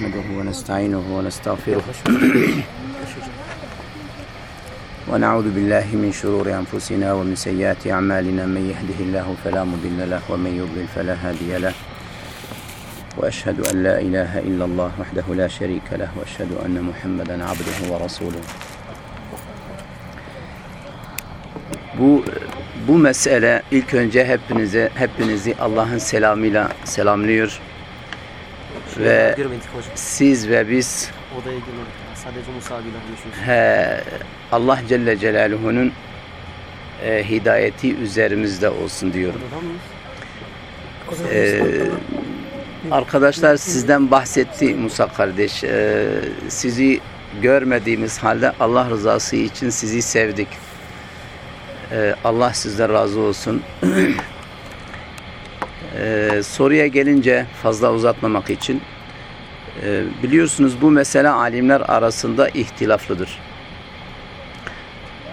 نحمده ونستعينه ونستغفره ونعوذ بالله من شرور أنفسنا ومن سيئات أعمالنا من يهده الله فلا مضل له ومن يضلل فلا هادي له وأشهد أن لا إله إلا الله وحده لا شريك له وأشهد أن محمدا عبده ورسوله Bu bu mesele ilk önce hepinize hepinizi Allah'ın selamıyla selamlıyor ve hocam. siz ve biz Odaya girmedik. Sadece Musa abiyle he, Allah Celle Celaluhu'nun e, hidayeti üzerimizde olsun diyorum. Ee, arkadaşlar sizden bahsetti Musa kardeş. Ee, sizi görmediğimiz halde Allah rızası için sizi sevdik. Ee, Allah sizden razı olsun. Ee, soruya gelince fazla uzatmamak için e, biliyorsunuz bu mesele alimler arasında ihtilaflıdır.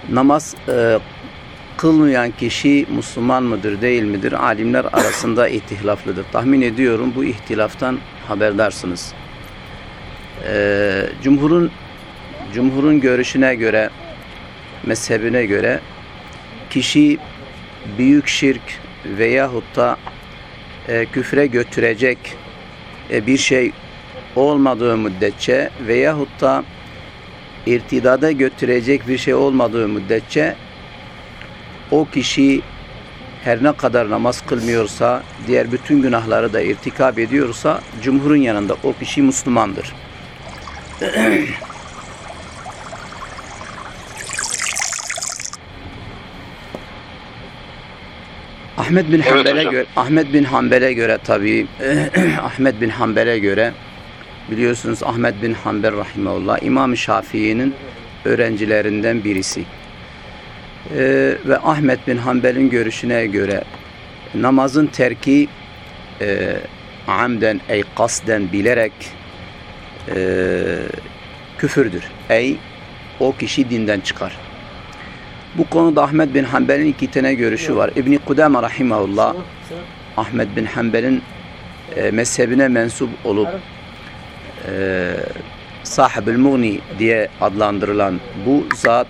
Namaz e, kılmayan kişi Müslüman mıdır değil midir alimler arasında ihtilaflıdır. Tahmin ediyorum bu ihtilaftan haberdarsınız. Ee, Cumhurun Cumhurun görüşüne göre mezhebine göre kişi büyük şirk veyahut da e, küfre götürecek e, bir şey olmadığı müddetçe veyahut da irtidada götürecek bir şey olmadığı müddetçe o kişi her ne kadar namaz kılmıyorsa, diğer bütün günahları da irtikap ediyorsa, cumhurun yanında o kişi Müslümandır. Ahmet bin Hanbel'e hocam. göre Ahmet bin Hanbel'e göre tabii Ahmet bin Hanbel'e göre biliyorsunuz Ahmet bin Hanbel rahimehullah İmam Şafii'nin öğrencilerinden birisi. Ee, ve Ahmet bin Hanbel'in görüşüne göre namazın terki e, amden ey kasden bilerek e, küfürdür. Ey o kişi dinden çıkar. Bu konuda Ahmet bin Hanbel'in iki tane görüşü var. İbni Kudame rahimahullah Ahmet bin Hanbel'in e, mezhebine mensup olup e, sahib-ül muğni diye adlandırılan bu zat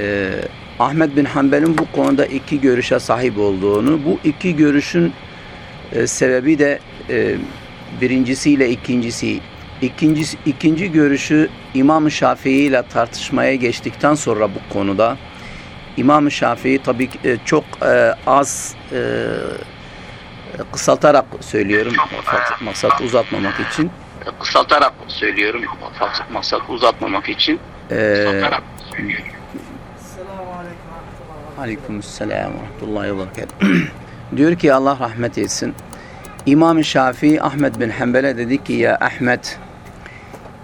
e, Ahmet bin Hanbel'in bu konuda iki görüşe sahip olduğunu, bu iki görüşün e, sebebi de e, birincisiyle ikincisi, ikincisi, ikinci görüşü İmam Şafii ile tartışmaya geçtikten sonra bu konuda İmam Şafii tabii ki, e, çok e, az e, kısaltarak söylüyorum maksat uzatmamak için kısaltarak söylüyorum maksat uzatmamak için e, kısaltarak söylüyorum. Aleykümselam ve rahmetullahi ve berekatuhu. Diyor ki Allah rahmet etsin. İmam Şafii Ahmet bin Hanbel'e dedi ki ya Ahmet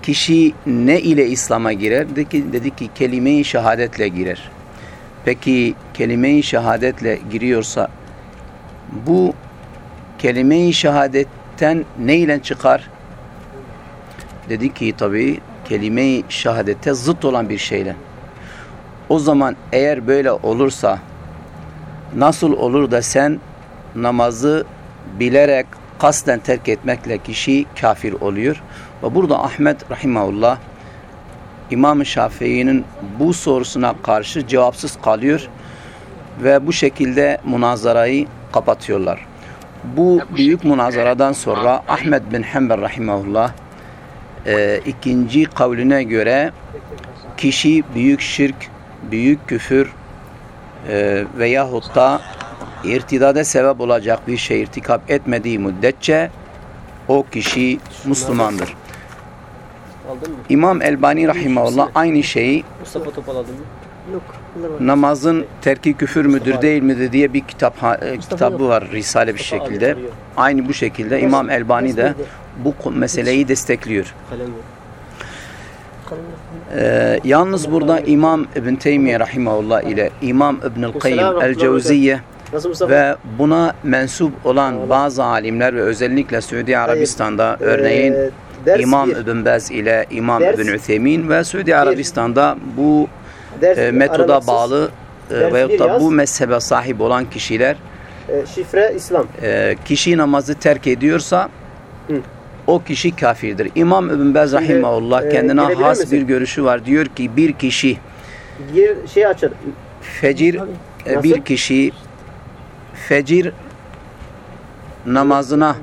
kişi ne ile İslam'a girer? Dedi ki, dedi ki kelime-i şehadetle girer. Peki kelime-i şehadetle giriyorsa bu kelime-i şehadetten ne ile çıkar? Dedi ki tabii kelime-i şehadete zıt olan bir şeyle. O zaman eğer böyle olursa nasıl olur da sen namazı bilerek kasten terk etmekle kişi kafir oluyor. Ve burada Ahmet rahimahullah İmam Şafii'nin bu sorusuna karşı cevapsız kalıyor ve bu şekilde münazarayı kapatıyorlar. Bu büyük münazaradan sonra Ahmet bin Hanbel rahimahullah e, ikinci kavline göre kişi büyük şirk, büyük küfür e, veyahut da irtidada sebep olacak bir şey irtikap etmediği müddetçe o kişi Müslümandır. İmam Elbani rahimahullah aynı şeyi Mustafa Topal aldın mı? Yok. bunlar var. namazın terki küfür müdür değil midir diye bir kitap e, kitabı var risale bir şekilde. Aynı bu şekilde İmam Elbani de bu meseleyi destekliyor. Ee, yalnız burada İmam İbn Teymiye rahimahullah ile İmam İbnül Kayyim el-Cevziye ve buna mensup olan bazı alimler ve özellikle Suudi Arabistan'da örneğin Ee, ders İmam bir, İbn Bez ile İmam Ders İbn Üthemin ve Suudi Arabistan'da bu ders e, metoda aralıksız, bağlı e, veyahut da bu mezhebe sahip olan kişiler e, şifre İslam. e, kişi namazı terk ediyorsa Hı. o kişi kafirdir. İmam İbn Bez rahimahullah e, kendine has misin? bir görüşü var. Diyor ki bir kişi Yer, şey açar. fecir e, Nasıl? bir kişi fecir namazına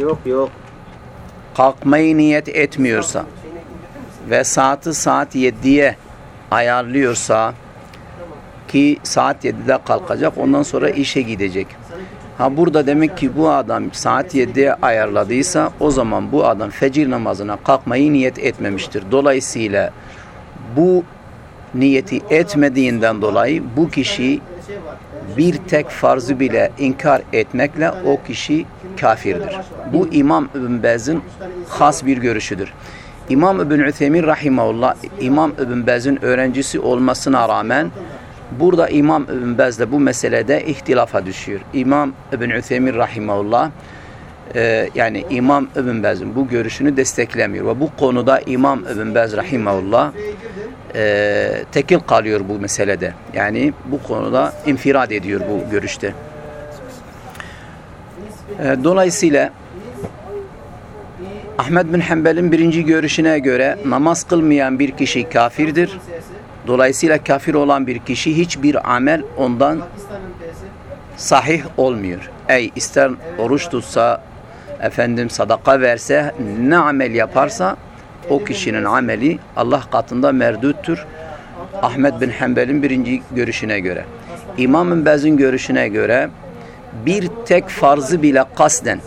Yok yok. Kalkmayı niyet etmiyorsa ve saati saat 7'ye ayarlıyorsa ki saat 7'de kalkacak ondan sonra işe gidecek. Ha burada demek ki bu adam saat 7'ye ayarladıysa o zaman bu adam fecir namazına kalkmayı niyet etmemiştir. Dolayısıyla bu niyeti etmediğinden dolayı bu kişi bir tek farzı bile inkar etmekle o kişi kafirdir. Bu İmam İbn Bez'in has bir görüşüdür. İmam İbn Üthemin rahimahullah İmam İbn Bez'in öğrencisi olmasına rağmen burada İmam İbn Bez'le bu meselede ihtilafa düşüyor. İmam İbn Üthemin rahimahullah e, yani İmam İbn Bez'in bu görüşünü desteklemiyor ve bu konuda İmam İbn Bez rahimahullah e, tekil kalıyor bu meselede. Yani bu konuda infirad ediyor bu görüşte. E, dolayısıyla Ahmed bin Hanbel'in birinci görüşüne göre namaz kılmayan bir kişi kafirdir. Dolayısıyla kafir olan bir kişi hiçbir amel ondan sahih olmuyor. Ey ister oruç tutsa, efendim sadaka verse, ne amel yaparsa o kişinin ameli Allah katında merduttur. Ahmet bin Hanbel'in birinci görüşüne göre. İmam bin Bez'in görüşüne göre bir tek farzı bile kasden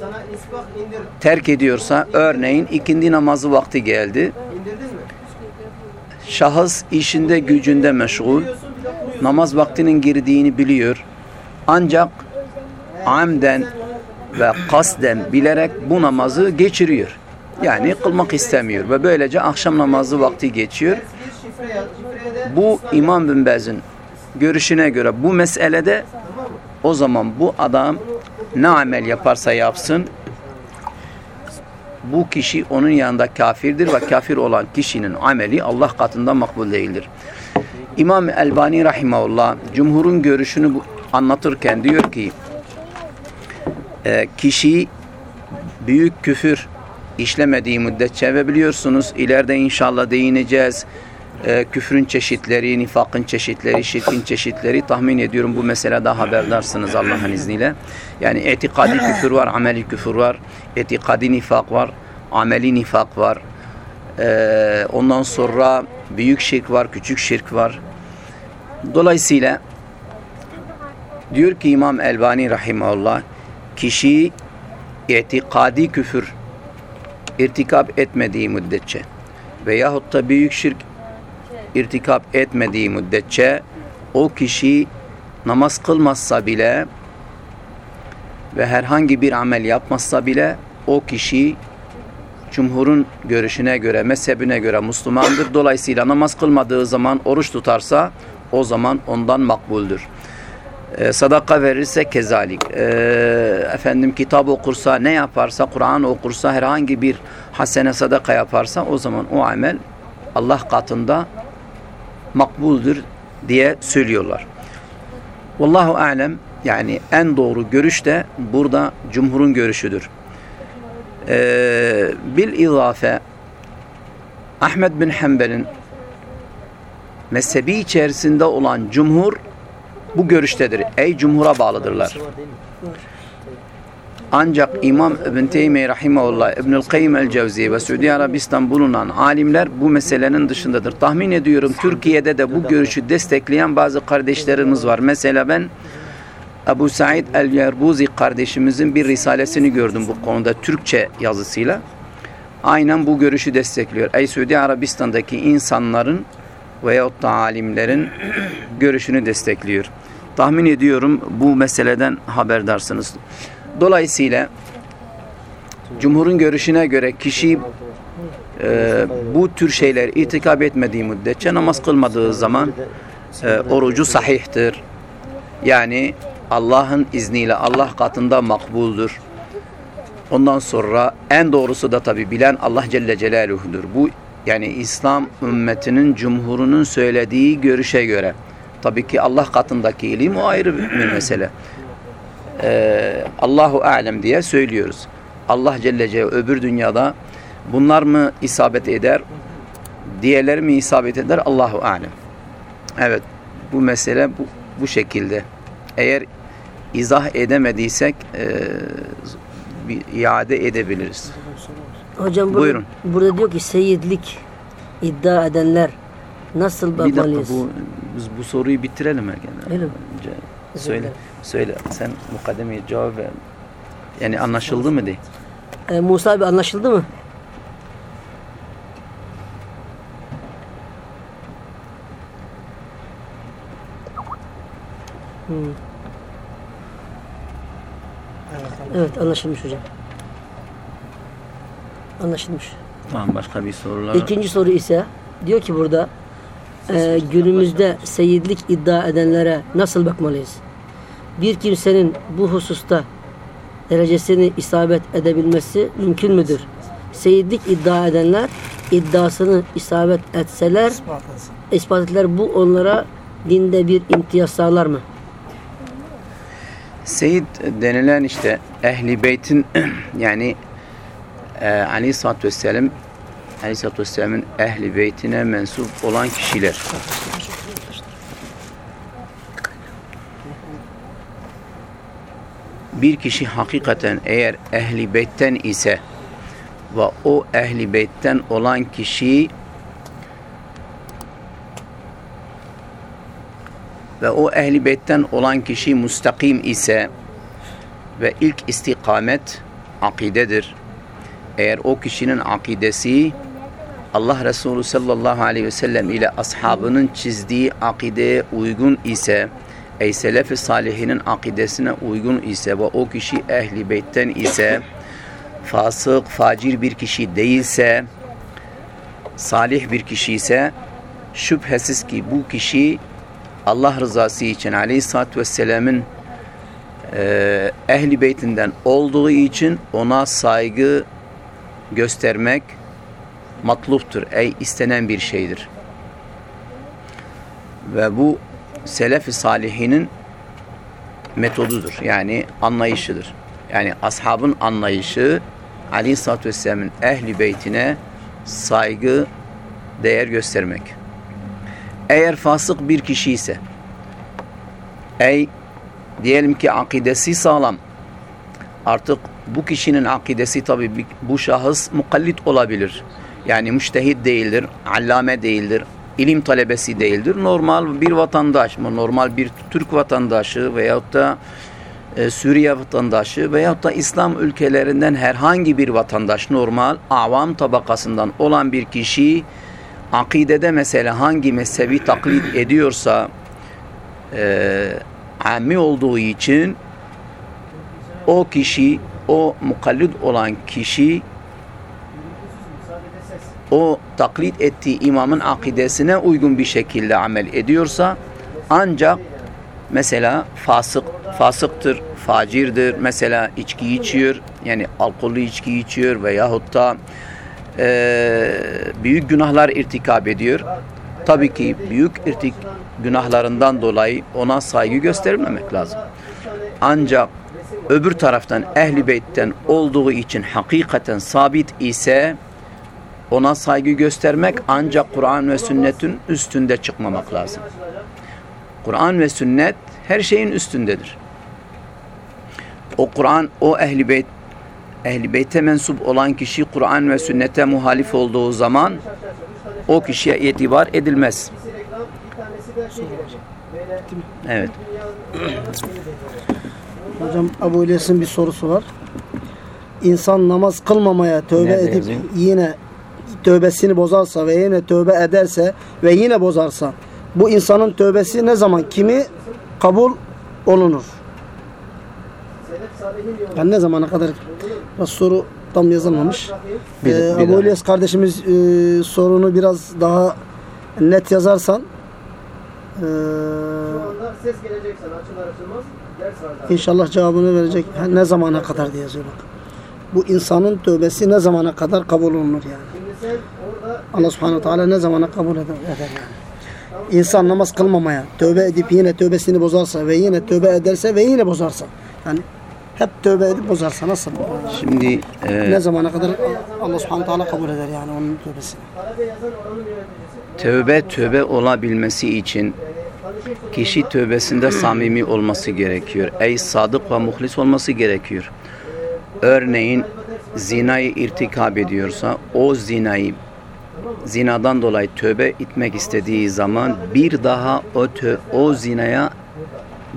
terk ediyorsa örneğin ikindi namazı vakti geldi. Şahıs işinde gücünde meşgul. Namaz vaktinin girdiğini biliyor. Ancak amden ve kasden bilerek bu namazı geçiriyor. Yani kılmak istemiyor ve böylece akşam namazı vakti geçiyor. Bu İmam bin Bez'in görüşüne göre bu meselede o zaman bu adam ne amel yaparsa yapsın bu kişi onun yanında kafirdir ve kafir olan kişinin ameli Allah katında makbul değildir. İmam Elbani rahimahullah cumhurun görüşünü anlatırken diyor ki e, kişi büyük küfür işlemediği müddetçe ve biliyorsunuz ileride inşallah değineceğiz e, küfrün çeşitleri, nifakın çeşitleri, şirkin çeşitleri tahmin ediyorum bu meselede haberdarsınız Allah'ın izniyle. Yani etikadi küfür var, ameli küfür var, etikadi nifak var, ameli nifak var. E, ondan sonra büyük şirk var, küçük şirk var. Dolayısıyla diyor ki İmam Elbani rahimahullah kişi etikadi küfür irtikap etmediği müddetçe veyahut da büyük şirk irtikap etmediği müddetçe o kişi namaz kılmazsa bile ve herhangi bir amel yapmazsa bile o kişi cumhurun görüşüne göre, mezhebine göre Müslümandır. Dolayısıyla namaz kılmadığı zaman oruç tutarsa o zaman ondan makbuldür. E, sadaka verirse kezalik. E, efendim kitap okursa, ne yaparsa, Kur'an okursa, herhangi bir hasene sadaka yaparsa o zaman o amel Allah katında makbuldür diye söylüyorlar. Vallahu alem yani en doğru görüş de burada cumhurun görüşüdür. Ee, bil izafe Ahmed bin Hanbel'in mezhebi içerisinde olan cumhur bu görüştedir. Ey cumhura bağlıdırlar. Ancak İmam İbn Teymiye Rahimahullah, İbnül Kayyim el-Cevzi ve Suudi Arabistan bulunan alimler bu meselenin dışındadır. Tahmin ediyorum Türkiye'de de bu görüşü destekleyen bazı kardeşlerimiz var. Mesela ben Ebu Said el-Yerbuzi kardeşimizin bir risalesini gördüm bu konuda Türkçe yazısıyla. Aynen bu görüşü destekliyor. Ey Suudi Arabistan'daki insanların veyahut da alimlerin görüşünü destekliyor. Tahmin ediyorum bu meseleden haberdarsınız. Dolayısıyla Cumhur'un görüşüne göre kişi e, bu tür şeyler itikap etmediği müddetçe namaz kılmadığı zaman e, orucu sahihtir. Yani Allah'ın izniyle Allah katında makbuldur. Ondan sonra en doğrusu da tabi bilen Allah Celle Celaluhu'dur. Bu yani İslam ümmetinin cumhurunun söylediği görüşe göre. Tabii ki Allah katındaki ilim o ayrı bir mesele. Ee, Allahu alem diye söylüyoruz. Allah Celle Celaluhu öbür dünyada bunlar mı isabet eder? Diğerleri mi isabet eder? Allahu alem. Evet. Bu mesele bu, bu şekilde. Eğer izah edemediysek e, bir iade edebiliriz. Hocam burada, Buyurun. burada diyor ki seyitlik iddia edenler nasıl Bir dakika bakmalıyız? bu, biz bu soruyu bitirelim erken. Öyle mi? Önce Söyle, söyle. Sen mukaddemeye cevap ver. Yani anlaşıldı mı diye. Ee, Musa abi anlaşıldı mı? Hmm. Evet anlaşılmış hocam. Anlaşılmış. Tamam başka bir sorular. İkinci soru ise diyor ki burada e, günümüzde seyitlik iddia edenlere nasıl bakmalıyız? Bir kimsenin bu hususta derecesini isabet edebilmesi mümkün müdür? Seyitlik iddia edenler iddiasını isabet etseler ispat etseler bu onlara dinde bir imtiyaz sağlar mı? Seyit denilen işte ehli beytin yani e, aleyhissalatü vesselam aleyhissalatü vesselamın ehli beytine mensup olan kişiler. Bir kişi hakikaten eğer ehli beytten ise ve o ehli beytten olan kişi ve o ehli beytten olan kişi müstakim ise ve ilk istikamet akidedir. Eğer o kişinin akidesi Allah Resulü sallallahu aleyhi ve sellem ile ashabının çizdiği akideye uygun ise ey selef-i salihinin akidesine uygun ise ve o kişi ehli beytten ise fasık, facir bir kişi değilse salih bir kişi ise şüphesiz ki bu kişi Allah rızası için aleyhissalatü vesselamın ehli beytinden olduğu için ona saygı göstermek matluptur. Ey istenen bir şeydir. Ve bu selef-i salihinin metodudur. Yani anlayışıdır. Yani ashabın anlayışı aleyhissalatü vesselamın ehli beytine saygı, değer göstermek. Eğer fasık bir kişi ise ey diyelim ki akidesi sağlam artık bu kişinin akidesi tabi bu şahıs mukallit olabilir. Yani müştehid değildir, allame değildir, ilim talebesi değildir. Normal bir vatandaş mı? Normal bir Türk vatandaşı veyahut da e, Suriye vatandaşı veyahut da İslam ülkelerinden herhangi bir vatandaş normal avam tabakasından olan bir kişi akidede mesela hangi mezhebi taklit ediyorsa e, ammi olduğu için o kişi o mukallid olan kişi o taklit ettiği imamın akidesine uygun bir şekilde amel ediyorsa ancak mesela fasık fasıktır, facirdir. Mesela içki içiyor, yani alkollü içki içiyor veyahut da e, büyük günahlar irtikab ediyor. Tabii ki büyük irtik günahlarından dolayı ona saygı göstermemek lazım. Ancak öbür taraftan ehli beytten olduğu için hakikaten sabit ise ona saygı göstermek ancak Kur'an ve sünnetin üstünde çıkmamak lazım. Kur'an ve sünnet her şeyin üstündedir. O Kur'an, o ehli beyt ehli beyte mensup olan kişi Kur'an ve sünnete muhalif olduğu zaman o kişiye itibar edilmez. Evet. Hocam Ebu İlyas'ın bir sorusu var. İnsan namaz kılmamaya tövbe Nerede edip yazıyor? yine tövbesini bozarsa ve yine tövbe ederse ve yine bozarsa bu insanın tövbesi ne zaman kimi kabul olunur? Yani ne zamana kadar? Biraz soru tam yazılmamış. Bir- Ee, bir Ebu. İlyas kardeşimiz e, sorunu biraz daha net yazarsan e, Ses geleceksen açılar açılmaz. İnşallah cevabını verecek. Ha, Ne zamana kadar diye yazıyor bak. Bu insanın tövbesi ne zamana kadar kabul olunur yani. Allah subhanahu teala ne zamana kabul eder, yani. İnsan namaz kılmamaya, tövbe edip yine tövbesini bozarsa ve yine tövbe ederse ve yine bozarsa. Yani hep tövbe edip bozarsa nasıl? Şimdi e, Ne zamana kadar Allah subhanahu teala kabul eder yani onun tövbesini? Tövbe tövbe olabilmesi için kişi tövbesinde samimi olması gerekiyor. Ey sadık ve muhlis olması gerekiyor. Örneğin zinayı irtikab ediyorsa o zinayı zinadan dolayı tövbe etmek istediği zaman bir daha o tö- o zinaya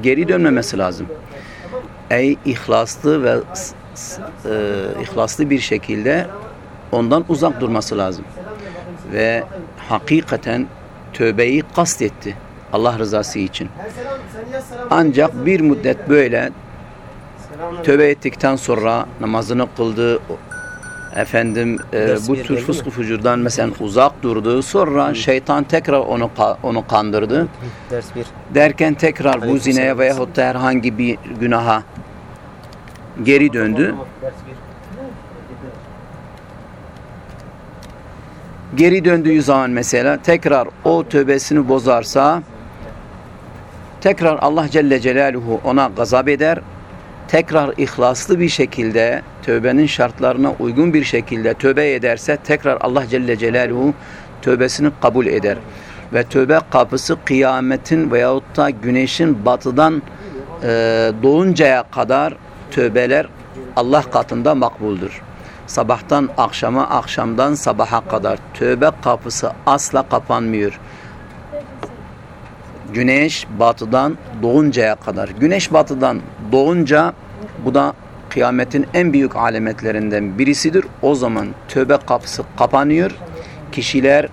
geri dönmemesi lazım. Ey ihlaslı ve e, ihlaslı bir şekilde ondan uzak durması lazım. Ve hakikaten tövbeyi kastetti Allah rızası için. Ancak bir müddet böyle tövbe ettikten sonra namazını kıldı, efendim e, bu tür fıskı fucurdan mesela uzak durdu. Sonra şeytan tekrar onu onu kandırdı. Ders 1. Derken tekrar bu zineye veyahut da herhangi bir günaha geri döndü. Ders 1. Geri döndüğü zaman mesela tekrar o tövbesini bozarsa tekrar Allah Celle Celaluhu ona gazap eder. Tekrar ihlaslı bir şekilde tövbenin şartlarına uygun bir şekilde tövbe ederse tekrar Allah Celle Celaluhu tövbesini kabul eder. Ve tövbe kapısı kıyametin veyahut da güneşin batıdan e, doğuncaya kadar tövbeler Allah katında makbuldür. Sabahtan akşama, akşamdan sabaha kadar tövbe kapısı asla kapanmıyor. Güneş batıdan doğuncaya kadar. Güneş batıdan doğunca bu da kıyametin en büyük alametlerinden birisidir. O zaman tövbe kapısı kapanıyor. Kişiler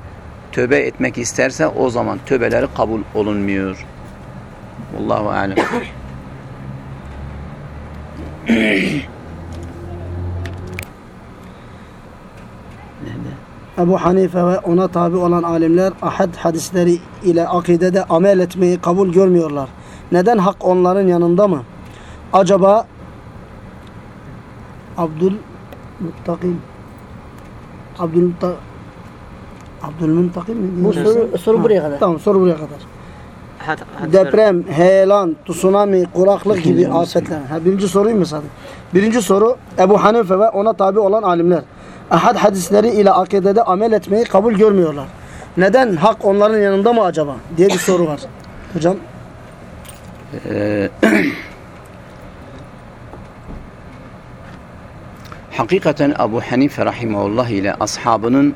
tövbe etmek isterse o zaman tövbeleri kabul olunmuyor. Allahu alem. Ebu Hanife ve ona tabi olan alimler ahad hadisleri ile akidede amel etmeyi kabul görmüyorlar. Neden hak onların yanında mı? Acaba Abdülmuttakim Abdülmutta Abdülmuntakim mi? Bu soru, soru buraya kadar. Tamam soru buraya kadar. Had, Deprem, heyelan, tsunami, kuraklık gibi afetler. Ha, birinci soruyu mu sadece? Birinci soru Ebu Hanife ve ona tabi olan alimler. Ahad hadisleri ile akidede amel etmeyi kabul görmüyorlar. Neden? Hak onların yanında mı acaba? diye bir soru var. Hocam Ee, hakikaten Ebu Hanife rahimahullah ile ashabının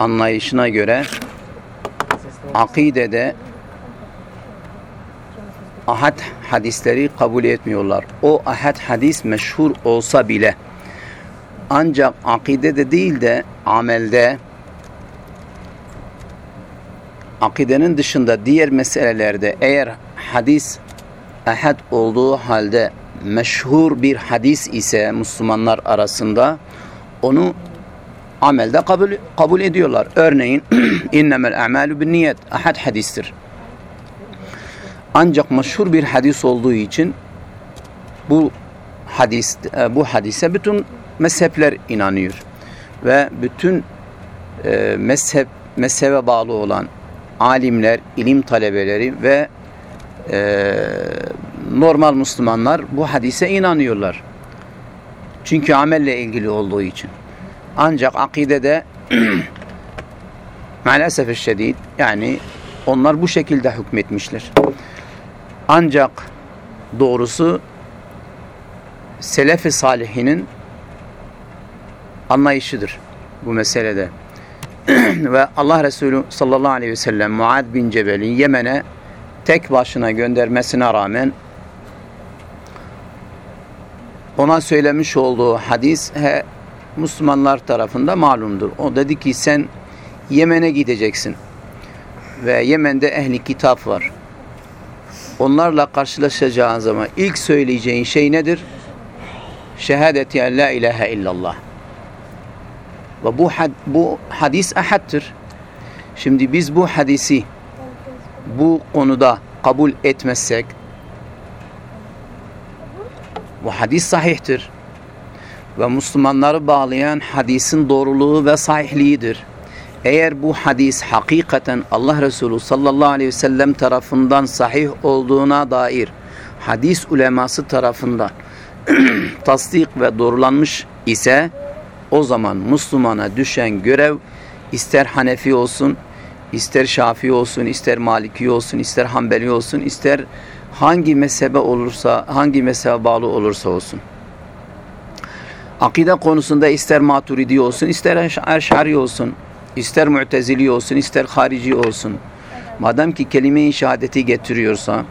anlayışına göre akidede ahad hadisleri kabul etmiyorlar. O ahad hadis meşhur olsa bile ancak akidede değil de amelde akidenin dışında diğer meselelerde eğer hadis ahad olduğu halde meşhur bir hadis ise Müslümanlar arasında onu amelde kabul, kabul ediyorlar. Örneğin innemel a'malu bin niyet ahad hadistir. Ancak meşhur bir hadis olduğu için bu hadis bu hadise bütün mezhepler inanıyor ve bütün e, mezhep mezhebe bağlı olan alimler, ilim talebeleri ve e, normal Müslümanlar bu hadise inanıyorlar. Çünkü amelle ilgili olduğu için. Ancak akidede maalesef şiddet yani onlar bu şekilde hükmetmişler. Ancak doğrusu selef-i salihinin anlayışıdır bu meselede. Ve Allah Resulü sallallahu aleyhi ve sellem Muad bin Cebel'i Yemen'e tek başına göndermesine rağmen ona söylemiş olduğu hadis he, Müslümanlar tarafında malumdur. O dedi ki sen Yemen'e gideceksin. Ve Yemen'de ehli kitap var. Onlarla karşılaşacağın zaman ilk söyleyeceğin şey nedir? Şehadeti en la ilahe illallah. Ve bu, had, bu hadis ahattır. Şimdi biz bu hadisi bu konuda kabul etmezsek bu hadis sahihtir. Ve Müslümanları bağlayan hadisin doğruluğu ve sahihliğidir. Eğer bu hadis hakikaten Allah Resulü sallallahu aleyhi ve sellem tarafından sahih olduğuna dair hadis uleması tarafından tasdik ve doğrulanmış ise o zaman Müslümana düşen görev ister Hanefi olsun, ister Şafii olsun, ister Maliki olsun, ister Hanbeli olsun, ister hangi mezhebe olursa, hangi mezhebe bağlı olursa olsun. Akide konusunda ister Maturidi olsun, ister Eş- Eş'ari olsun, ister Mu'tezili olsun, ister Harici olsun. Madem ki kelime-i şehadeti getiriyorsa,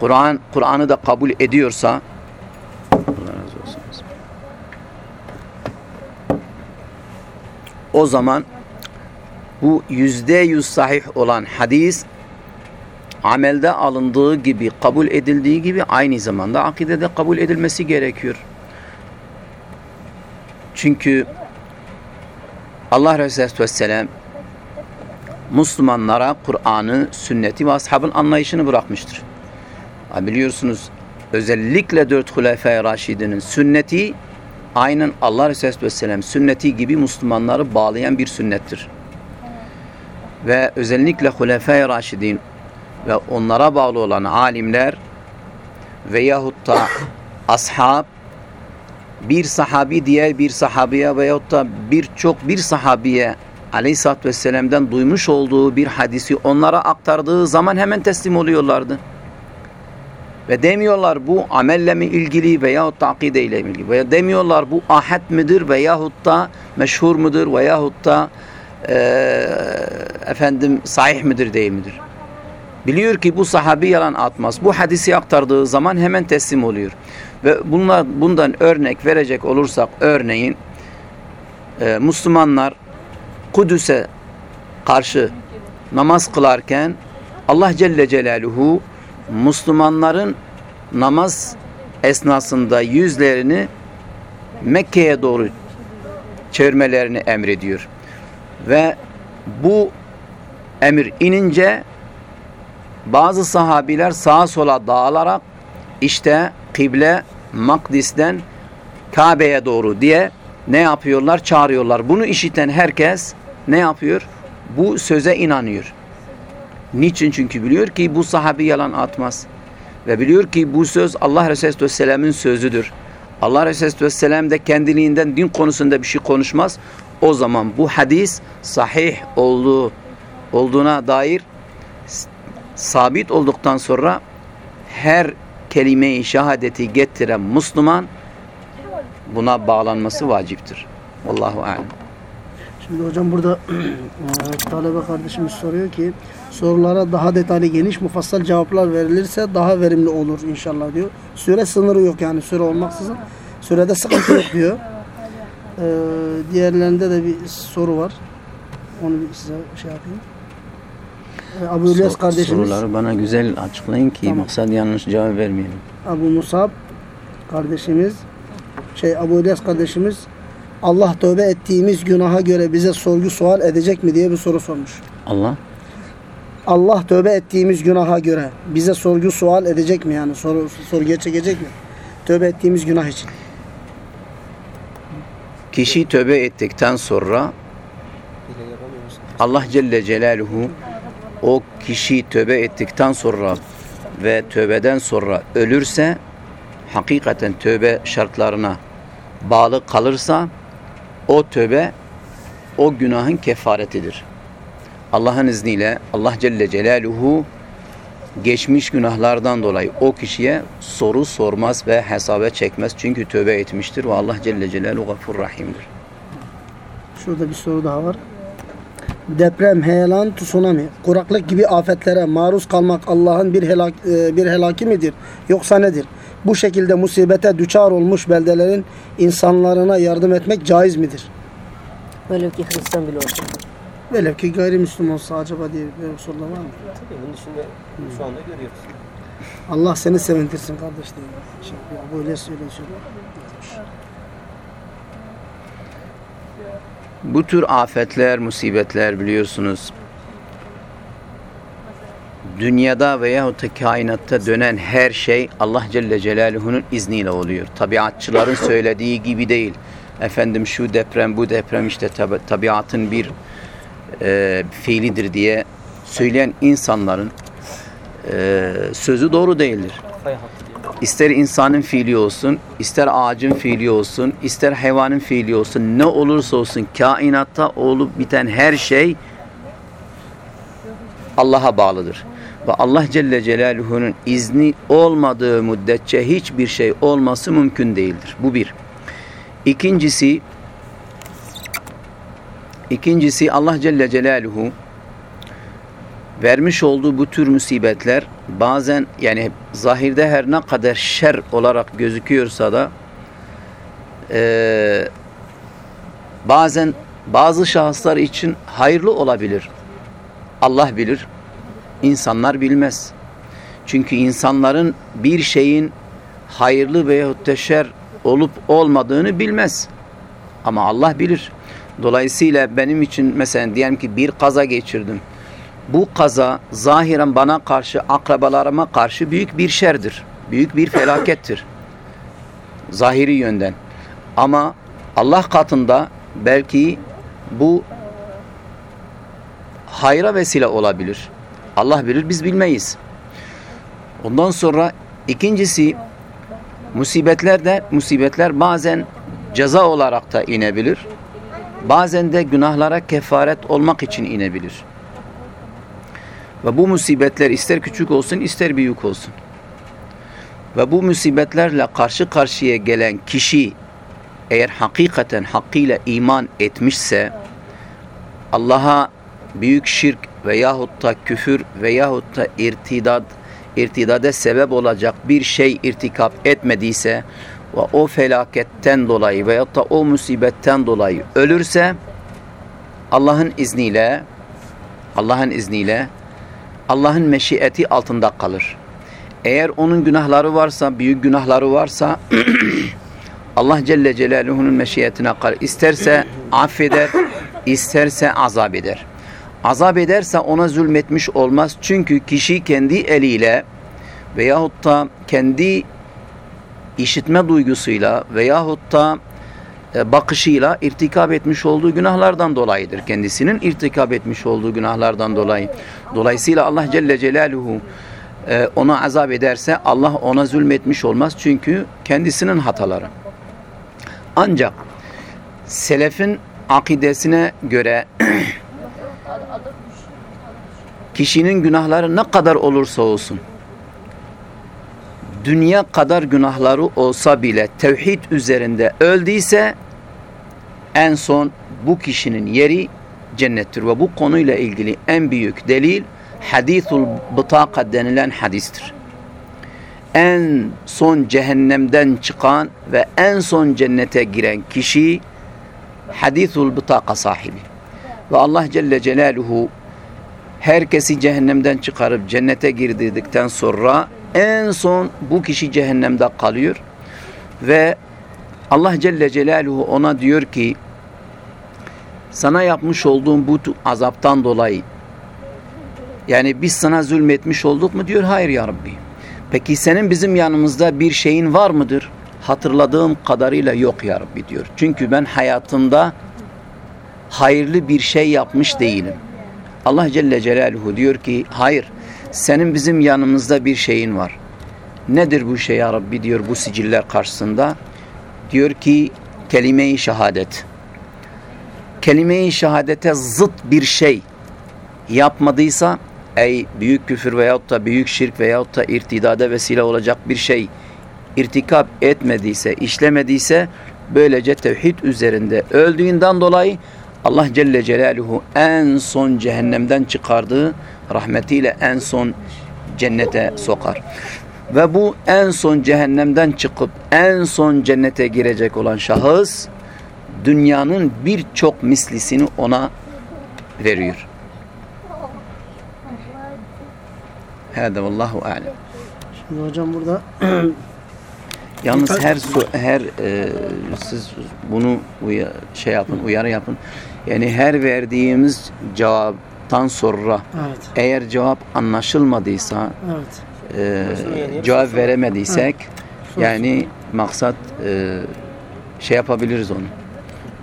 Kur'an Kur'an'ı da kabul ediyorsa Allah razı olsun. O zaman bu yüzde yüz sahih olan hadis amelde alındığı gibi kabul edildiği gibi aynı zamanda akidede kabul edilmesi gerekiyor. Çünkü Allah Resulü Vesselam Müslümanlara Kur'an'ı, sünneti ve ashabın anlayışını bırakmıştır. Biliyorsunuz özellikle dört Hulefai Raşidinin sünneti aynen Allah Resulü Vesselam sünneti gibi Müslümanları bağlayan bir sünnettir. Ve özellikle Hulefai Raşidin ve onlara bağlı olan alimler veyahut da ashab bir sahabi diğer bir sahabiye veyahut da birçok bir sahabiye Aleyhisselatü Vesselam'dan duymuş olduğu bir hadisi onlara aktardığı zaman hemen teslim oluyorlardı. Ve demiyorlar bu amelle mi ilgili veyahut da ile ilgili. Veya demiyorlar bu ahad midir veyahut da meşhur mudur veyahut da eee, efendim sahih midir değil midir. Biliyor ki bu sahabi yalan atmaz. Bu hadisi aktardığı zaman hemen teslim oluyor. Ve bunlar, bundan örnek verecek olursak örneğin e, Müslümanlar Kudüs'e karşı namaz kılarken Allah Celle Celaluhu Müslümanların namaz esnasında yüzlerini Mekke'ye doğru çevirmelerini emrediyor. Ve bu emir inince bazı sahabiler sağa sola dağılarak işte kıble Makdis'ten Kabe'ye doğru diye ne yapıyorlar? Çağırıyorlar. Bunu işiten herkes ne yapıyor? Bu söze inanıyor. Niçin? Çünkü biliyor ki bu sahabi yalan atmaz. Ve biliyor ki bu söz Allah Resulü Vesselam'ın sözüdür. Allah Resulü Vesselam de kendiliğinden din konusunda bir şey konuşmaz. O zaman bu hadis sahih olduğu olduğuna dair sabit olduktan sonra her kelime-i şehadeti getiren Müslüman buna bağlanması vaciptir. Vallahu alem. Şimdi hocam burada eee, talebe kardeşimiz soruyor ki sorulara daha detaylı geniş mufassal cevaplar verilirse daha verimli olur inşallah diyor. Süre sınırı yok yani süre olmaksızın. Sürede sıkıntı yok diyor. Eee, diğerlerinde de bir soru var. Onu bir size şey yapayım. Eee, Abu İlyas kardeşimiz Soruları bana güzel açıklayın ki Tamam. maksat yanlış cevap vermeyelim. Abu Musab kardeşimiz şey Abu İlyas kardeşimiz Allah tövbe ettiğimiz günaha göre bize sorgu sual edecek mi diye bir soru sormuş. Allah Allah tövbe ettiğimiz günaha göre bize sorgu sual edecek mi yani soru sorguya çekecek mi? Tövbe ettiğimiz günah için. kişi tövbe ettikten sonra? Allah Celle Celaluhu o kişi tövbe ettikten sonra ve tövbeden sonra ölürse hakikaten tövbe şartlarına bağlı kalırsa o tövbe o günahın kefaretidir. Allah'ın izniyle Allah Celle Celaluhu geçmiş günahlardan dolayı o kişiye soru sormaz ve hesaba çekmez. Çünkü tövbe etmiştir ve Allah Celle Celaluhu gafur rahimdir. Şurada bir soru daha var. Deprem, heyelan, tsunami, kuraklık gibi afetlere maruz kalmak Allah'ın bir helak, e, bir helaki midir? Yoksa nedir? Bu şekilde musibete düçar olmuş beldelerin insanlarına yardım etmek caiz midir? Velev ki Hristiyan bile olsa. Velev ki gayrimüslim olsa acaba diye bir sorular var mı? Tabii bunun dışında şu anda görüyoruz. Allah seni sevindirsin kardeş diye. Şey, ya böyle söyle söyle. Bu tür afetler, musibetler biliyorsunuz dünyada veyahut da kainatta dönen her şey Allah Celle Celaluhu'nun izniyle oluyor. Tabiatçıların söylediği gibi değil. Efendim şu deprem, bu deprem işte tabi, tabiatın bir e, fiilidir diye söyleyen insanların e, sözü doğru değildir. İster insanın fiili olsun, ister ağacın fiili olsun, ister hayvanın fiili olsun, ne olursa olsun kainatta olup biten her şey Allah'a bağlıdır. Ve Allah Celle Celaluhu'nun izni olmadığı müddetçe hiçbir şey olması mümkün değildir. Bu bir. İkincisi, ikincisi Allah Celle Celaluhu vermiş olduğu bu tür musibetler bazen yani zahirde her ne kadar şer olarak gözüküyorsa da eee, bazen bazı şahıslar için hayırlı olabilir. Allah bilir, insanlar bilmez. Çünkü insanların bir şeyin hayırlı veyahut da şer olup olmadığını bilmez. Ama Allah bilir. Dolayısıyla benim için mesela diyelim ki bir kaza geçirdim. Bu kaza zahiren bana karşı, akrabalarıma karşı büyük bir şerdir. Büyük bir felakettir. Zahiri yönden. Ama Allah katında belki bu hayra vesile olabilir. Allah bilir biz bilmeyiz. Ondan sonra ikincisi musibetler de musibetler bazen ceza olarak da inebilir. Bazen de günahlara kefaret olmak için inebilir. Ve bu musibetler ister küçük olsun ister büyük olsun. Ve bu musibetlerle karşı karşıya gelen kişi eğer hakikaten hakkıyla iman etmişse Allah'a büyük şirk veyahut da küfür veyahut da irtidad irtidade sebep olacak bir şey irtikap etmediyse ve o felaketten dolayı veyahut da o musibetten dolayı ölürse Allah'ın izniyle Allah'ın izniyle Allah'ın meşiyeti altında kalır. Eğer onun günahları varsa, büyük günahları varsa Allah Celle Celaluhu'nun meşiyetine kalır. İsterse affeder, isterse azap eder. Azap ederse ona zulmetmiş olmaz. Çünkü kişi kendi eliyle veyahut da kendi işitme duygusuyla veyahut da e, bakışıyla irtikap etmiş olduğu günahlardan dolayıdır. Kendisinin irtikap etmiş olduğu günahlardan dolayı. Dolayısıyla Allah Celle Celaluhu e, ona azap ederse Allah ona zulmetmiş olmaz. Çünkü kendisinin hataları. Ancak selefin akidesine göre kişinin günahları ne kadar olursa olsun dünya kadar günahları olsa bile tevhid üzerinde öldüyse en son bu kişinin yeri cennettir ve bu konuyla ilgili en büyük delil hadithul bıtaka denilen hadistir. En son cehennemden çıkan ve en son cennete giren kişi hadithul bıtaka sahibi. Ve Allah Celle Celaluhu herkesi cehennemden çıkarıp cennete girdirdikten sonra en son bu kişi cehennemde kalıyor ve Allah Celle Celaluhu ona diyor ki sana yapmış olduğum bu azaptan dolayı yani biz sana zulmetmiş olduk mu? diyor. Hayır ya Rabbi. Peki senin bizim yanımızda bir şeyin var mıdır? Hatırladığım kadarıyla yok ya Rabbi diyor. Çünkü ben hayatımda hayırlı bir şey yapmış değilim. Allah Celle Celaluhu diyor ki hayır senin bizim yanımızda bir şeyin var. Nedir bu şey ya Rabbi diyor bu siciller karşısında. Diyor ki kelime-i şehadet. Kelime-i şehadete zıt bir şey yapmadıysa ey büyük küfür veyahut da büyük şirk veyahut da irtidada vesile olacak bir şey irtikap etmediyse, işlemediyse böylece tevhid üzerinde öldüğünden dolayı Allah Celle Celaluhu en son cehennemden çıkardığı rahmetiyle en son cennete sokar. Ve bu en son cehennemden çıkıp en son cennete girecek olan şahıs dünyanın birçok mislisini ona veriyor. Hâdâ vallahu alem. Şimdi hocam burada Yalnız her su, her e, siz bunu uya, şey yapın, uyarı yapın. Yani her verdiğimiz cevaptan sonra evet. eğer cevap anlaşılmadıysa, Evet. e, cevap veremediysek yani maksat e, şey yapabiliriz onu.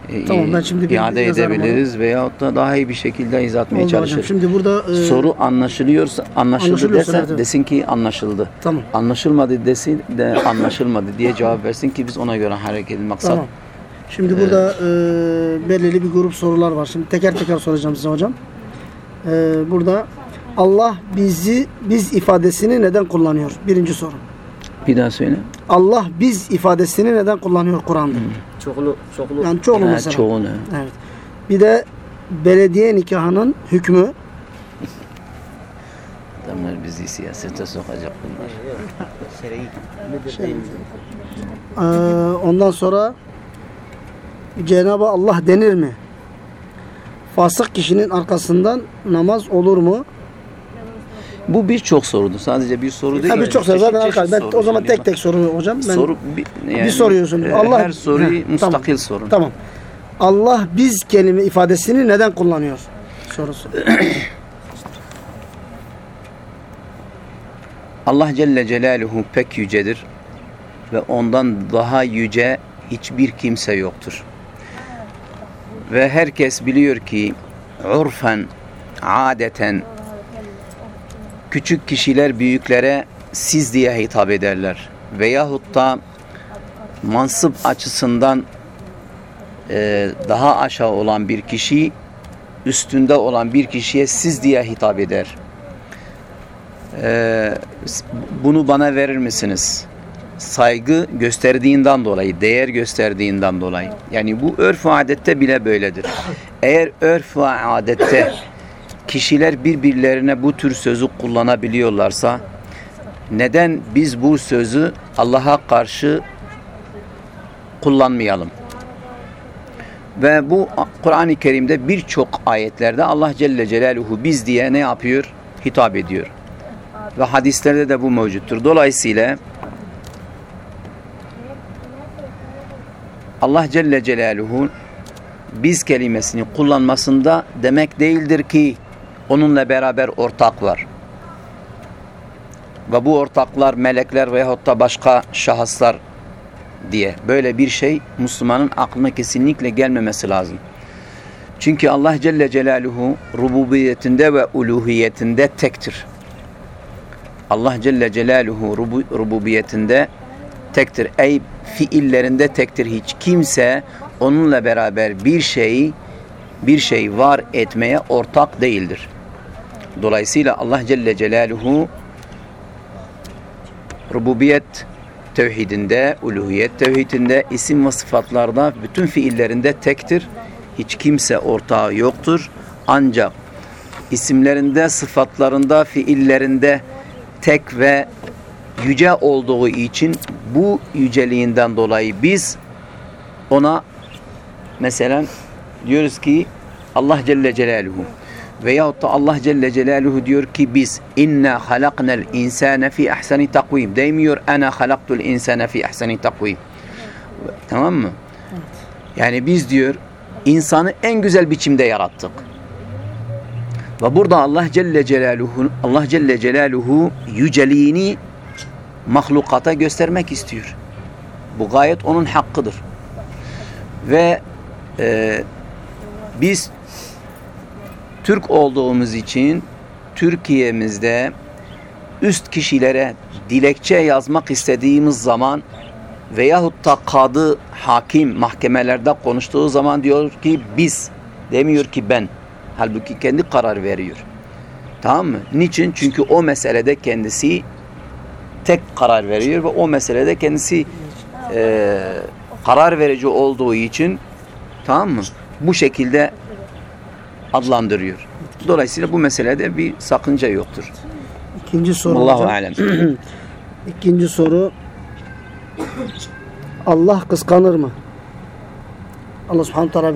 e, Tamam, ben şimdi iade edebiliriz veyahut da daha iyi bir şekilde izah etmeye Oldu hocam. çalışırız. Şimdi burada e, Soru anlaşılıyorsa anlaşıldı Anlaşılıyorsa dese evet. desin ki anlaşıldı. Tamam. Anlaşılmadı desin de anlaşılmadı diye cevap versin ki biz ona göre hareket edelim. Maksat Tamam. Şimdi burada e, belirli bir grup sorular var. Şimdi teker teker soracağım size hocam. E, burada Allah bizi biz ifadesini neden kullanıyor? Birinci soru. bir daha söyle. Allah biz ifadesini neden kullanıyor Kur'an'da? Çoklu, çoklu. Yani çoğulu Ha, mesela. çoğunu. Evet. Bir de belediye nikahının hükmü. Adamlar bizi siyasete sokacak bunlar. Şer'i Ee, ondan sonra Cenab-ı Allah denir mi? Fasık kişinin arkasından namaz olur mu? Bu birçok sorudu. Sadece bir soru değil. Ha, birçok soru. Zaten arkadaş. Ben soru. o zaman Yani tek tek soru hocam. Ben soru bir, yani, bir soruyorsun. e, Allah her soruyu Heh, mustakil tamam. sorun. Tamam. Allah biz kelime ifadesini neden kullanıyor? Sorusu. Allah Celle Celaluhu pek yücedir ve ondan daha yüce hiçbir kimse yoktur. Ve herkes biliyor ki urfen, adeten küçük kişiler büyüklere siz diye hitap ederler. Veyahut da mansıp açısından e, daha aşağı olan bir kişi üstünde olan bir kişiye siz diye hitap eder. S- bunu bana verir misiniz? Saygı gösterdiğinden dolayı, değer gösterdiğinden dolayı. Yani bu örf adette bile böyledir. Eğer örf adette kişiler birbirlerine bu tür sözü kullanabiliyorlarsa neden biz bu sözü Allah'a karşı kullanmayalım? Ve bu Kur'an-ı Kerim'de birçok ayetlerde Allah Celle Celaluhu biz diye ne yapıyor? Hitap ediyor. Ve hadislerde de bu mevcuttur. Dolayısıyla Allah Celle Celaluhu biz kelimesini kullanmasında demek değildir ki onunla beraber ortak var. Ve bu ortaklar melekler veyahut da başka şahıslar diye böyle bir şey Müslümanın aklına kesinlikle gelmemesi lazım. Çünkü Allah Celle Celaluhu rububiyetinde ve uluhiyetinde tektir. Allah Celle Celaluhu rubu- rububiyetinde tektir. Ey fiillerinde tektir. Hiç kimse onunla beraber bir şeyi bir şey var etmeye ortak değildir. Dolayısıyla Allah Celle Celaluhu rububiyet tevhidinde, uluhiyet tevhidinde, isim ve sıfatlarda, bütün fiillerinde tektir. Hiç kimse ortağı yoktur. Ancak isimlerinde, sıfatlarında, fiillerinde tek ve yüce olduğu için bu yüceliğinden dolayı biz ona mesela diyoruz ki Allah Celle Celaluhu veyahut da Allah Celle Celaluhu diyor ki biz inna halaknel insane fi ahseni takvim demiyor ana halaktul insane fi ahseni takvim tamam mı? Yani biz diyor insanı en güzel biçimde yarattık. Ve burada Allah Celle Celaluhu Allah Celle Celaluhu yüceliğini mahlukata göstermek istiyor. Bu gayet onun hakkıdır. Ve e, biz Türk olduğumuz için Türkiye'mizde üst kişilere dilekçe yazmak istediğimiz zaman veyahut da kadı, hakim mahkemelerde konuştuğu zaman diyor ki biz, demiyor ki ben. Halbuki kendi karar veriyor. Tamam mı? Niçin? Çünkü o meselede kendisi tek karar veriyor ve o meselede kendisi e, karar verici olduğu için tamam mı? Bu şekilde adlandırıyor. Dolayısıyla bu meselede bir sakınca yoktur. İkinci soru Allahu alem. İkinci soru Allah kıskanır mı? Allah subhanahu teala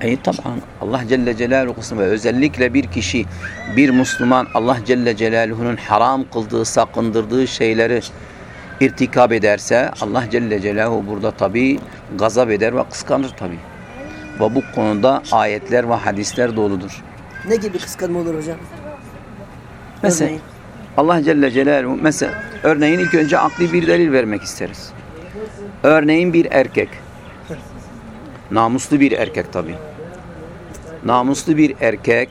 Ey taban Allah Celle Celaluhu kısmı ve özellikle bir kişi bir Müslüman Allah Celle Celaluhu'nun haram kıldığı, sakındırdığı şeyleri irtikab ederse Allah Celle Celaluhu burada tabi gazap eder ve kıskanır tabi. Ve bu konuda ayetler ve hadisler doludur. Ne gibi kıskanma olur hocam? Mesela Örneğin? Allah Celle Celaluhu mesela örneğin ilk önce akli bir delil vermek isteriz. Örneğin bir erkek Namuslu bir erkek tabi. Namuslu bir erkek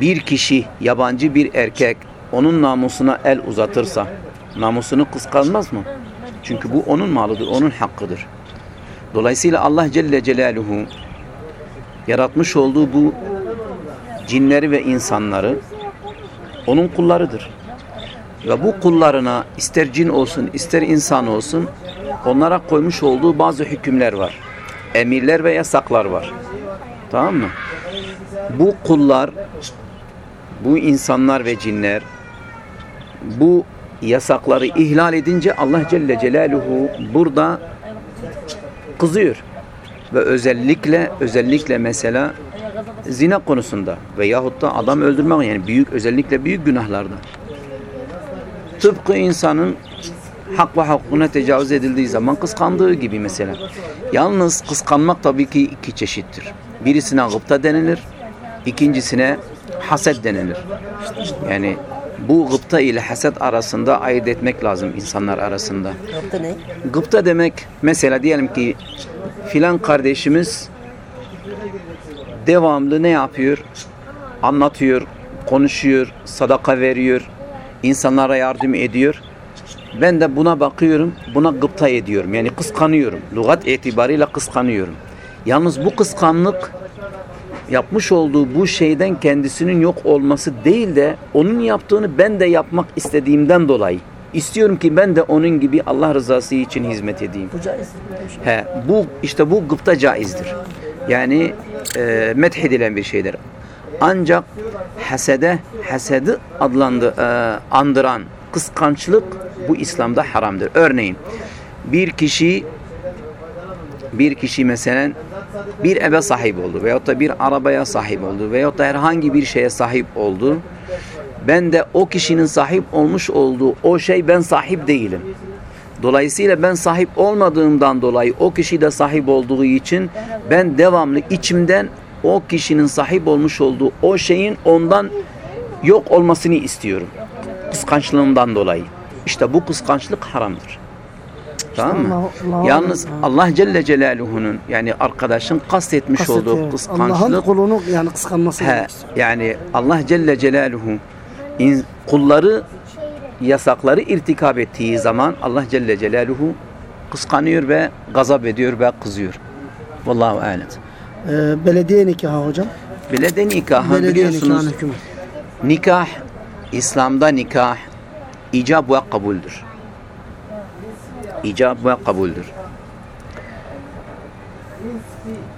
bir kişi, yabancı bir erkek onun namusuna el uzatırsa namusunu kıskanmaz mı? Çünkü bu onun malıdır, onun hakkıdır. Dolayısıyla Allah Celle Celaluhu yaratmış olduğu bu cinleri ve insanları onun kullarıdır. Ve bu kullarına ister cin olsun ister insan olsun onlara koymuş olduğu bazı hükümler var. Emirler ve yasaklar var. Tamam mı? Bu kullar, bu insanlar ve cinler bu yasakları ihlal edince Allah Celle Celaluhu burada kızıyor. Ve özellikle özellikle mesela zina konusunda veyahut da adam öldürmek yani büyük özellikle büyük günahlarda. Tıpkı insanın hak ve hukukuna tecavüz edildiği zaman kıskandığı gibi mesela. Yalnız kıskanmak tabii ki iki çeşittir. Birisine gıpta denilir, ikincisine haset denilir. Yani bu gıpta ile haset arasında ayırt etmek lazım insanlar arasında. Yaptı ne? Gıpta demek mesela diyelim ki filan kardeşimiz devamlı ne yapıyor? Anlatıyor, konuşuyor, sadaka veriyor, insanlara yardım ediyor. Ben de buna bakıyorum, buna gıpta ediyorum. Yani kıskanıyorum. Lugat itibariyle kıskanıyorum. Yalnız bu kıskanlık yapmış olduğu bu şeyden kendisinin yok olması değil de onun yaptığını ben de yapmak istediğimden dolayı. İstiyorum ki ben de onun gibi Allah rızası için hizmet edeyim. Bu caiz. He, bu işte bu gıpta caizdir. Yani e, methedilen bir şeydir. Ancak hasede, hasedi adlandı, e, andıran kıskançlık bu İslam'da haramdır. Örneğin bir kişi bir kişi mesela bir eve sahip oldu veyahut da bir arabaya sahip oldu veyahut da herhangi bir şeye sahip oldu. Ben de o kişinin sahip olmuş olduğu o şey ben sahip değilim. Dolayısıyla ben sahip olmadığımdan dolayı o kişi de sahip olduğu için ben devamlı içimden o kişinin sahip olmuş olduğu o şeyin ondan yok olmasını istiyorum. Kıskançlığımdan dolayı. İşte bu kıskançlık haramdır. Tamam mı? Allah- Allah- Yalnız Allah Celle Celaluhu'nun yani arkadaşın kastetmiş Kastettiği, olduğu kıskançlık Allah'ın kulunu yani kıskanması. He, yani Allah Celle Celaluhu in- kulları yasakları irtikap ettiği zaman Allah Celle Celaluhu kıskanıyor ve gazap ediyor ve kızıyor. Vallahu alem. Ee, belediye nikahı hocam. Bile de nikahı belediye biliyorsunuz. hükmü. Nikah, İslam'da nikah icab ve kabuldür. İcab ve kabuldür.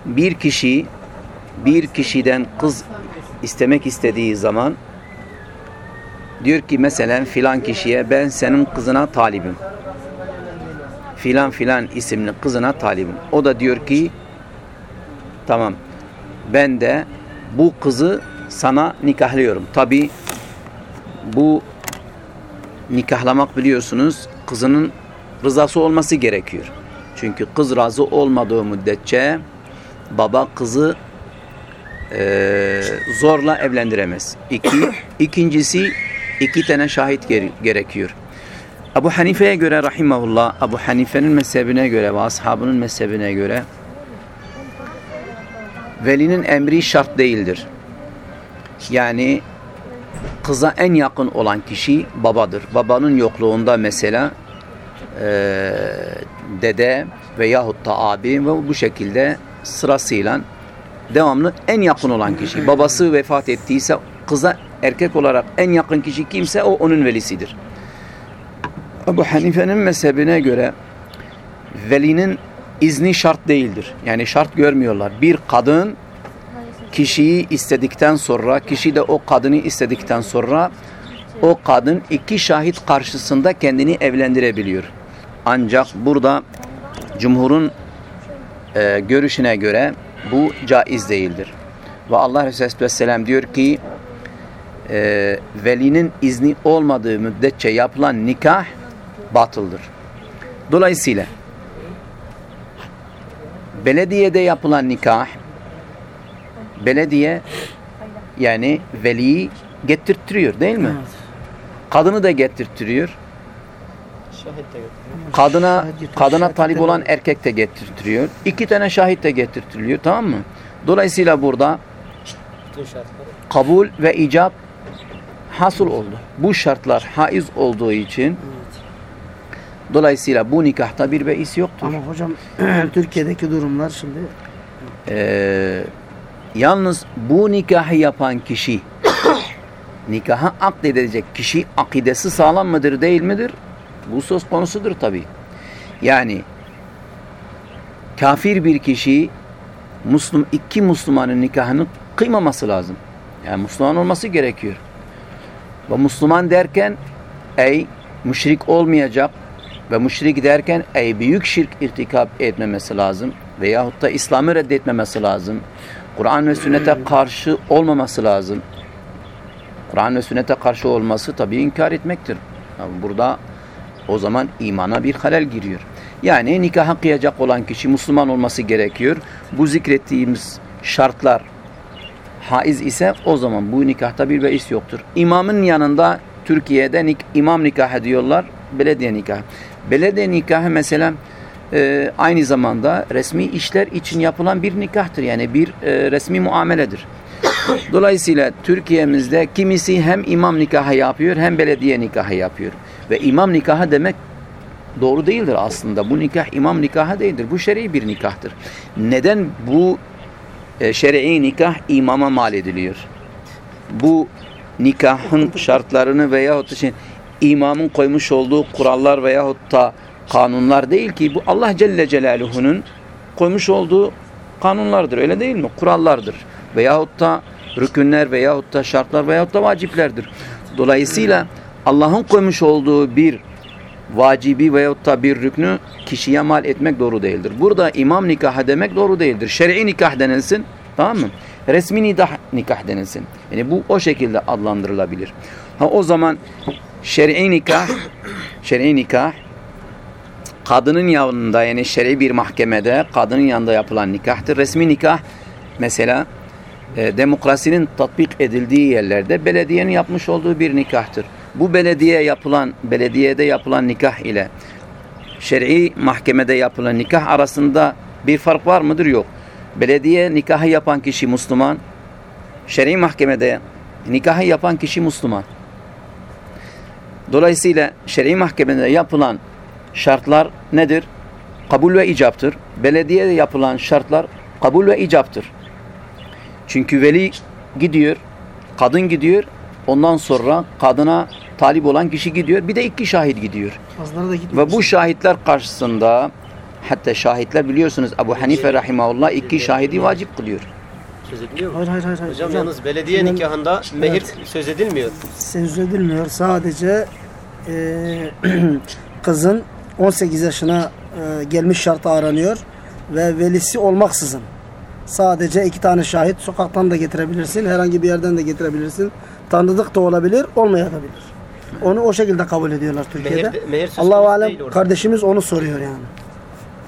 Bir kişi bir kişiden kız istemek istediği zaman diyor ki mesela filan kişiye ben senin kızına talibim. Filan filan isimli kızına talibim. O da diyor ki tamam ben de bu kızı sana nikahlıyorum. Tabi bu nikahlamak biliyorsunuz kızının rızası olması gerekiyor. Çünkü kız razı olmadığı müddetçe baba kızı eee, zorla evlendiremez. İki, ikincisi iki tane şahit gere- gerekiyor. Ebu Hanife'ye göre rahimahullah, Ebu Hanife'nin mezhebine göre ve ashabının mezhebine göre velinin emri şart değildir. Yani kıza en yakın olan kişi babadır. Babanın yokluğunda mesela eee, dede veyahut da abi ve bu şekilde sırasıyla devamlı en yakın olan kişi. Babası vefat ettiyse kıza erkek olarak en yakın kişi kimse o onun velisidir. Ebu Hanife'nin mezhebine göre velinin izni şart değildir. Yani şart görmüyorlar. Bir kadın kişiyi istedikten sonra, kişi de o kadını istedikten sonra o kadın iki şahit karşısında kendini evlendirebiliyor. Ancak burada cumhurun e, görüşüne göre bu caiz değildir. Ve Allah Resulü Aleyhisselam diyor ki e, velinin izni olmadığı müddetçe yapılan nikah batıldır. Dolayısıyla belediyede yapılan nikah belediye yani veliyi getirttiriyor değil mi? Kadını da getirttiriyor. Kadına kadına talip olan erkek de getirtiliyor. İki tane şahit de getirtiliyor tamam mı? Dolayısıyla burada kabul ve icap hasıl oldu. Bu şartlar haiz olduğu için dolayısıyla bu nikahta bir beis yoktur. Ama hocam Türkiye'deki durumlar şimdi Ee, yalnız bu nikahı yapan kişi nikaha akdedecek kişi akidesi sağlam mıdır değil midir? Bu söz konusudur tabi. Yani kafir bir kişi Müslüm, iki Müslümanın nikahını kıymaması lazım. Yani Müslüman olması gerekiyor. Ve Müslüman derken ey müşrik olmayacak ve müşrik derken ey büyük şirk irtikap etmemesi lazım veyahut da İslam'ı reddetmemesi lazım. Kur'an ve sünnete karşı olmaması lazım. Kur'an ve sünnete karşı olması tabii inkar etmektir. Yani burada o zaman imana bir halel giriyor. Yani nikaha kıyacak olan kişi Müslüman olması gerekiyor. Bu zikrettiğimiz şartlar haiz ise o zaman bu nikahta bir beis yoktur. İmamın yanında Türkiye'de nik imam nikahı diyorlar, belediye nikahı. Belediye nikahı mesela e, aynı zamanda resmi işler için yapılan bir nikahtır. Yani bir e, resmi muameledir. Dolayısıyla Türkiye'mizde kimisi hem imam nikahı yapıyor hem belediye nikahı yapıyor. Ve imam nikahı demek doğru değildir aslında. Bu nikah imam nikahı değildir. Bu şer'i bir nikahtır. Neden bu e, şer'i nikah imama mal ediliyor? Bu nikahın şartlarını veyahut şey, imamın koymuş olduğu kurallar veyahut da kanunlar değil ki bu Allah Celle Celaluhu'nun koymuş olduğu kanunlardır. Öyle değil mi? Kurallardır. Veyahut da rükünler veyahut da şartlar veyahut da vaciplerdir. Dolayısıyla Allah'ın koymuş olduğu bir vacibi veyahut da bir rüknü kişiye mal etmek doğru değildir. Burada imam nikahı demek doğru değildir. Şer'i nikah denilsin. Tamam mı? Resmi nikah, nikah denilsin. Yani bu o şekilde adlandırılabilir. Ha o zaman şer'i nikah şer'i nikah kadının yanında yani şer'i bir mahkemede kadının yanında yapılan nikahtır. Resmi nikah mesela e, demokrasinin tatbik edildiği yerlerde belediyenin yapmış olduğu bir nikahtır. Bu belediye yapılan belediyede yapılan nikah ile şer'i mahkemede yapılan nikah arasında bir fark var mıdır? Yok. Belediye nikahı yapan kişi Müslüman. Şer'i mahkemede nikahı yapan kişi Müslüman. Dolayısıyla şer'i mahkemede yapılan şartlar nedir? Kabul ve icaptır. Belediyede yapılan şartlar kabul ve icaptır. Çünkü veli gidiyor, kadın gidiyor, ondan sonra kadına talip olan kişi gidiyor, bir de iki şahit gidiyor. da gitmiyor. Ve bu şahitler karşısında hatta şahitler biliyorsunuz Ebu Hanife rahimahullah iki şahidi vacip kılıyor. Söz ediliyor mu? Hayır hayır hayır. hayır. Hocam, yalnız belediye Bundan- nikahında mehir söz edilmiyor. söz edilmiyor. Sadece eee, kızın 18 yaşına eee, gelmiş şartı aranıyor ve velisi olmaksızın sadece iki tane şahit sokaktan da getirebilirsin, herhangi bir yerden de getirebilirsin. Tanıdık da olabilir, olmayabilir. Onu o şekilde kabul ediyorlar Türkiye'de. Mehir, Allah-u alem kardeşimiz onu soruyor yani.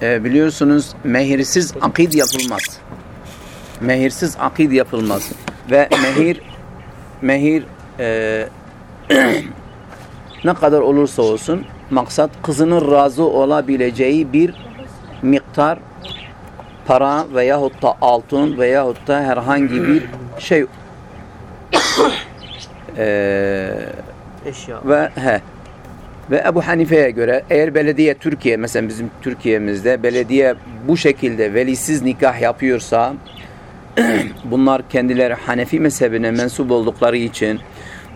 Ee, biliyorsunuz mehirsiz akid yapılmaz. Mehirsiz akid yapılmaz. Ve mehir mehir e, ne kadar olursa olsun maksat kızının razı olabileceği bir miktar para veyahut da altın veyahut da herhangi bir şey eee Eşya. ve he ve Ebu Hanife'ye göre eğer belediye Türkiye mesela bizim Türkiye'mizde belediye bu şekilde velisiz nikah yapıyorsa bunlar kendileri Hanefi mezhebine mensup oldukları için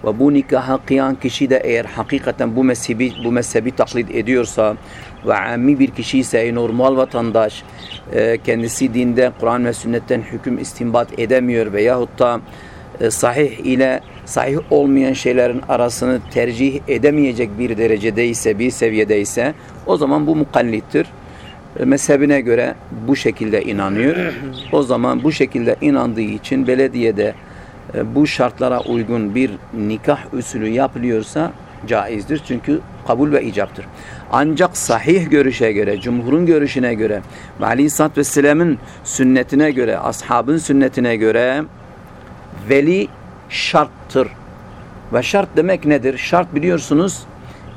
ve bu nikaha kıyan kişi de eğer hakikaten bu mezhebi bu mezhebi taklit ediyorsa ve ammi bir kişi ise normal vatandaş e, kendisi dinde Kur'an ve sünnetten hüküm istinbat edemiyor veyahut da e, sahih ile sahih olmayan şeylerin arasını tercih edemeyecek bir derecede ise bir seviyede ise o zaman bu mukallittir. E, Mezhebine göre bu şekilde inanıyor. O zaman bu şekilde inandığı için belediyede e, bu şartlara uygun bir nikah usulü yapılıyorsa caizdir. Çünkü kabul ve icaptır. Ancak sahih görüşe göre, cumhurun görüşüne göre ve Aleyhisselatü Vesselam'ın sünnetine göre, ashabın sünnetine göre veli şarttır. Ve şart demek nedir? Şart biliyorsunuz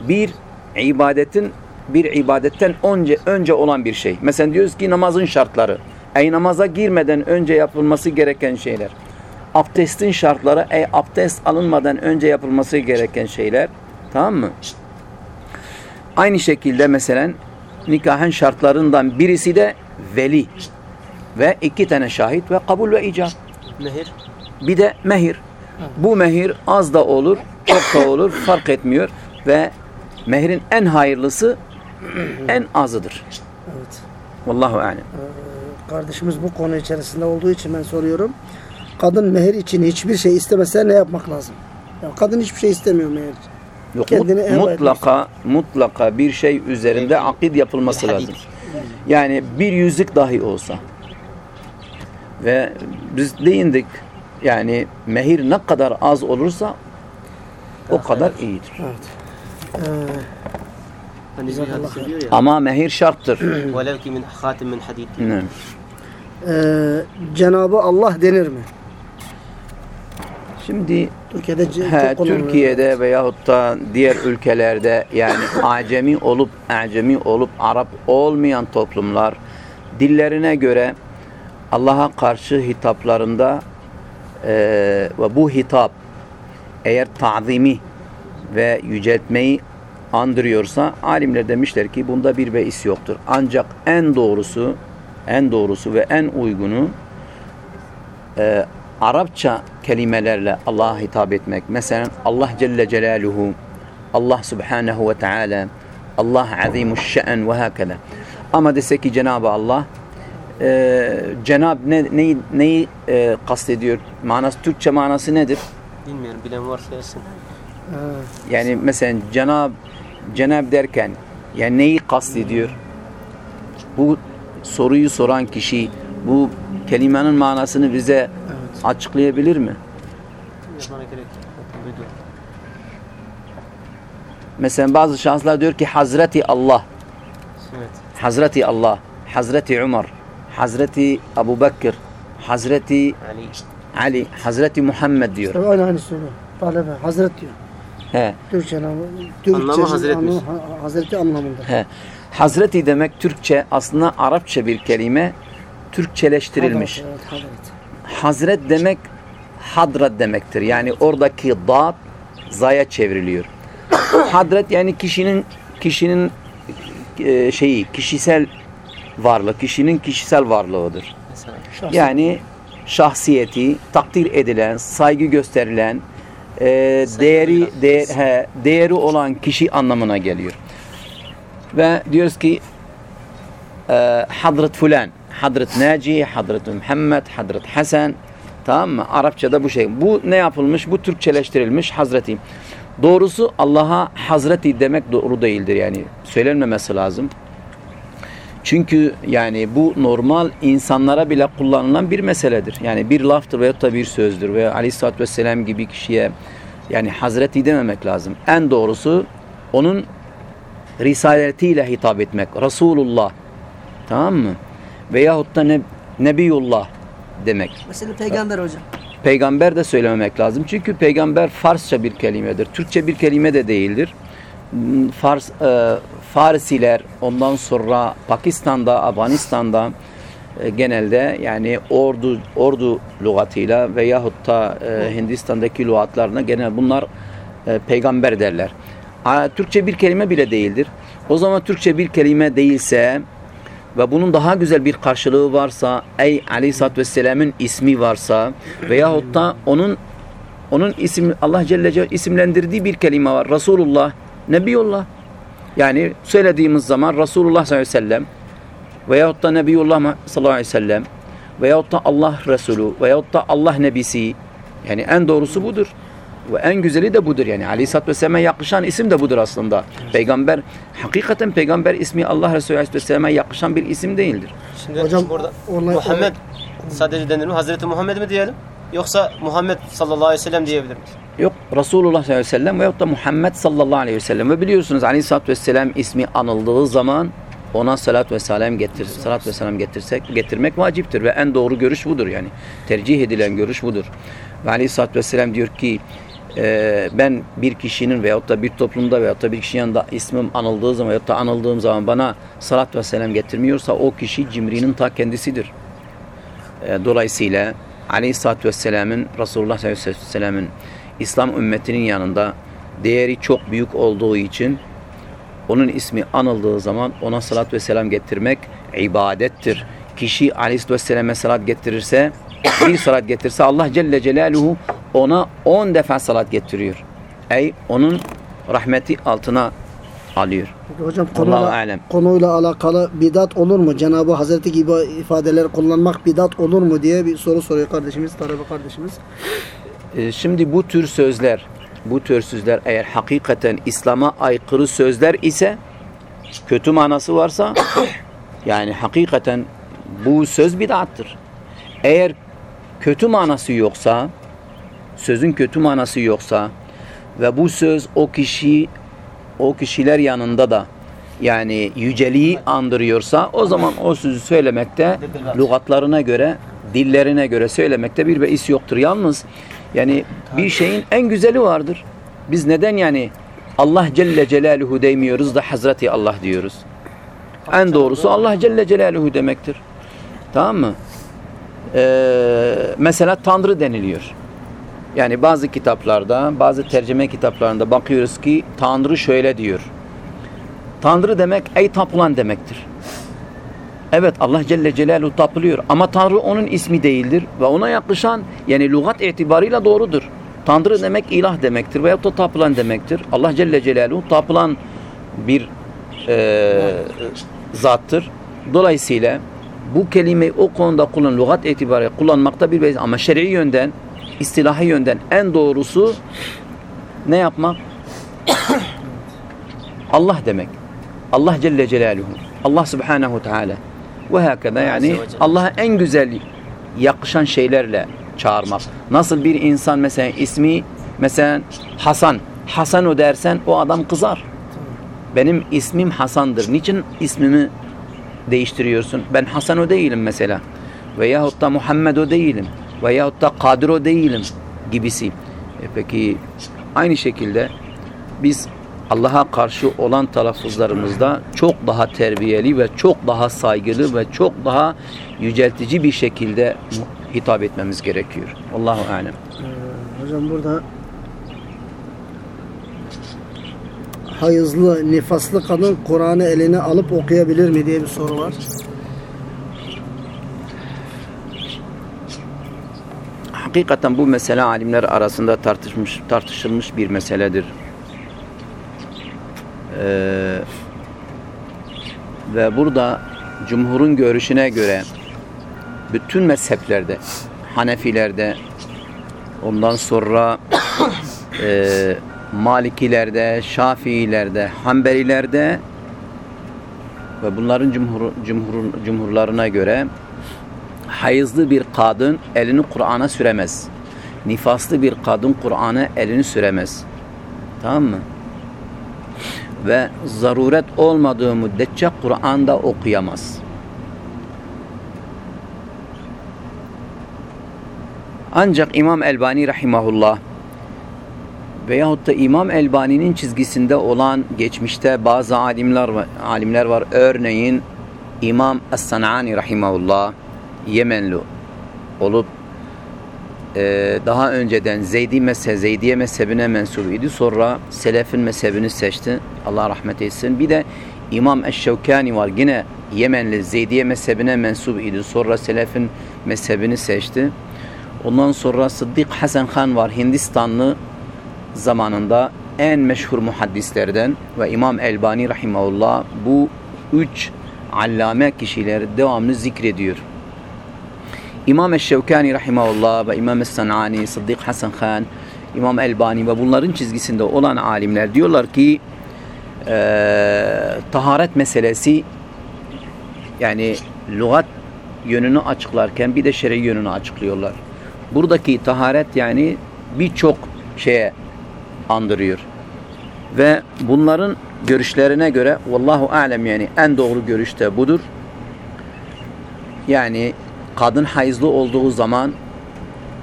bir ibadetin bir ibadetten önce önce olan bir şey. Mesela diyoruz ki namazın şartları. Ey namaza girmeden önce yapılması gereken şeyler. Abdestin şartları ey abdest alınmadan önce yapılması gereken şeyler. Tamam mı? Aynı şekilde mesela nikahın şartlarından birisi de veli ve iki tane şahit ve kabul ve icap. Mehir. Bir de mehir. Bu mehir az da olur, çok da olur fark etmiyor ve mehrin en hayırlısı en azıdır. Evet. Vallahu alem. Kardeşimiz bu konu içerisinde olduğu için ben soruyorum. Kadın mehir için hiçbir şey istemese ne yapmak lazım? Ya kadın hiçbir şey istemiyor mehir için. Yok, Kendini mutlaka mutlaka bir şey üzerinde akid yapılması lazım. Yani bir yüzük dahi olsa ve biz değindik yani mehir ne kadar az olursa o kadar iyidir. Evet. Ee, Hani bir hadis diyor ya. Ama mehir şarttır. Velev ki min hatim min hadid. Ne? e, Cenabı Allah denir mi? Şimdi Türkiye'de He. Türkiye'de veyahut da diğer ülkelerde yani acemi olup acemi olup Arap olmayan toplumlar dillerine göre Allah'a karşı hitaplarında eee, ve bu hitap eğer ta'zimi ve yüceltmeyi andırıyorsa alimler demişler ki bunda bir beis yoktur. Ancak en doğrusu en doğrusu ve en uygunu e, Arapça kelimelerle Allah'a hitap etmek. Mesela Allah Celle Celaluhu, Allah Subhanahu ve Teala, Allah Azimuş Şe'n ve hakeza. Ama dese ki Cenab-ı Allah e, Cenab ne, neyi, neyi e, kastediyor? Manası, Türkçe manası nedir? Bilmiyorum bilen varsa yazsın. Yani mesela Cenab Cenab derken yani neyi kastediyor? Bu soruyu soran kişi bu kelimenin manasını bize açıklayabilir mi? Mesela bazı şahıslar diyor ki Hazreti Allah, Evet. Hazreti Allah, Hazreti Ömer, Hazreti Ebu Bekir, Hazreti Ali. Ali, Hazreti Muhammed diyor. tabii aynı aynı söylüyor. Talebe, Hazret diyor. He, Türkçe Anlamı Hazretmiş. anlamı ha- Hazreti anlamında. he. Hazreti demek Türkçe aslında Arapça bir kelime Türkçeleştirilmiş. Hazret, evet, Hazret. Hazret demek hadrat demektir. Yani oradaki dat zaya çevriliyor. hadret yani kişinin kişinin e, şeyi kişisel varlık, kişinin kişisel varlığıdır. Mesela. Şahsen. Yani şahsiyeti takdir edilen, saygı gösterilen, e, değeri değer, he, değeri olan kişi anlamına geliyor. Ve diyoruz ki e, Hadret Fulan, Hadret Naci, Hadret Muhammed, Hadret Hasan. Tamam mı? Arapçada bu şey. Bu ne yapılmış? Bu Türkçeleştirilmiş Hazreti. Doğrusu Allah'a Hazreti demek doğru değildir yani. Söylenmemesi lazım. Çünkü yani bu normal insanlara bile kullanılan bir meseledir. Yani bir laftır veyahut da bir sözdür. Ve aleyhissalatü vesselam gibi kişiye yani Hazreti dememek lazım. En doğrusu onun risaletiyle hitap etmek. Resulullah. Tamam mı? Veyahut da ne, Nebiyullah demek. Mesela peygamber hocam. Peygamber de söylememek lazım. Çünkü peygamber Farsça bir kelimedir. Türkçe bir kelime de değildir. Fars, e, Farisiler ondan sonra Pakistan'da, Afganistan'da e, genelde yani ordu ordu lügatıyla veyahut da e, Hindistan'daki lügatlarına genel bunlar e, peygamber derler. A, Türkçe bir kelime bile değildir. O zaman Türkçe bir kelime değilse ve bunun daha güzel bir karşılığı varsa ey aleyhissalatü vesselamın ismi varsa veyahut da onun onun isim Allah Celle Celle isimlendirdiği bir kelime var. Resulullah, Nebiyullah. Yani söylediğimiz zaman Resulullah sallallahu aleyhi ve sellem veyahut da Nebiyullah sallallahu aleyhi ve sellem veyahut da Allah Resulü veyahut da Allah Nebisi yani en doğrusu budur. Ve en güzeli de budur yani. Aleyhisselatü Vesselam'a yakışan isim de budur aslında. Peygamber, hakikaten peygamber ismi Allah Resulü Aleyhisselam'a yakışan bir isim değildir. Şimdi Hocam, burada olay- Muhammed sadece denir mi? Hazreti Muhammed mi diyelim? Yoksa Muhammed sallallahu aleyhi ve sellem diyebilir miyiz? Yok Resulullah sallallahu aleyhi ve sellem veyahut da Muhammed sallallahu aleyhi ve sellem. Ve biliyorsunuz Aleyhisselatü Vesselam ismi anıldığı zaman ona salat ve selam getir, salat ve selam getirsek getirmek vaciptir ve en doğru görüş budur yani. Tercih edilen görüş budur. Ve Aleyhisselatü Vesselam diyor ki e, ben bir kişinin veyahut da bir toplumda veyahut da bir kişinin yanında ismim anıldığı zaman veyahut da anıldığım zaman bana salat ve selam getirmiyorsa o kişi cimrinin ta kendisidir. E, dolayısıyla Aleyhisselatü Vesselam'ın Resulullah sallallahu aleyhi ve sellem'in İslam ümmetinin yanında değeri çok büyük olduğu için onun ismi anıldığı zaman ona salat ve selam getirmek ibadettir. Kişi aleyhisselatü vesselam'e salat getirirse, bir salat getirse Allah Celle Celaluhu ona on defa salat getiriyor. Ey onun rahmeti altına alıyor. Peki hocam Allahu konuyla, alem. konuyla alakalı bidat olur mu? Cenab-ı Hazreti gibi ifadeleri kullanmak bidat olur mu diye bir soru soruyor kardeşimiz, talebe kardeşimiz. Ee, Şimdi bu tür sözler, bu tür sözler eğer hakikaten İslam'a aykırı sözler ise, kötü manası varsa, yani hakikaten bu söz bid'attır. Eğer kötü manası yoksa, sözün kötü manası yoksa ve bu söz o kişi, o kişiler yanında da yani yüceliği andırıyorsa o zaman o sözü söylemekte lügatlarına göre, dillerine göre söylemekte bir beis yoktur. Yalnız yani bir şeyin en güzeli vardır. Biz neden yani Allah Celle Celaluhu demiyoruz da Hazreti Allah diyoruz. En doğrusu Allah Celle Celaluhu demektir. Tamam mı? Ee, mesela Tanrı deniliyor. Yani bazı kitaplarda, bazı tercüme kitaplarında bakıyoruz ki Tanrı şöyle diyor. Tanrı demek ey tapılan demektir. Evet Allah Celle Celaluhu tapılıyor ama Tanrı onun ismi değildir ve ona yaklaşan yani lügat itibarıyla doğrudur. Tanrı demek ilah demektir veyahut da tapılan demektir. Allah Celle Celaluhu tapılan bir e, zattır. Dolayısıyla bu kelimeyi o konuda kullan, lügat itibariyle kullanmakta bir beis ama şer'i yönden, istilahi yönden en doğrusu ne yapmak? Allah demek. Allah Celle Celaluhu. Allah Subhanahu Teala. Ve hakeza yani. Allah'a en güzel yakışan şeylerle çağırmak. Nasıl bir insan mesela ismi mesela Hasan. Hasan o dersen o adam kızar. Benim ismim Hasan'dır. Niçin ismimi değiştiriyorsun? Ben Hasan o değilim mesela. Veyahut da Muhammed o değilim. Veyahut da Kadir o değilim gibisi. E peki aynı şekilde biz Allah'a karşı olan telaffuzlarımızda çok daha terbiyeli ve çok daha saygılı ve çok daha yüceltici bir şekilde hitap etmemiz gerekiyor. Allahu alem. Ee, hocam burada hayızlı, nifaslı kadın Kur'an'ı eline alıp okuyabilir mi diye bir soru var. Hakikaten bu mesele alimler arasında tartışmış tartışılmış bir meseledir. Ee, ve burada cumhurun görüşüne göre bütün mezheplerde, Hanefilerde, ondan sonra e, Malikilerde, Şafiilerde, Hanbelilerde ve bunların cumhur, cumhur, cumhurlarına göre hayızlı bir kadın elini Kur'an'a süremez. Nifaslı bir kadın Kur'an'a elini süremez. Tamam mı? Ve zaruret olmadığı müddetçe Kur'an'da okuyamaz. Ancak İmam Elbani rahimahullah veyahut da İmam Elbani'nin çizgisinde olan geçmişte bazı alimler var, alimler var. Örneğin İmam Es-San'ani rahimahullah Yemenli olup e, daha önceden Zeydi mezhe, Zeydiye mezhebine mensup idi. Sonra Selefin mezhebini seçti. Allah rahmet etsin. Bir de İmam Eşşevkani var. Yine Yemenli Zeydiye mezhebine mensup idi. Sonra Selefin mezhebini seçti. Ondan sonra Sıddık Hasan Han var. Hindistanlı zamanında en meşhur muhaddislerden ve İmam Elbani rahimahullah bu üç allame kişileri devamlı zikrediyor. İmam Eşşevkani rahimahullah ve İmam Es-Sanani, Sıddık Hasan Han, İmam Elbani ve bunların çizgisinde olan alimler diyorlar ki e, taharet meselesi yani lügat yönünü açıklarken bir de şer'i yönünü açıklıyorlar. Buradaki taharet yani birçok şeye andırıyor. Ve bunların görüşlerine göre vallahu alem yani en doğru görüş de budur. Yani kadın hayızlı olduğu zaman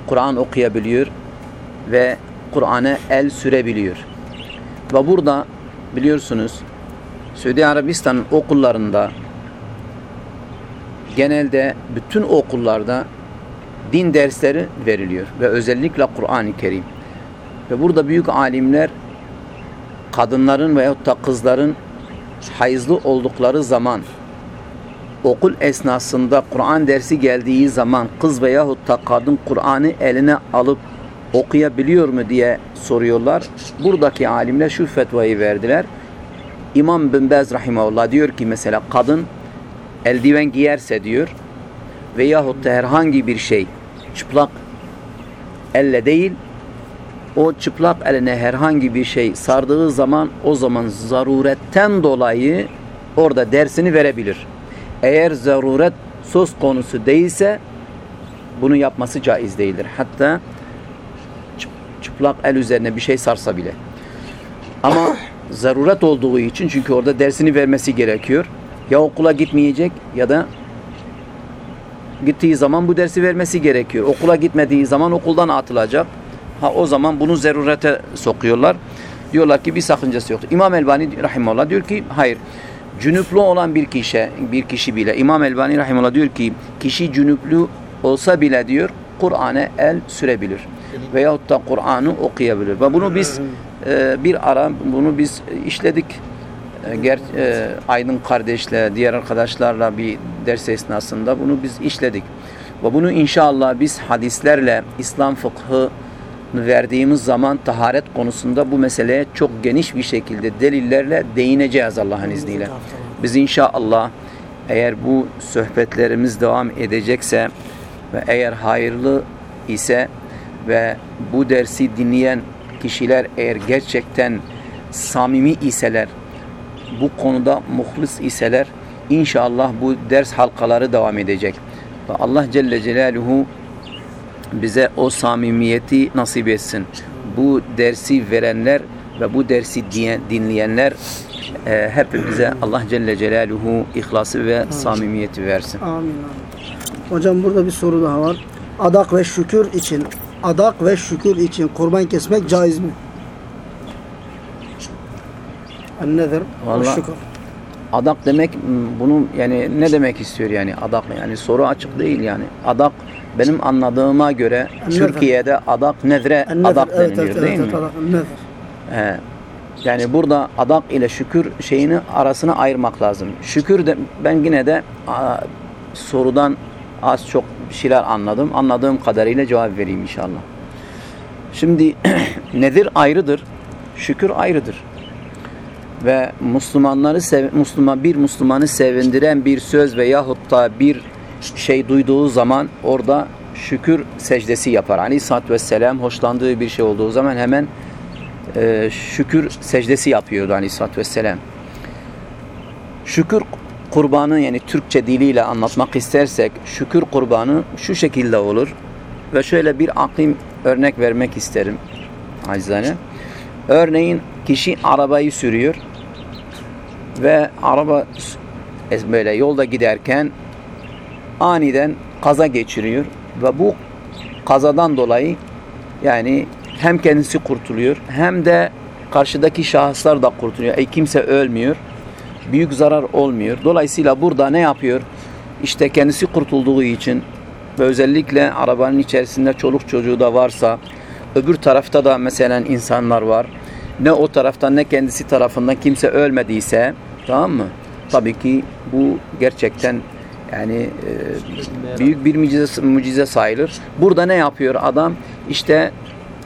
Kur'an okuyabiliyor ve Kur'an'a el sürebiliyor. Ve burada biliyorsunuz Suudi Arabistan'ın okullarında genelde bütün okullarda din dersleri veriliyor ve özellikle Kur'an-ı Kerim. Ve burada büyük alimler kadınların veyahut da kızların hayızlı oldukları zaman okul esnasında Kur'an dersi geldiği zaman kız veyahut da kadın Kur'an'ı eline alıp okuyabiliyor mu diye soruyorlar. Buradaki alimler şu fetvayı verdiler. İmam bin Bez rahimahullah diyor ki mesela kadın eldiven giyerse diyor veyahut da herhangi bir şey çıplak elle değil o çıplak eline herhangi bir şey sardığı zaman o zaman zaruretten dolayı orada dersini verebilir. Eğer zaruret söz konusu değilse bunu yapması caiz değildir. Hatta çıp- çıplak el üzerine bir şey sarsa bile. Ama zaruret olduğu için çünkü orada dersini vermesi gerekiyor. Ya okula gitmeyecek ya da gittiği zaman bu dersi vermesi gerekiyor. Okula gitmediği zaman okuldan atılacak. Ha o zaman bunu zerurete sokuyorlar. Diyorlar ki bir sakıncası yok. İmam Elbani rahimahullah diyor ki hayır. Cünüplü olan bir kişi bir kişi bile İmam Elbani rahimahullah diyor ki kişi cünüplü olsa bile diyor Kur'an'a el sürebilir. Veyahut da Kur'an'ı okuyabilir. Ve bunu biz e, bir ara bunu biz işledik. E, Ger, e, Aydın kardeşle, diğer arkadaşlarla bir ders esnasında bunu biz işledik. Ve bunu inşallah biz hadislerle İslam fıkhı verdiğimiz zaman taharet konusunda bu meseleye çok geniş bir şekilde delillerle değineceğiz Allah'ın izniyle. Biz inşallah eğer bu sohbetlerimiz devam edecekse ve eğer hayırlı ise ve bu dersi dinleyen kişiler eğer gerçekten samimi iseler, bu konuda muhlis iseler inşallah bu ders halkaları devam edecek. Ve Allah Celle Celaluhu bize o samimiyeti nasip etsin. Bu dersi verenler ve bu dersi dinleyenler e, hepimize Allah Celle Celaluhu ihlası ve samimiyeti versin. Amin amin. Hocam burada bir soru daha var. Adak ve şükür için adak ve şükür için kurban kesmek caiz mi? Nedir? Vallahi- Şükür. Adak demek bunu yani ne demek istiyor yani adak yani soru açık değil yani. Adak benim anladığıma göre? Türkiye'de adak Nedir? adak deniliyor değil mi? Yani burada adak ile şükür şeyini arasına ayırmak lazım. Şükür de ben yine de a, sorudan az çok bir şeyler anladım. Anladığım kadarıyla cevap vereyim inşallah. Şimdi nedir ayrıdır? Şükür ayrıdır. Ve Müslümanları Müslüman bir Müslümanı sevindiren bir söz veyahut da bir şey duyduğu zaman orada şükür secdesi yapar. Aleyhisselatü Vesselam hoşlandığı bir şey olduğu zaman hemen e, şükür secdesi yapıyordu Aleyhisselatü Vesselam. Şükür kurbanı yani Türkçe diliyle anlatmak istersek şükür kurbanı şu şekilde olur. Ve şöyle bir aklim örnek vermek isterim acizane. Örneğin kişi arabayı sürüyor ve araba s- böyle yolda giderken aniden kaza geçiriyor ve bu kazadan dolayı yani hem kendisi kurtuluyor hem de karşıdaki şahıslar da kurtuluyor. E kimse ölmüyor. Büyük zarar olmuyor. Dolayısıyla burada ne yapıyor? İşte kendisi kurtulduğu için ve özellikle arabanın içerisinde çoluk çocuğu da varsa öbür tarafta da mesela insanlar var. Ne o taraftan ne kendisi tarafından kimse ölmediyse tamam mı? Tabii ki bu gerçekten yani e, büyük bir mucize, mucize sayılır. Burada ne yapıyor adam? İşte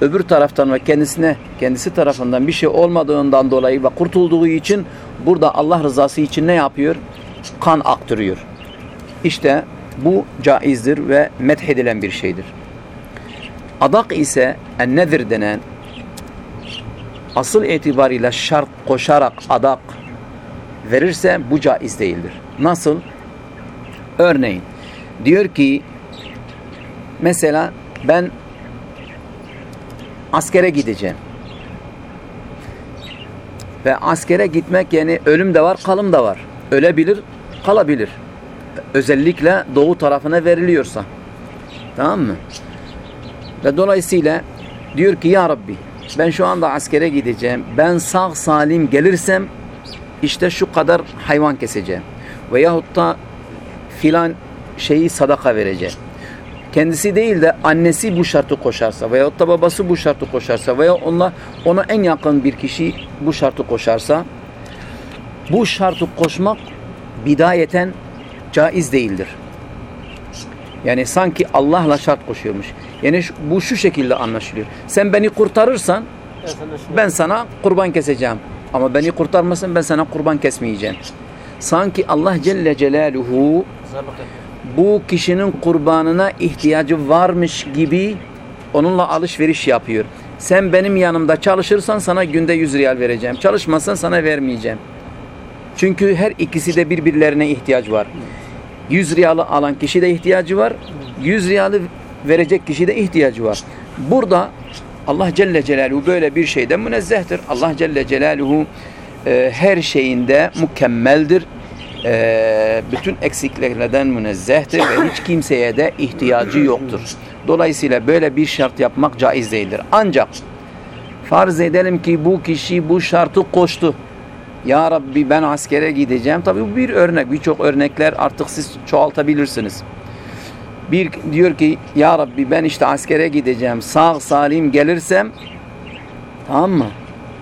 öbür taraftan ve kendisine kendisi tarafından bir şey olmadığından dolayı ve kurtulduğu için burada Allah rızası için ne yapıyor? Kan aktırıyor. İşte bu caizdir ve methedilen bir şeydir. Adak ise ennezir denen asıl itibariyle şart koşarak adak verirse bu caiz değildir. Nasıl? Örneğin diyor ki mesela ben askere gideceğim. Ve askere gitmek yani ölüm de var, kalım da var. Ölebilir, kalabilir. Özellikle doğu tarafına veriliyorsa. Tamam mı? Ve dolayısıyla diyor ki ya Rabbi ben şu anda askere gideceğim. Ben sağ salim gelirsem işte şu kadar hayvan keseceğim. Veyahut da filan şeyi sadaka vereceğim. Kendisi değil de annesi bu şartı koşarsa veyahut da babası bu şartı koşarsa veya ona, ona en yakın bir kişi bu şartı koşarsa bu şartı koşmak bidayeten caiz değildir. Yani sanki Allah'la şart koşuyormuş. Yani bu şu şekilde anlaşılıyor. Sen beni kurtarırsan ben sana kurban keseceğim. Ama beni kurtarmasın ben sana kurban kesmeyeceğim. Sanki Allah Celle Celaluhu. Bu kişinin kurbanına ihtiyacı varmış gibi onunla alışveriş yapıyor. Sen benim yanımda çalışırsan sana günde 100 riyal vereceğim. Çalışmazsan sana vermeyeceğim. Çünkü her ikisi de birbirlerine ihtiyaç var. 100 riyalı alan kişi de ihtiyacı var. 100 riyalı verecek kişi de ihtiyacı var. Burada Allah Celle Celaluhu böyle bir şeyden münezzehtir. Allah Celle Celaluhu e, her şeyinde mükemmeldir. E, bütün eksikliklerden münezzehtir ve hiç kimseye de ihtiyacı yoktur. Dolayısıyla böyle bir şart yapmak caiz değildir. Ancak farz edelim ki bu kişi bu şartı koştu. Ya Rabbi ben askere gideceğim. Tabii bu bir örnek. Birçok örnekler artık siz çoğaltabilirsiniz. Bir diyor ki ya Rabbi ben işte askere gideceğim. Sağ salim gelirsem tamam mı?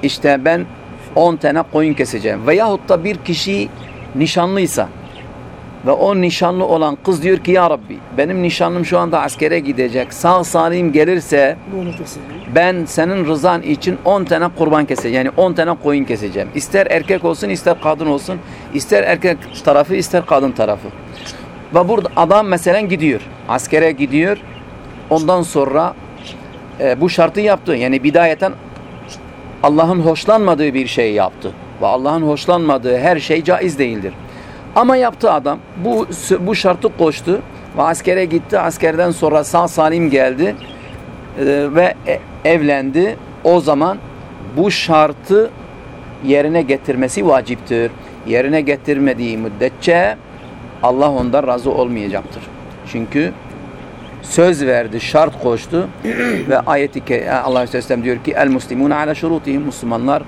İşte ben 10 tane koyun keseceğim. Veyahut da bir kişi nişanlıysa ve o nişanlı olan kız diyor ki ya Rabbi benim nişanlım şu anda askere gidecek. Sağ salim gelirse ben senin rızan için 10 tane kurban keseceğim. Yani 10 tane koyun keseceğim. İster erkek olsun ister kadın olsun. ister erkek tarafı ister kadın tarafı. Ve burada adam mesela gidiyor. Askere gidiyor. Ondan sonra e, bu şartı yaptı. Yani bidayeten Allah'ın hoşlanmadığı bir şey yaptı. Ve Allah'ın hoşlanmadığı her şey caiz değildir. Ama yaptı adam. Bu bu şartı koştu ve askere gitti. Askerden sonra sağ salim geldi e, ve e- evlendi. O zaman bu şartı yerine getirmesi vaciptir. Yerine getirmediği müddetçe Allah ondan razı olmayacaktır. Çünkü söz verdi, şart koştu ve ayeti Allah Aleyhisselam diyor ki el muslimun ala şurutihim Müslümanlar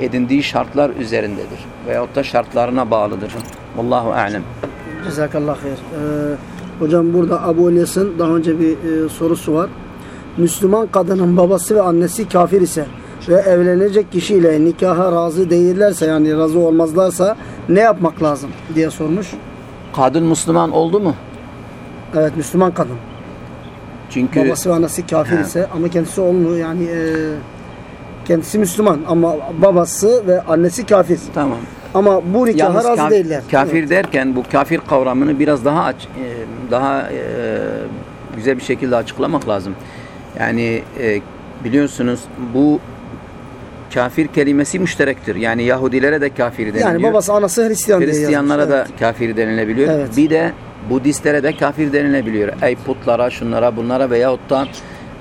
edindiği şartlar üzerindedir veyahut da şartlarına bağlıdır. Vallahu alem. Cezakallah hayır. Ee, hocam burada Abu Enes'in daha önce bir e, sorusu var. Müslüman kadının babası ve annesi kafir ise ve evlenecek kişiyle nikaha razı değillerse yani razı olmazlarsa ne yapmak lazım diye sormuş. Kadın Müslüman oldu mu? Evet Müslüman kadın. Çünkü Babası ve annesi kafir He. ise ama kendisi olmuyor yani e, kendisi Müslüman ama babası ve annesi kafir. tamam. Ama bu nikaha Yalnız razı kaf- değiller. kafir derken bu kafir kavramını biraz daha aç, e, daha e, güzel bir şekilde açıklamak lazım. Yani e, biliyorsunuz bu kafir kelimesi müşterektir. Yani Yahudilere de kafir deniliyor. Yani babası anası Hristiyan Hristiyanlara yazmış. da kafir denilebiliyor. Evet. Bir de Budistlere de kafir denilebiliyor. Ey putlara, şunlara, bunlara veyahut da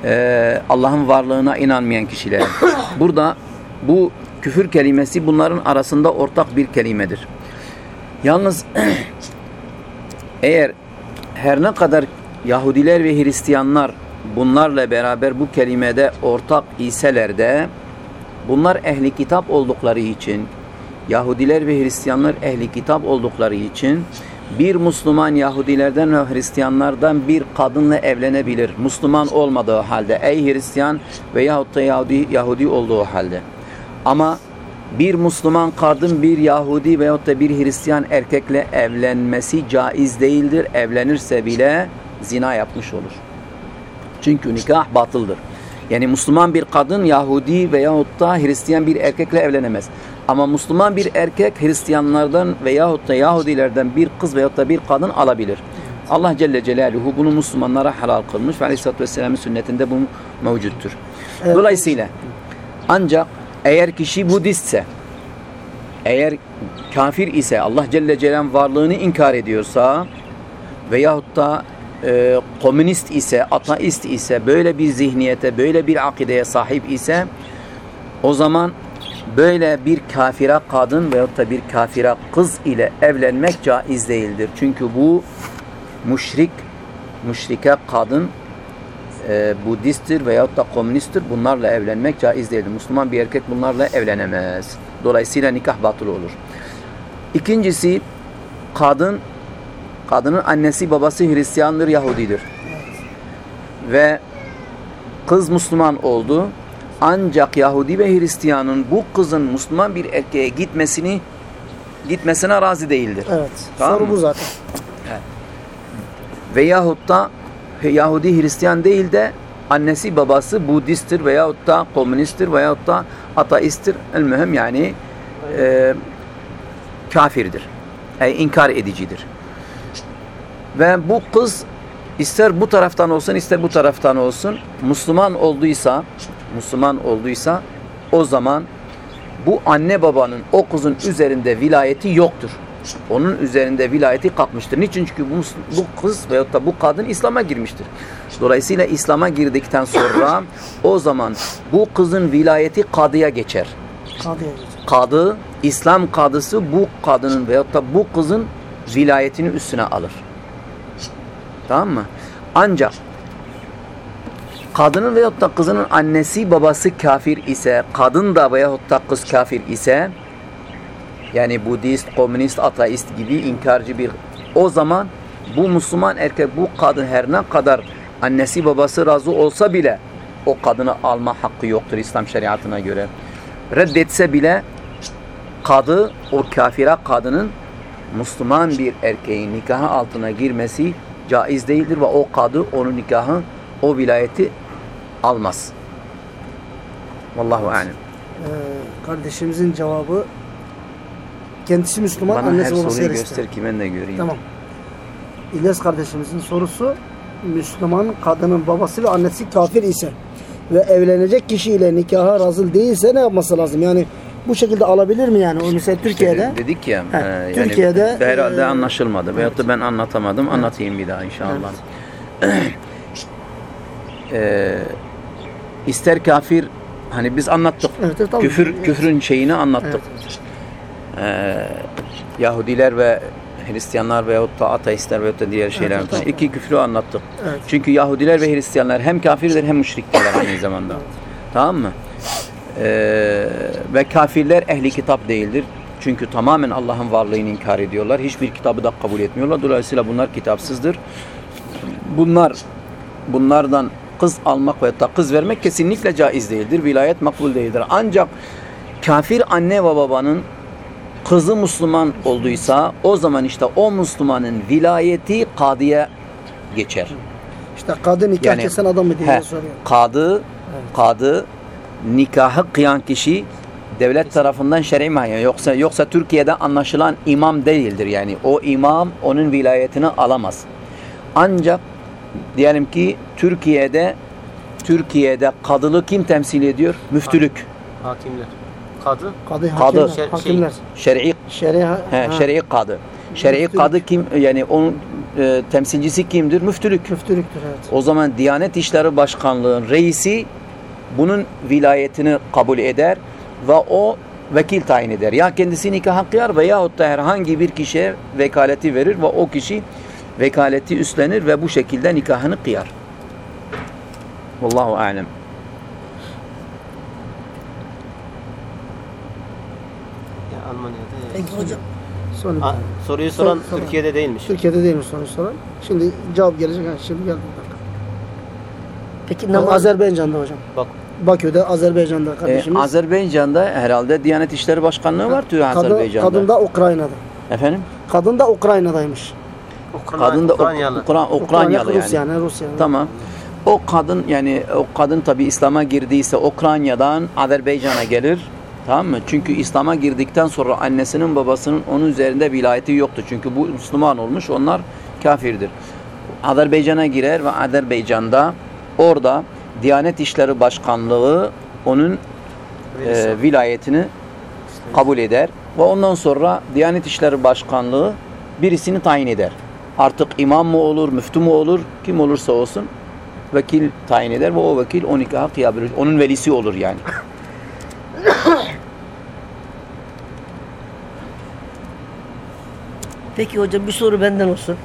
e, Allah'ın varlığına inanmayan kişilere. Burada bu küfür kelimesi bunların arasında ortak bir kelimedir. Yalnız eğer her ne kadar Yahudiler ve Hristiyanlar bunlarla beraber bu kelimede ortak iseler de bunlar ehli kitap oldukları için Yahudiler ve Hristiyanlar ehli kitap oldukları için bir Müslüman Yahudilerden ve Hristiyanlardan bir kadınla evlenebilir. Müslüman olmadığı halde ey Hristiyan veyahut da Yahudi, Yahudi olduğu halde. Ama bir Müslüman kadın bir Yahudi veyahut da bir Hristiyan erkekle evlenmesi caiz değildir. Evlenirse bile zina yapmış olur. Çünkü nikah batıldır. Yani Müslüman bir kadın Yahudi veyahut da Hristiyan bir erkekle evlenemez. Ama Müslüman bir erkek Hristiyanlardan veyahut da Yahudilerden bir kız veyahut da bir kadın alabilir. Allah Celle Celaluhu bunu Müslümanlara halal kılmış ve Aleyhisselatü Vesselam'ın sünnetinde bu mevcuttur. Dolayısıyla ancak eğer kişi Budistse eğer kafir ise Allah Celle Celaluhu'nun varlığını inkar ediyorsa veyahut da e, komünist ise, ateist ise, böyle bir zihniyete, böyle bir akideye sahip ise o zaman böyle bir kafire kadın veyahut da bir kafire kız ile evlenmek caiz değildir. Çünkü bu müşrik, müşrike kadın e, Budisttir veyahut da komünisttir bunlarla evlenmek caiz değildir. Müslüman bir erkek bunlarla evlenemez. Dolayısıyla nikah batıl olur. İkincisi kadın kadının annesi babası Hristiyandır Yahudidir. Ve kız Müslüman oldu. Ancak Yahudi ve Hristiyanın bu kızın Müslüman bir erkeğe gitmesini gitmesine razı değildir. Evet. Tamam Soru mı? bu zaten. Veyahut da Yahudi Hristiyan değil de annesi babası Budisttir veyahut da komünisttir veyahut da ateisttir. El mühim yani e, kafirdir. Yani inkar edicidir. Ve bu kız ister bu taraftan olsun ister bu taraftan olsun Müslüman olduysa Müslüman olduysa o zaman bu anne babanın o kızın üzerinde vilayeti yoktur. Onun üzerinde vilayeti kalkmıştır. Niçin? Çünkü bu, bu kız veyahut da bu kadın İslam'a girmiştir. Dolayısıyla İslam'a girdikten sonra o zaman bu kızın vilayeti kadıya geçer. Kadıya. Kadı, İslam kadısı bu kadının veyahut da bu kızın vilayetini üstüne alır. Tamam mı? Ancak kadının veyahut da kızının annesi babası kafir ise, kadın da veyahut da kız kafir ise yani Budist, komünist, ateist gibi inkarcı bir o zaman bu Müslüman erkek bu kadın her ne kadar annesi babası razı olsa bile o kadını alma hakkı yoktur İslam şeriatına göre. Reddetse bile kadı o kafire kadının Müslüman bir erkeğin nikahı altına girmesi caiz değildir ve o kadı onun nikahı o vilayeti almaz. Vallahu alem. Ee, kardeşimizin cevabı kendisi Müslüman, Bana her annesi babası soruyu Hristiyan. göster ki ben de göreyim. Tamam. İlyas kardeşimizin sorusu Müslüman kadının babası ve annesi kafir ise ve evlenecek kişiyle nikaha razı değilse ne yapması lazım? Yani bu şekilde alabilir mi yani? O mesela Türkiye'de Dedik ya. He, yani Türkiye'de, herhalde e, anlaşılmadı. Veyahut da ben anlatamadım. Anlatayım bir daha inşallah. E, ister kafir hani biz anlattık. Evet, evet. Küfür Evet. küfrün şeyini anlattık. Evet. E, Yahudiler ve Hristiyanlar veyahut da ateistler veyahut da diğer şeyler. evet. İki küfrü anlattık. Evet. Çünkü Yahudiler ve Hristiyanlar hem kafirdir hem müşriktirler aynı zamanda. Tamam mı? Ee, ve kafirler ehli kitap değildir. Çünkü tamamen Allah'ın varlığını inkar ediyorlar. Hiçbir kitabı da kabul etmiyorlar. Dolayısıyla bunlar kitapsızdır. Bunlar bunlardan kız almak ve da kız vermek kesinlikle caiz değildir. Vilayet makbul değildir. Ancak kafir anne ve babanın kızı Müslüman olduysa o zaman işte o Müslümanın vilayeti kadıya geçer. işte kadın nikah Yani- kesen adam mı diye He, soruyor. kadı, kadı nikahı kıyan kişi devlet tarafından şer'i mahkeme yoksa yoksa Türkiye'de anlaşılan imam değildir yani o imam onun vilayetini alamaz. Ancak diyelim ki Türkiye'de Türkiye'de kadılığı kim temsil ediyor? Müftülük. Hakimler. Kadı. Kadı, Kadı. hakimler. Şey- hakimler. Şer'i ha, şer'i kadı. Şer'i kadı kim yani onun e, temsilcisi kimdir? Müftülük. müftülüktür evet. O zaman Diyanet İşleri Başkanlığı'nın reisi bunun vilayetini kabul eder ve o vekil tayin eder. Ya kendisi nikaha kıyar veyahut da herhangi bir kişiye vekaleti verir ve o kişi vekaleti üstlenir ve bu şekilde nikahını kıyar. Vallahu alem. Ya Almanya'da. ya. Peki hocam. Soruyu soran Sor-. Türkiye'de değilmiş. Türkiye'de değil mi soru soran? Şimdi cevap gelecek. Ha, şimdi geldi. Peki Namaz... Azerbaycan'da hocam. Bak. Bakü'de Azerbaycan'da Ee, kardeşimiz. Azerbaycan'da herhalde Diyanet İşleri Başkanlığı var Türkiye kadın, Azerbaycan'da. kadın da Ukrayna'da. Efendim? Kadın da Ukrayna'daymış. Ukrayna, Kadın da Ukraynalı. Ukra- Ukraynalı yani. Rusya, yani Rusya. Tamam. O kadın yani o kadın tabi İslam'a girdiyse Ukrayna'dan Azerbaycan'a gelir. Tamam mı? Çünkü İslam'a girdikten sonra annesinin babasının onun üzerinde vilayeti yoktu. Çünkü bu Müslüman olmuş onlar kafirdir. Azerbaycan'a girer ve Azerbaycan'da orada Diyanet İşleri Başkanlığı onun e, vilayetini kabul eder ve ondan sonra Diyanet İşleri Başkanlığı birisini tayin eder. Artık imam mı olur, müftü mü olur, kim olursa olsun vekil tayin eder ve o vekil o nikahı kıyabilir. Onun velisi olur yani. Peki hocam bir soru benden olsun.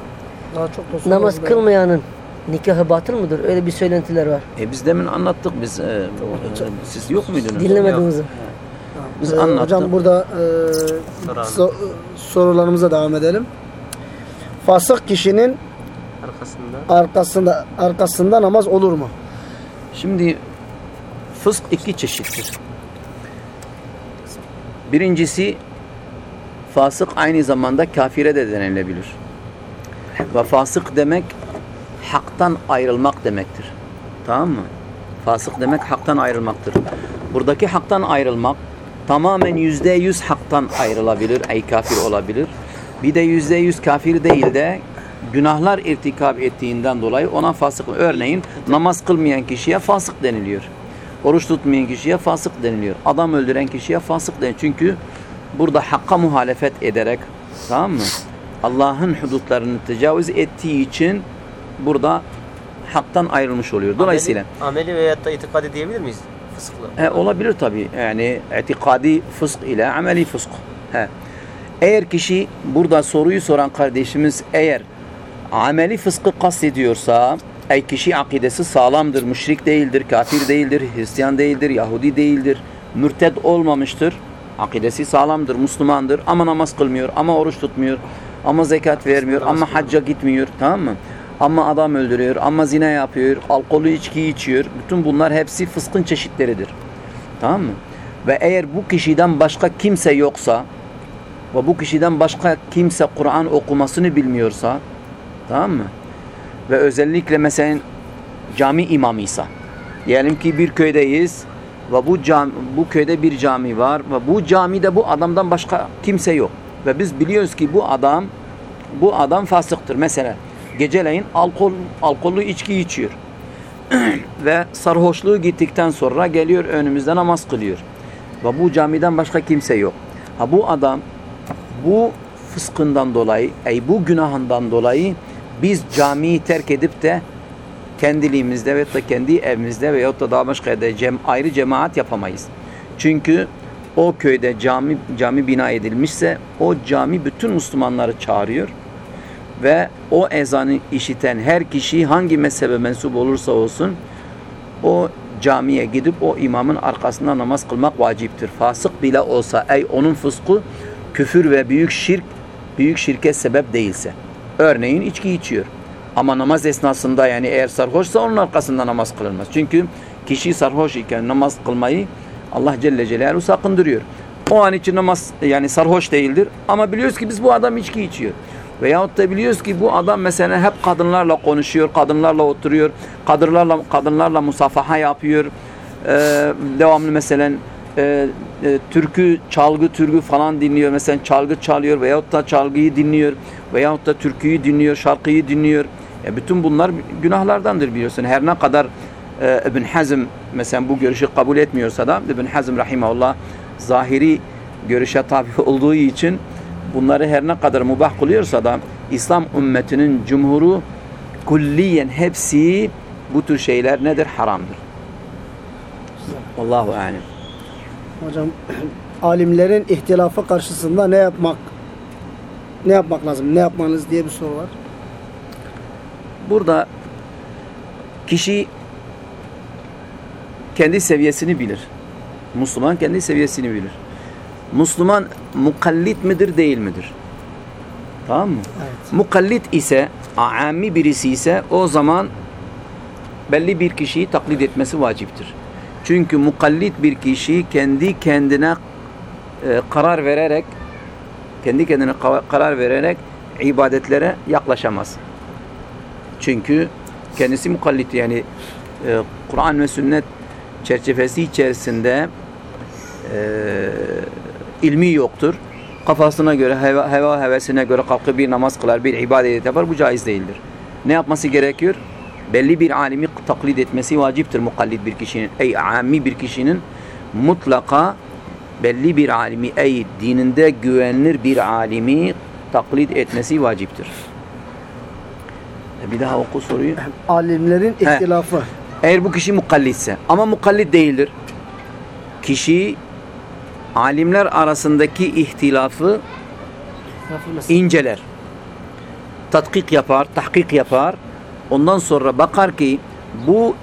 Daha çok da Namaz kılmayanın nikahı batıl mıdır? Öyle bir söylentiler var. E biz demin anlattık biz. e, e, siz yok muydunuz? Dinlemediğimizi. Biz Ee, anlattık. hocam burada e, so- sorularımıza devam edelim. Fasık kişinin Arkasında. arkasında arkasında namaz olur mu? Şimdi fısk iki çeşittir. Birincisi fasık aynı zamanda kafire de denilebilir. Ve fasık demek haktan ayrılmak demektir. Tamam mı? Fasık demek haktan ayrılmaktır. Buradaki haktan ayrılmak tamamen yüzde yüz haktan ayrılabilir, ey kafir olabilir. Bir de yüzde yüz kafir değil de günahlar irtikab ettiğinden dolayı ona fasık. Örneğin namaz kılmayan kişiye fasık deniliyor. Oruç tutmayan kişiye fasık deniliyor. Adam öldüren kişiye fasık deniliyor. Çünkü burada hakka muhalefet ederek tamam mı? Allah'ın hudutlarını tecavüz ettiği için burada haktan ayrılmış oluyor. Dolayısıyla Ameli, ameli veyahut da itikadi diyebilir miyiz? Fıskla. He, olabilir tabi. Yani etikadi fısk ile ameli fısk. He. Eğer kişi burada soruyu soran kardeşimiz eğer ameli fıskı kastediyorsa ey kişi akidesi sağlamdır, müşrik değildir, kafir değildir, Hristiyan değildir, Yahudi değildir, mürted olmamıştır. Akidesi sağlamdır, Müslümandır ama namaz kılmıyor, ama oruç tutmuyor, ama zekat vermiyor, ama hacca gitmiyor. Tamam mı? Ama adam öldürüyor, ama zina yapıyor, alkolü içki içiyor. Bütün bunlar hepsi fıskın çeşitleridir. Tamam mı? Ve eğer bu kişiden başka kimse yoksa ve bu kişiden başka kimse Kur'an okumasını bilmiyorsa tamam mı? Ve özellikle mesela cami imamıysa diyelim ki bir köydeyiz ve bu cami, bu köyde bir cami var ve bu camide bu adamdan başka kimse yok. Ve biz biliyoruz ki bu adam bu adam fasıktır. Mesela geceleyin alkol alkollü içki içiyor. ve sarhoşluğu gittikten sonra geliyor önümüzde namaz kılıyor. Ve bu camiden başka kimse yok. Ha bu adam bu fıskından dolayı, ey bu günahından dolayı biz camiyi terk edip de kendiliğimizde veyahut da kendi evimizde veyahut da daha başka yerde cem, ayrı cemaat yapamayız. Çünkü o köyde cami cami bina edilmişse o cami bütün Müslümanları çağırıyor ve o ezanı işiten her kişi hangi mezhebe mensup olursa olsun o camiye gidip o imamın arkasında namaz kılmak vaciptir. Fasık bile olsa ey onun fısku küfür ve büyük şirk büyük şirke sebep değilse. Örneğin içki içiyor. Ama namaz esnasında yani eğer sarhoşsa onun arkasında namaz kılınmaz. Çünkü kişi sarhoş iken namaz kılmayı Allah Celle Celaluhu sakındırıyor. O an için namaz yani sarhoş değildir ama biliyoruz ki biz bu adam içki içiyor. Veyahut da biliyoruz ki bu adam mesela hep kadınlarla konuşuyor, kadınlarla oturuyor, kadınlarla kadınlarla musafaha yapıyor. Ee, devamlı mesela e, e, türkü, çalgı, türkü falan dinliyor. Mesela çalgı çalıyor veyahut da çalgıyı dinliyor veyahut da türküyü dinliyor, şarkıyı dinliyor. E, bütün bunlar günahlardandır biliyorsun. Her ne kadar e, İbn Hazm mesela bu görüşü kabul etmiyorsa da İbn Hazm rahimahullah zahiri görüşe tabi olduğu için bunları her ne kadar mubah kılıyorsa da İslam ümmetinin cumhuru kulliyen hepsi bu tür şeyler nedir? Haramdır. Allahu alem. Hocam alimlerin ihtilafı karşısında ne yapmak ne yapmak lazım? Ne yapmanız diye bir soru var. Burada kişi kendi seviyesini bilir. Müslüman kendi seviyesini bilir. Müslüman mukallit midir değil midir? Tamam mı? Evet. Mukallit ise, ami birisi ise o zaman belli bir kişiyi taklit etmesi vaciptir. Çünkü mukallit bir kişi kendi kendine e, karar vererek kendi kendine ka- karar vererek ibadetlere yaklaşamaz. Çünkü kendisi mukallit yani e, Kur'an ve sünnet çerçevesi içerisinde e, ilmi yoktur. Kafasına göre, heva, heva hevesine göre kalkıp bir namaz kılar, bir ibadet yapar. Bu caiz değildir. Ne yapması gerekiyor? Belli bir alimi taklit etmesi vaciptir mukallid bir kişinin. Ey ammi bir kişinin mutlaka belli bir alimi, ey dininde güvenilir bir alimi taklit etmesi vaciptir. E, Bir daha oku soruyu. Alimlerin ihtilafı. Eğer bu kişi mukallitse ama mukallit değildir. Kişi alimler arasındaki ihtilafı inceler. Tatkik yapar, tahkik yapar Ondan sonra bakar ki bu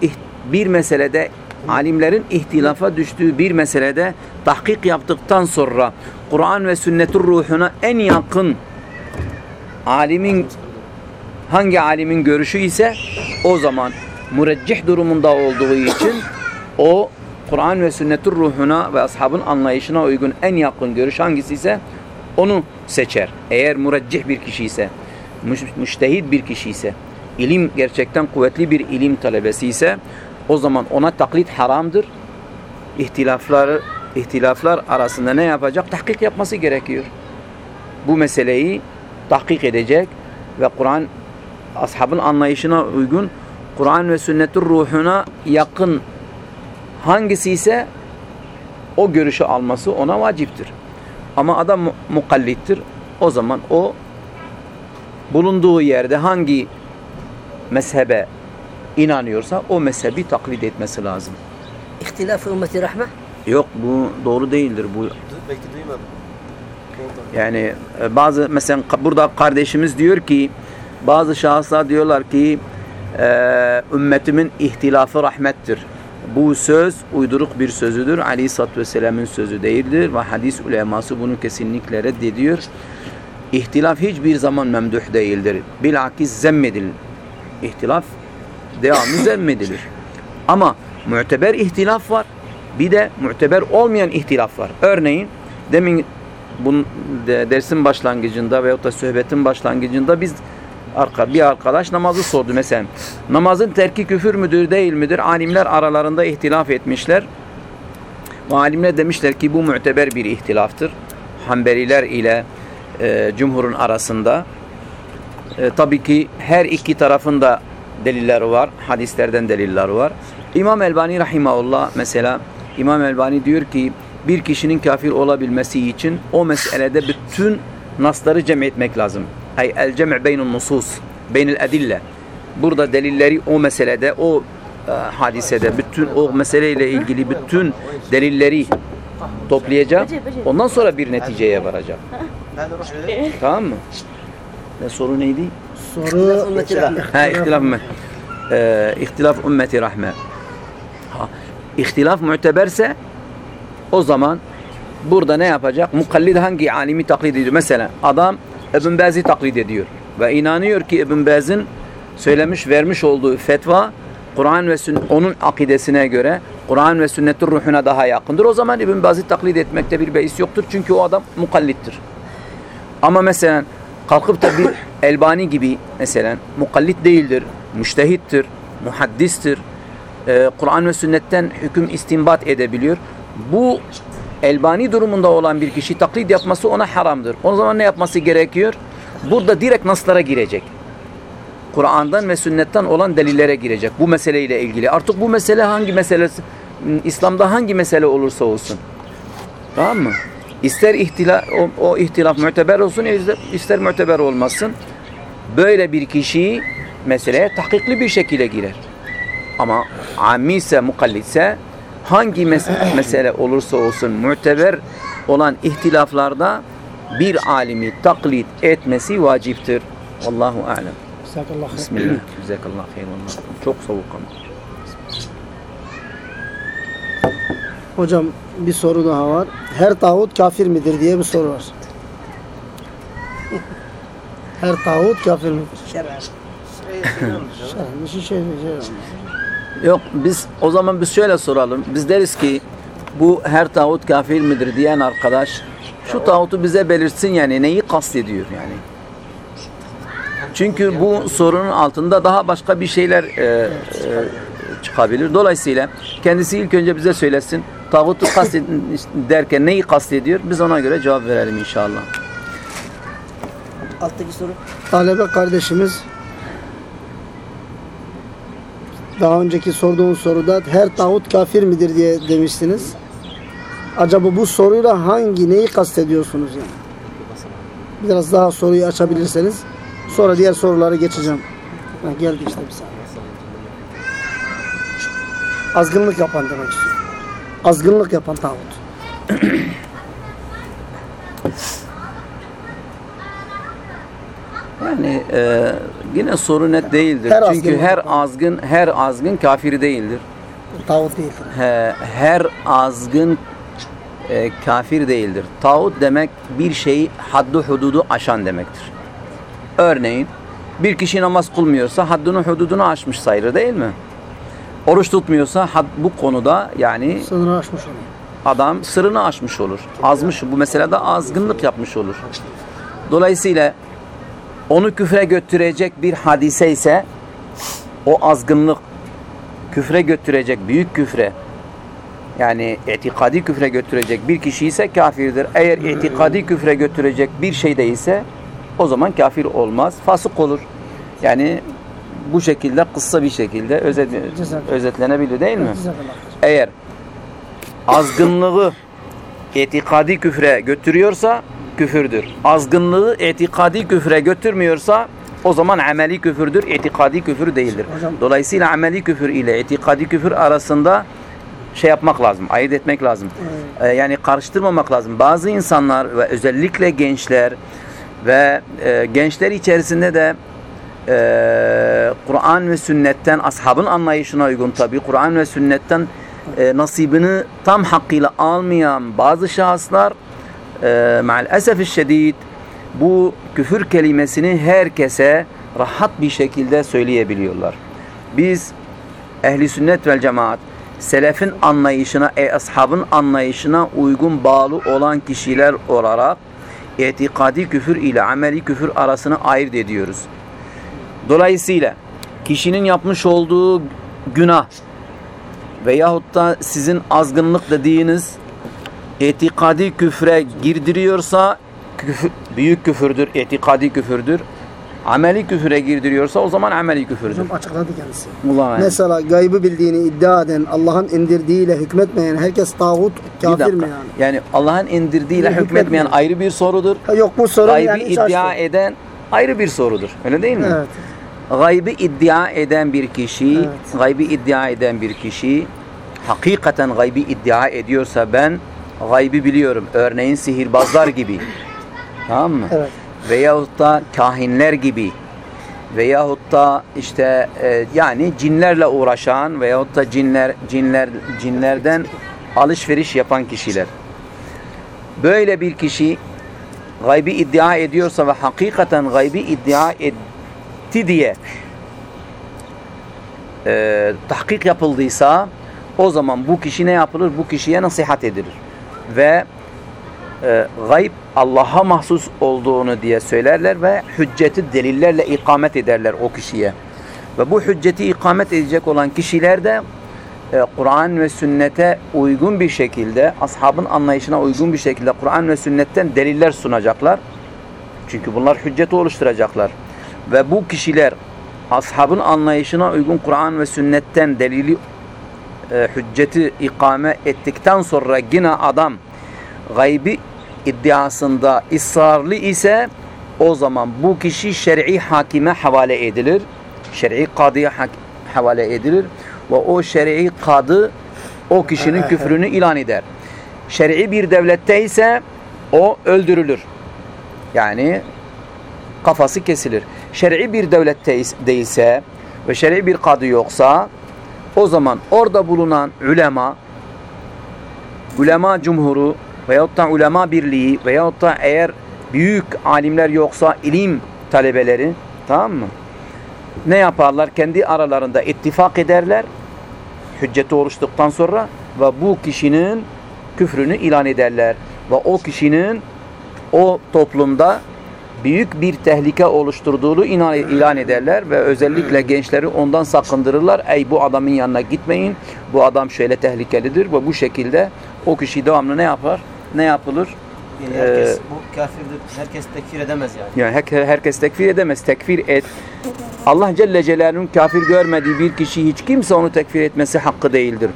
bir meselede alimlerin ihtilafa düştüğü bir meselede tahkik yaptıktan sonra Kur'an ve sünnetin ruhuna en yakın alimin hangi alimin görüşü ise o zaman müreccih durumunda olduğu için o Kur'an ve sünnetin ruhuna ve ashabın anlayışına uygun en yakın görüş hangisi ise onu seçer. Eğer müreccih bir kişi ise, müş- müştehid bir kişi ise, ilim gerçekten kuvvetli bir ilim talebesi ise o zaman ona taklit haramdır. İhtilafları ihtilaflar arasında ne yapacak? Tahkik yapması gerekiyor. Bu meseleyi tahkik edecek ve Kur'an ashabın anlayışına uygun Kur'an ve sünnetin ruhuna yakın hangisi ise o görüşü alması ona vaciptir. Ama adam mu- mukallittir. O zaman o bulunduğu yerde hangi mezhebe inanıyorsa o mezhebi taklit etmesi lazım. İhtilaf ümmeti rahme. Yok bu doğru değildir. Bu Belki duymadım. Yani e, bazı mesela burada kardeşimiz diyor ki bazı şahıslar diyorlar ki e, ümmetimin ihtilafı rahmettir. Bu söz uyduruk bir sözüdür. Aleyhisselatü Vesselam'ın sözü değildir ve hadis uleması bunu kesinlikle reddediyor. İhtilaf hiçbir zaman memduh değildir. Bilakis zemmedilir. İhtilaf devamlı zemmedilir. Ama müteber ihtilaf var. Bir de müteber olmayan ihtilaf var. Örneğin demin bunun de- dersin başlangıcında veyahut da sohbetin başlangıcında biz arka, bir arkadaş namazı sordu mesela. Namazın terki küfür müdür değil midir? Alimler aralarında ihtilaf etmişler. Ve alimler demişler ki bu müteber bir ihtilaftır. Hanbeliler ile e, cumhurun arasında. E, tabii ki her iki tarafın da delilleri var. Hadislerden deliller var. İmam Elbani Rahimahullah mesela İmam Elbani diyor ki bir kişinin kafir olabilmesi için o meselede bütün nasları cem etmek lazım. Ay el cem' beynun nusus, beynel edille. Burada delilleri o meselede, o e, hadisede, bütün o meseleyle ilgili bütün delilleri toplayacak. Ondan sonra bir neticeye varacak. Tamam mı? Ne soru neydi? Soru Ümmeti rahme. Ha ihtilaf ümmet. Ee, ihtilaf ümmeti rahme. Ha, ihtilaf müteberse o zaman burada ne yapacak? Mukallid hangi alimi taklit ediyor? Mesela adam İbn Baz'ı taklit ediyor ve inanıyor ki İbn Baz'ın söylemiş vermiş olduğu fetva Kur'an ve sünnet onun akidesine göre Kur'an ve sünnetin ruhuna daha yakındır. O zaman İbn Baz'ı taklit etmekte bir beis yoktur. Çünkü o adam mukallittir. Ama mesela kalkıp da bir Elbani gibi mesela mukallit değildir, müştehittir, muhaddistir, e, Kur'an ve sünnetten hüküm istinbat edebiliyor. Bu Elbani durumunda olan bir kişi taklit yapması ona haramdır. O zaman ne yapması gerekiyor? Burada direkt naslara girecek. Kur'an'dan ve sünnetten olan delillere girecek bu meseleyle ilgili. Artık bu mesele hangi meselesi, İslam'da hangi mesele olursa olsun. Tamam mı? İster ihtilaf, o, o ihtilaf müteber olsun, ister, ister müteber olmasın. Böyle bir kişi meseleye tahkikli bir şekilde girer. Ama ammi ise, mukallitse hangi mes- mesele olursa olsun müteber olan ihtilaflarda bir alimi taklit etmesi vaciptir. Allahu alem. Bismillah. Cezakallah hayırlı. Çok soğuk ama. Hocam bir soru daha var. Her tağut kafir midir diye bir soru var. Her tağut kafir midir? Bir şey söyleyeceğim. Yok biz o zaman biz şöyle soralım. Biz deriz ki bu her tağut kafir midir diyen arkadaş şu tağutu bize belirtsin yani neyi kastediyor yani. Çünkü bu sorunun altında daha başka bir şeyler e, e, çıkabilir. Dolayısıyla kendisi ilk önce bize söylesin. Tağutu kast derken neyi kastediyor? Biz ona göre cevap verelim inşallah. Alttaki soru. Talebe kardeşimiz daha önceki sorduğun soruda her tağut kafir midir diye demiştiniz. Acaba bu soruyla hangi neyi kastediyorsunuz yani? Biraz daha soruyu açabilirseniz sonra diğer sorulara geçeceğim. Ha, geldi işte bir saniye. Azgınlık yapan demek istiyorum. Azgınlık yapan tağut. Yani e, Yine soru net değildir. Her Çünkü azgın her azgın her azgın kafir değildir. Tağut değildir. He- her azgın e, kafir değildir. Tağut demek bir şeyi haddu hududu aşan demektir. Örneğin bir kişi namaz kılmıyorsa haddini hududunu aşmış sayılır değil mi? Oruç tutmuyorsa bu konuda yani Sınırı aşmış oluyor. adam sırrını aşmış olur. Azmış bu meselede azgınlık yapmış olur. Dolayısıyla onu küfre götürecek bir hadise ise o azgınlık küfre götürecek büyük küfre yani itikadi küfre götürecek bir kişi ise kafirdir. Eğer itikadi küfre götürecek bir şey değilse o zaman kafir olmaz. Fasık olur. Yani bu şekilde kısa bir şekilde özet, özetlenebilir değil mi? Eğer azgınlığı itikadi küfre götürüyorsa küfürdür. Azgınlığı itikadi küfre götürmüyorsa o zaman ameli küfürdür, itikadi küfür değildir. Dolayısıyla ameli küfür ile itikadi küfür arasında şey yapmak lazım, ayırt etmek lazım. Ee, yani karıştırmamak lazım. Bazı insanlar ve özellikle gençler ve e, gençler içerisinde de e, Kur'an ve sünnetten ashabın anlayışına uygun tabi Kur'an ve sünnetten e, nasibini tam hakkıyla almayan bazı şahıslar e, maalesef şiddet bu küfür kelimesini herkese rahat bir şekilde söyleyebiliyorlar. Biz ehli sünnet vel cemaat selefin anlayışına, e, ashabın anlayışına uygun bağlı olan kişiler olarak itikadi küfür ile ameli küfür arasını ayırt ediyoruz. Dolayısıyla kişinin yapmış olduğu günah veyahut da sizin azgınlık dediğiniz itikadi küfre girdiriyorsa küfür, büyük küfürdür, itikadi küfürdür. Ameli küfüre girdiriyorsa o zaman ameli küfürdür. Hocam açıkladı kendisi. Ulan Mesela gaybı bildiğini iddia eden, Allah'ın indirdiğiyle hükmetmeyen herkes tağut, kafir mi yani? Yani Allah'ın indirdiğiyle Hükmetmeyen. hükmetmeyen ayrı bir sorudur. Ha, yok bu sorun Gaybi yani iddia açtı. eden ayrı bir sorudur. Öyle değil mi? Evet. Gaybi iddia eden bir kişi, Evet. gaybi iddia eden bir kişi hakikaten gaybi iddia ediyorsa ben gaybi biliyorum. Örneğin sihirbazlar gibi. tamam mı? Evet. Veyahut da kahinler gibi. Veyahut da işte e, yani cinlerle uğraşan veyahut da cinler cinler cinlerden alışveriş yapan kişiler. Böyle bir kişi gaybi iddia ediyorsa ve hakikaten gaybi iddia etti diye e, tahkik yapıldıysa o zaman bu kişi ne yapılır? Bu kişiye nasihat edilir. Ve e, gayb Allah'a mahsus olduğunu diye söylerler ve hücceti delillerle ikamet ederler o kişiye. Ve bu hücceti ikamet edecek olan kişiler de e, Kur'an ve sünnete uygun bir şekilde, ashabın anlayışına uygun bir şekilde Kur'an ve sünnetten deliller sunacaklar. Çünkü bunlar hücceti oluşturacaklar. Ve bu kişiler ashabın anlayışına uygun Kur'an ve sünnetten delili e, hücceti ikame ettikten sonra yine adam gaybi iddiasında ısrarlı ise o zaman bu kişi şer'i hakime havale edilir. Şer'i kadıya havale edilir ve o şer'i kadı o kişinin küfrünü ilan eder. Şer'i bir devlette ise o öldürülür. Yani kafası kesilir. Şer'i bir devlette is- değilse ve şer'i bir kadı yoksa o zaman orada bulunan ulema ulema cumhuru veyahut da ulema birliği veyahut da eğer büyük alimler yoksa ilim talebeleri tamam mı? Ne yaparlar? Kendi aralarında ittifak ederler. Hücceti oluştuktan sonra ve bu kişinin küfrünü ilan ederler. Ve o kişinin o toplumda büyük bir tehlike oluşturduğunu ilan ederler ve özellikle gençleri ondan sakındırırlar. Ey bu adamın yanına gitmeyin. Bu adam şöyle tehlikelidir ve bu şekilde o kişi devamlı ne yapar? Ne yapılır? Yani herkes Ee, bu kafirdir. Herkes tekfir edemez yani. Yani her- herkes tekfir edemez. Tekfir et. Allah Celle Celaluhu'nun kafir görmediği bir kişi hiç kimse onu tekfir etmesi hakkı değildir.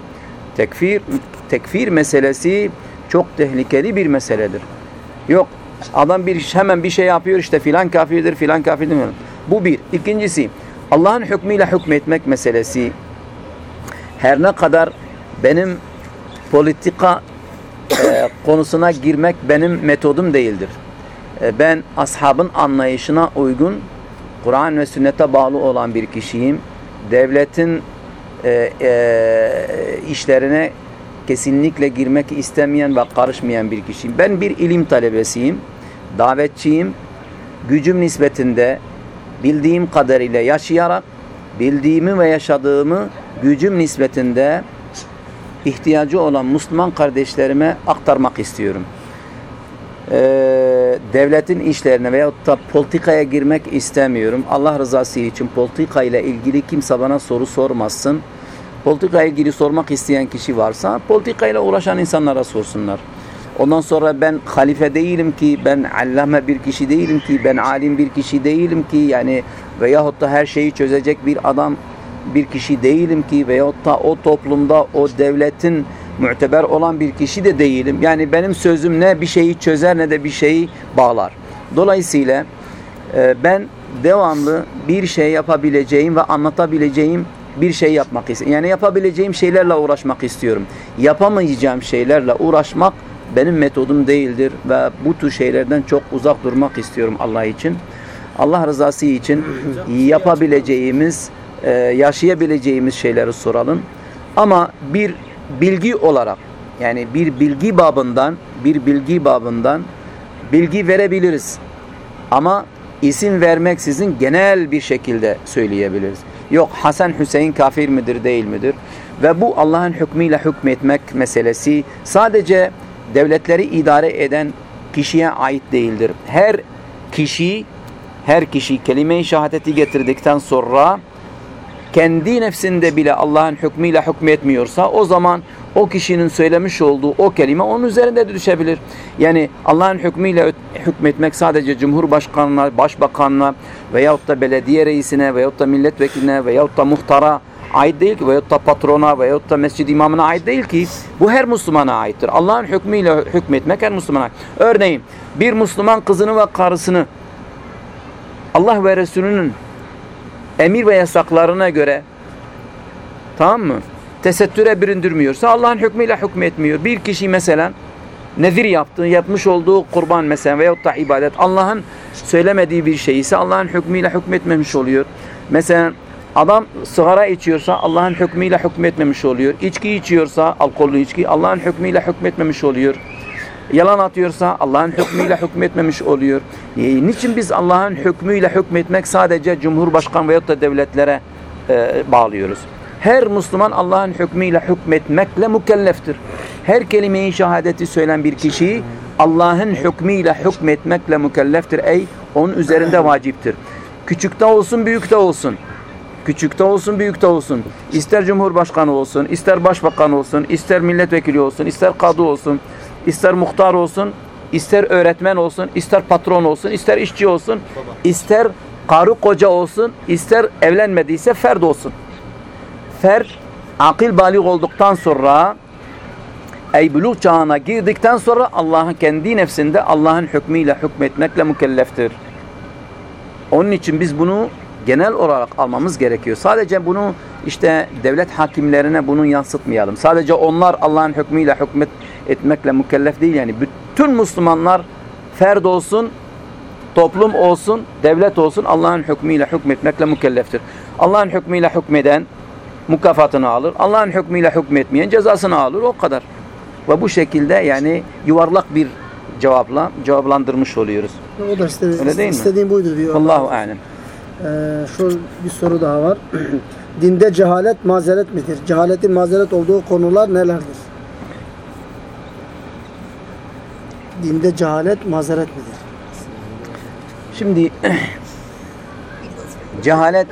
Tekfir tekfir meselesi çok tehlikeli bir meseledir. Yok adam bir hemen bir şey yapıyor işte filan kafirdir filan kafirdir. Bu bir. İkincisi Allah'ın hükmüyle hükmetmek meselesi her ne kadar benim politika e, konusuna girmek benim metodum değildir. E, ben ashabın anlayışına uygun Kur'an ve sünnete bağlı olan bir kişiyim. Devletin e, e, işlerine kesinlikle girmek istemeyen ve karışmayan bir kişiyim. Ben bir ilim talebesiyim, davetçiyim. Gücüm nispetinde bildiğim kadarıyla yaşayarak bildiğimi ve yaşadığımı gücüm nispetinde ihtiyacı olan Müslüman kardeşlerime aktarmak istiyorum. Ee, devletin işlerine veyahut da politikaya girmek istemiyorum. Allah rızası için politika ile ilgili kimse bana soru sormasın. Politika ilgili sormak isteyen kişi varsa politika ile uğraşan insanlara sorsunlar. Ondan sonra ben halife değilim ki, ben allame bir kişi değilim ki, ben alim bir kişi değilim ki yani veyahut da her şeyi çözecek bir adam bir kişi değilim ki veyahut da o toplumda o devletin müteber olan bir kişi de değilim. Yani benim sözüm ne bir şeyi çözer ne de bir şeyi bağlar. Dolayısıyla e, ben devamlı bir şey yapabileceğim ve anlatabileceğim bir şey yapmak istiyorum. Yani yapabileceğim şeylerle uğraşmak istiyorum. Yapamayacağım şeylerle uğraşmak benim metodum değildir ve bu tür şeylerden çok uzak durmak istiyorum Allah için. Allah rızası için yapabileceğimiz, e, yaşayabileceğimiz şeyleri soralım. Ama bir bilgi olarak yani bir bilgi babından bir bilgi babından bilgi verebiliriz. Ama isim vermeksizin genel bir şekilde söyleyebiliriz. Yok Hasan Hüseyin kafir midir değil midir? Ve bu Allah'ın hükmüyle hükmetmek meselesi sadece devletleri idare eden kişiye ait değildir. Her kişi her kişi kelime-i şehadeti getirdikten sonra kendi nefsinde bile Allah'ın hükmüyle hükmetmiyorsa o zaman o kişinin söylemiş olduğu o kelime onun üzerinde de düşebilir. Yani Allah'ın hükmüyle hükmetmek sadece Cumhurbaşkanına, Başbakanına veyahut da belediye reisine veyahut da milletvekiline veyahut da muhtara ait değil ki veyahut da patrona veyahut da mescid imamına ait değil ki bu her Müslümana aittir. Allah'ın hükmüyle hükmetmek her Müslümana. Örneğin bir Müslüman kızını ve karısını Allah ve Resulünün emir ve yasaklarına göre tamam mı? Tesettüre büründürmüyorsa Allah'ın hükmüyle hükmetmiyor. Bir kişi mesela nezir yaptığı, yapmış olduğu kurban mesela veyahut da ibadet Allah'ın söylemediği bir şey ise Allah'ın hükmüyle hükmetmemiş oluyor. Mesela adam sigara içiyorsa Allah'ın hükmüyle hükmetmemiş oluyor. İçki içiyorsa alkollü içki Allah'ın hükmüyle hükmetmemiş oluyor. Yalan atıyorsa Allah'ın hükmüyle hükmetmemiş oluyor. E, niçin biz Allah'ın hükmüyle hükmetmek sadece Cumhurbaşkanı veyahut da devletlere e, bağlıyoruz? Her Müslüman Allah'ın hükmüyle hükmetmekle mükelleftir. Her kelime-i şehadeti söyleyen bir kişi Allah'ın hükmüyle hükmetmekle mükelleftir. Ey onun üzerinde vaciptir. Küçükte olsun, büyükte olsun. Küçükte olsun, büyükte olsun. İster Cumhurbaşkanı olsun, ister Başbakan olsun, ister milletvekili olsun, ister kadı olsun, ister muhtar olsun, ister öğretmen olsun, ister patron olsun, ister işçi olsun, ister karı koca olsun, ister evlenmediyse ferd olsun. Ferd akıl balik olduktan sonra ey buluğ çağına girdikten sonra Allah'ın kendi nefsinde Allah'ın hükmüyle hükmetmekle mükelleftir. Onun için biz bunu genel olarak almamız gerekiyor. Sadece bunu işte devlet hakimlerine bunu yansıtmayalım. Sadece onlar Allah'ın hükmüyle hükmet etmekle mükellef değil yani. Bütün Müslümanlar ferd olsun, toplum olsun, devlet olsun Allah'ın hükmüyle hükmetmekle mükelleftir. Allah'ın hükmüyle hükmeden mükafatını alır. Allah'ın hükmüyle hükmetmeyen cezasını alır. O kadar. Ve bu şekilde yani yuvarlak bir cevapla cevaplandırmış oluyoruz. O da istedi, Öyle değil mi? istediğim buydu diyor. Allahu alem. Ee, şu bir soru daha var. Dinde cehalet mazeret midir? Cehaletin mazeret olduğu konular nelerdir? Dinde cehalet mazeret midir? Şimdi cehalet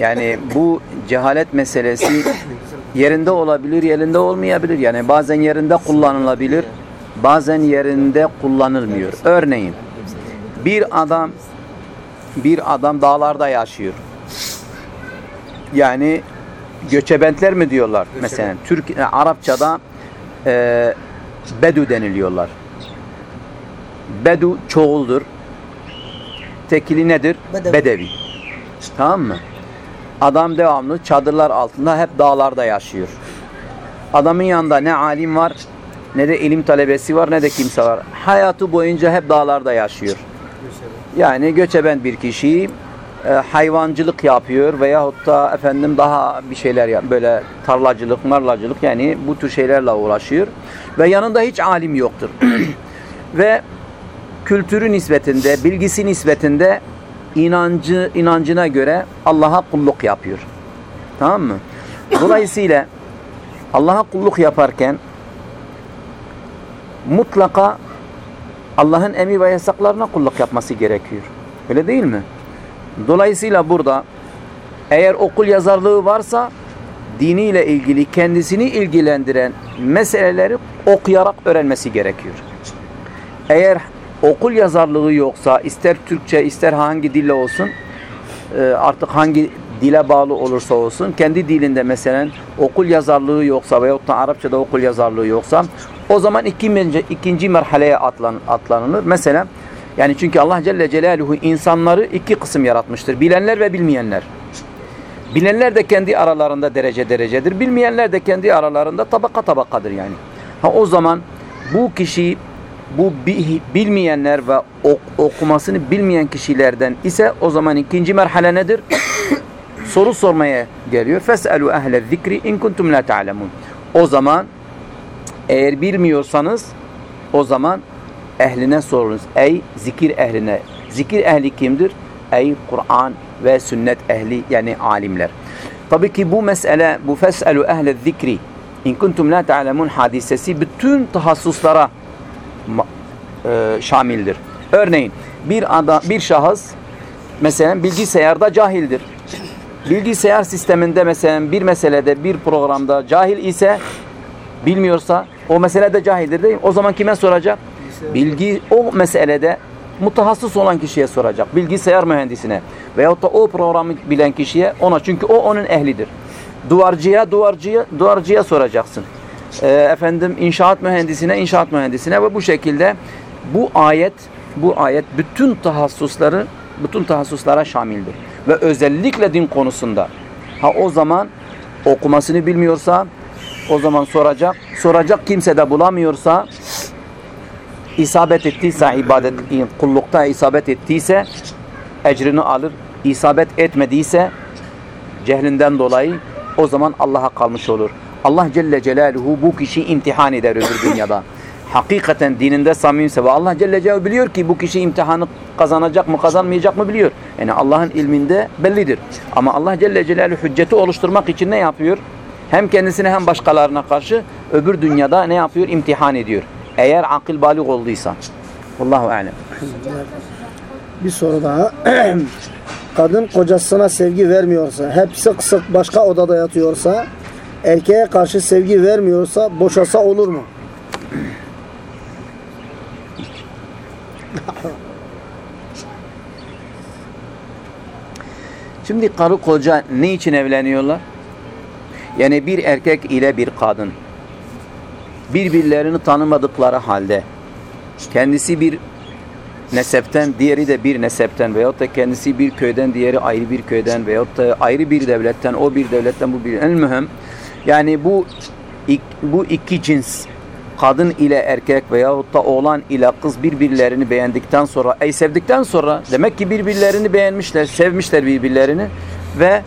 yani bu cehalet meselesi yerinde olabilir, yerinde olmayabilir. Yani bazen yerinde kullanılabilir, bazen yerinde kullanılmıyor. Örneğin bir adam bir adam dağlarda yaşıyor. Yani göçebentler mi diyorlar? Mesela Türk e, Arapçada e, bedü deniliyorlar. Bedu çoğuldur. Tekili nedir? Bedevi. Bedevi. Tamam mı? Adam devamlı çadırlar altında hep dağlarda yaşıyor. Adamın yanında ne alim var, ne de ilim talebesi var, ne de kimse var. Hayatı boyunca hep dağlarda yaşıyor. Yani göçeben bir kişi e, hayvancılık yapıyor veyahut da efendim daha bir şeyler yap böyle tarlacılık, marlacılık yani bu tür şeylerle uğraşıyor ve yanında hiç alim yoktur. ve kültürü nispetinde, bilgisi nispetinde inancı inancına göre Allah'a kulluk yapıyor. Tamam mı? Dolayısıyla Allah'a kulluk yaparken mutlaka Allah'ın emir ve yasaklarına kulluk yapması gerekiyor. Öyle değil mi? Dolayısıyla burada eğer okul yazarlığı varsa diniyle ilgili kendisini ilgilendiren meseleleri okuyarak öğrenmesi gerekiyor. Eğer okul yazarlığı yoksa ister Türkçe ister hangi dille olsun e, artık hangi dile bağlı olursa olsun kendi dilinde mesela okul yazarlığı yoksa veyahut da Arapçada okul yazarlığı yoksa o zaman ikinci, ikinci merhaleye atlan, atlanılır. Mesela yani çünkü Allah Celle Celaluhu insanları iki kısım yaratmıştır. Bilenler ve bilmeyenler. Bilenler de kendi aralarında derece derecedir. Bilmeyenler de kendi aralarında tabaka tabakadır yani. Ha o zaman bu kişi bu bilmeyenler ve ok okumasını bilmeyen kişilerden ise o zaman ikinci merhale nedir? Soru sormaya geliyor. Fes'elu ehle zikri in kuntum la ta'lemun. O zaman eğer bilmiyorsanız o zaman ehline sorunuz. Ey zikir ehline. Zikir ehli kimdir? Ey Kur'an ve sünnet ehli yani alimler. Tabii ki bu mesele bu fes'elu ehle zikri in kuntum la ta'lemun hadisesi bütün tahassuslara e, şamildir. Örneğin bir adam bir şahıs mesela bilgisayarda cahildir. Bilgisayar sisteminde mesela bir meselede bir programda cahil ise bilmiyorsa o mesele de cahildir değil mi? O zaman kime soracak? Bilgi o meselede mutahassıs olan kişiye soracak. Bilgisayar mühendisine veyahut da o programı bilen kişiye ona çünkü o onun ehlidir. Duvarcıya, duvarcıya, duvarcıya soracaksın. Ee, efendim inşaat mühendisine, inşaat mühendisine ve bu şekilde bu ayet bu ayet bütün tahassusları bütün tahassuslara şamildir. Ve özellikle din konusunda. Ha o zaman okumasını bilmiyorsa o zaman soracak. Soracak kimse de bulamıyorsa isabet ettiyse ibadet kullukta isabet ettiyse ecrini alır. İsabet etmediyse cehlinden dolayı o zaman Allah'a kalmış olur. Allah Celle Celaluhu bu kişi imtihan eder öbür dünyada. Hakikaten dininde samimse ve Allah Celle Celaluhu biliyor ki bu kişi imtihanı kazanacak mı kazanmayacak mı biliyor. Yani Allah'ın ilminde bellidir. Ama Allah Celle Celaluhu hücceti oluşturmak için ne yapıyor? Hem kendisine hem başkalarına karşı öbür dünyada ne yapıyor? İmtihan ediyor. Eğer akıl balik olduysa. Allahu alem. Bir soru daha. Kadın kocasına sevgi vermiyorsa, hep sık sık başka odada yatıyorsa, erkeğe karşı sevgi vermiyorsa, boşasa olur mu? Şimdi karı koca ne için evleniyorlar? Yani bir erkek ile bir kadın birbirlerini tanımadıkları halde kendisi bir nesepten, diğeri de bir nesepten veyahut da kendisi bir köyden, diğeri ayrı bir köyden veyahut da ayrı bir devletten, o bir devletten, bu bir en mühim. Yani bu bu iki cins kadın ile erkek veyahut da oğlan ile kız birbirlerini beğendikten sonra, ey sevdikten sonra demek ki birbirlerini beğenmişler, sevmişler birbirlerini ve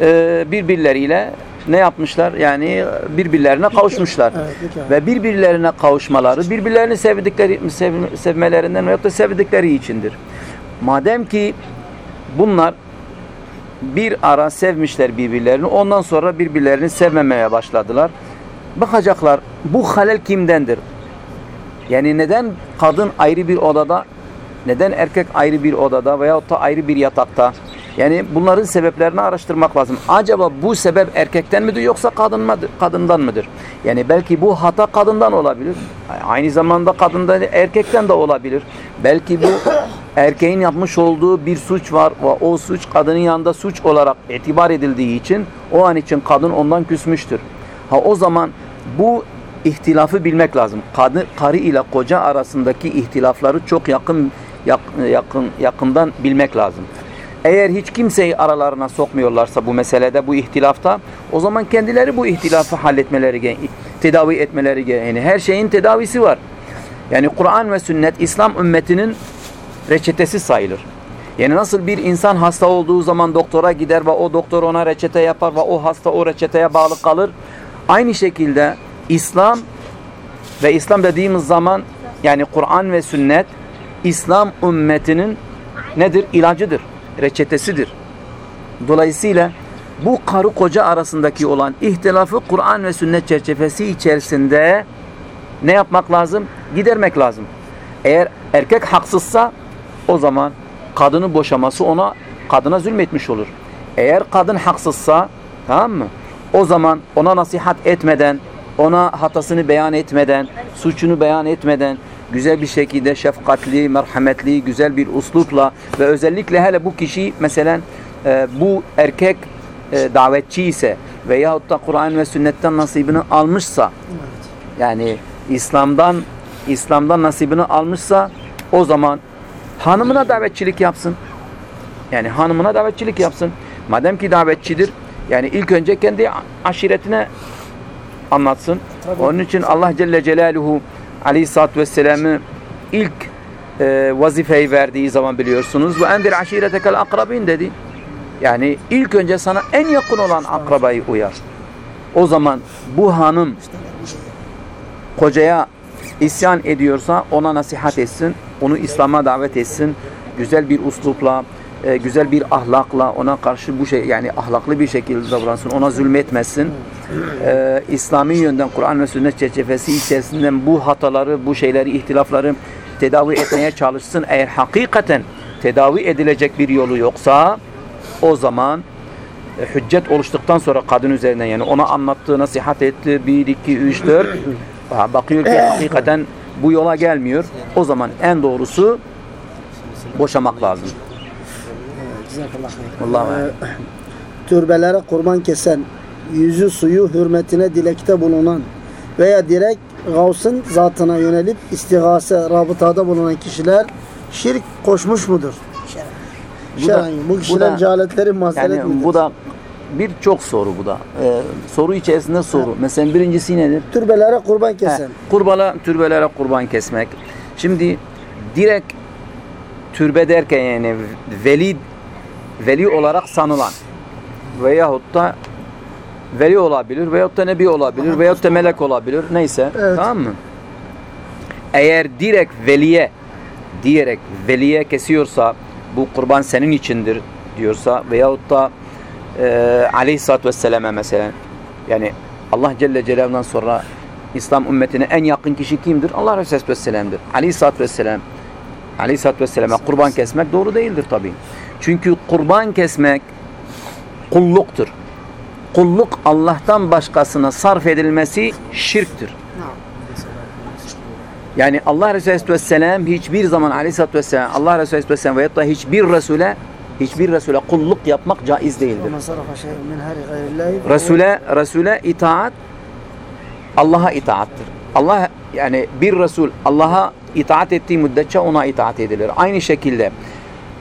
e, birbirleriyle ne yapmışlar? Yani birbirlerine kavuşmuşlar. Evet, ve birbirlerine kavuşmaları, birbirlerini sevdikleri sev, sevmelerinden veyahut da sevdikleri içindir. Madem ki bunlar bir ara sevmişler birbirlerini, ondan sonra birbirlerini sevmemeye başladılar. Bakacaklar bu halel kimdendir? Yani neden kadın ayrı bir odada, neden erkek ayrı bir odada veyahut da ayrı bir yatakta? Yani bunların sebeplerini araştırmak lazım. Acaba bu sebep erkekten midir yoksa kadın mıdır, kadından mıdır? Yani belki bu hata kadından olabilir. Aynı zamanda kadından erkekten de olabilir. Belki bu erkeğin yapmış olduğu bir suç var ve o suç kadının yanında suç olarak itibar edildiği için o an için kadın ondan küsmüştür. Ha o zaman bu ihtilafı bilmek lazım. Kadın, karı ile koca arasındaki ihtilafları çok yakın yakın yakından bilmek lazım. Eğer hiç kimseyi aralarına sokmuyorlarsa bu meselede, bu ihtilafta o zaman kendileri bu ihtilafı halletmeleri, tedavi etmeleri yani her şeyin tedavisi var. Yani Kur'an ve sünnet İslam ümmetinin reçetesi sayılır. Yani nasıl bir insan hasta olduğu zaman doktora gider ve o doktor ona reçete yapar ve o hasta o reçeteye bağlı kalır. Aynı şekilde İslam ve İslam dediğimiz zaman yani Kur'an ve sünnet İslam ümmetinin nedir? İlacıdır, reçetesidir. Dolayısıyla bu karı koca arasındaki olan ihtilafı Kur'an ve sünnet çerçevesi içerisinde ne yapmak lazım? Gidermek lazım. Eğer erkek haksızsa o zaman kadını boşaması ona kadına zulmetmiş olur. Eğer kadın haksızsa tamam mı? O zaman ona nasihat etmeden, ona hatasını beyan etmeden, suçunu beyan etmeden güzel bir şekilde şefkatli, merhametli, güzel bir uslupla ve özellikle hele bu kişi mesela e, bu erkek e, davetçi ise veyahut da Kur'an ve sünnetten nasibini almışsa yani İslam'dan İslam'dan nasibini almışsa o zaman hanımına davetçilik yapsın. Yani hanımına davetçilik yapsın. Madem ki davetçidir yani ilk önce kendi aşiretine anlatsın. Onun için Allah Celle Celaluhu Aleyhisselatü Vesselam'ı ilk e, vazifeyi verdiği zaman biliyorsunuz. Ve endir aşiretekel akrabin dedi. Yani ilk önce sana en yakın olan akrabayı uyar. O zaman bu hanım kocaya isyan ediyorsa ona nasihat etsin, onu İslam'a davet etsin, güzel bir uslupla, e, güzel bir ahlakla ona karşı bu şey yani ahlaklı bir şekilde davransın, ona zulmetmesin. E, İslami yönden Kur'an ve sünnet çerçevesi içerisinden bu hataları, bu şeyleri, ihtilafları tedavi etmeye çalışsın. Eğer hakikaten tedavi edilecek bir yolu yoksa o zaman e, hüccet oluştuktan sonra kadın üzerinden yani ona anlattığı, nasihat etti 1, 2, 3, 4 bakıyor ki hakikaten bu yola gelmiyor. O zaman en doğrusu boşamak lazım. Vallahi Ee, türbelere kurban kesen, yüzü suyu hürmetine dilekte bulunan veya direkt Gavs'ın zatına yönelip istigase, rabıtada bulunan kişiler şirk koşmuş mudur? Bu da- bu bu kişiler da- cehaletleri mazeret yani midir? bu da birçok soru bu da. Ee, soru içerisinde soru. Mesela birincisi nedir? Türbelere kurban He, kesen. kurbala, türbelere kurban kesmek. Şimdi direkt türbe derken yani veli veli olarak sanılan veyahut da veli olabilir veyahut da nebi olabilir veyahut da melek olabilir neyse Evet. tamam mı? Eğer direkt veliye diyerek veliye kesiyorsa bu kurban senin içindir diyorsa veyahut da e, aleyhissalatü vesselam'a mesela yani Allah Celle Celaluhu'dan sonra İslam ümmetine en yakın kişi kimdir? Allah Resulü Vesselam'dır. Aleyhissalatü vesselam Aleyhissalatü vesselam'a kurban kesmek doğru değildir tabi. Çünkü kurban kesmek kulluktur. Kulluk Allah'tan başkasına sarf edilmesi şirktir. Yani Allah Resulü Aleyhisselatü Vesselam hiçbir zaman Aleyhisselatü Vesselam Allah Resulü Aleyhisselatü Vesselam veyahut da hiçbir Resul'e hiçbir Resul'e kulluk yapmak caiz değildir. Resul'e Resul'e itaat Allah'a itaattır. Allah yani bir Resul Allah'a itaat ettiği müddetçe ona itaat edilir. Aynı şekilde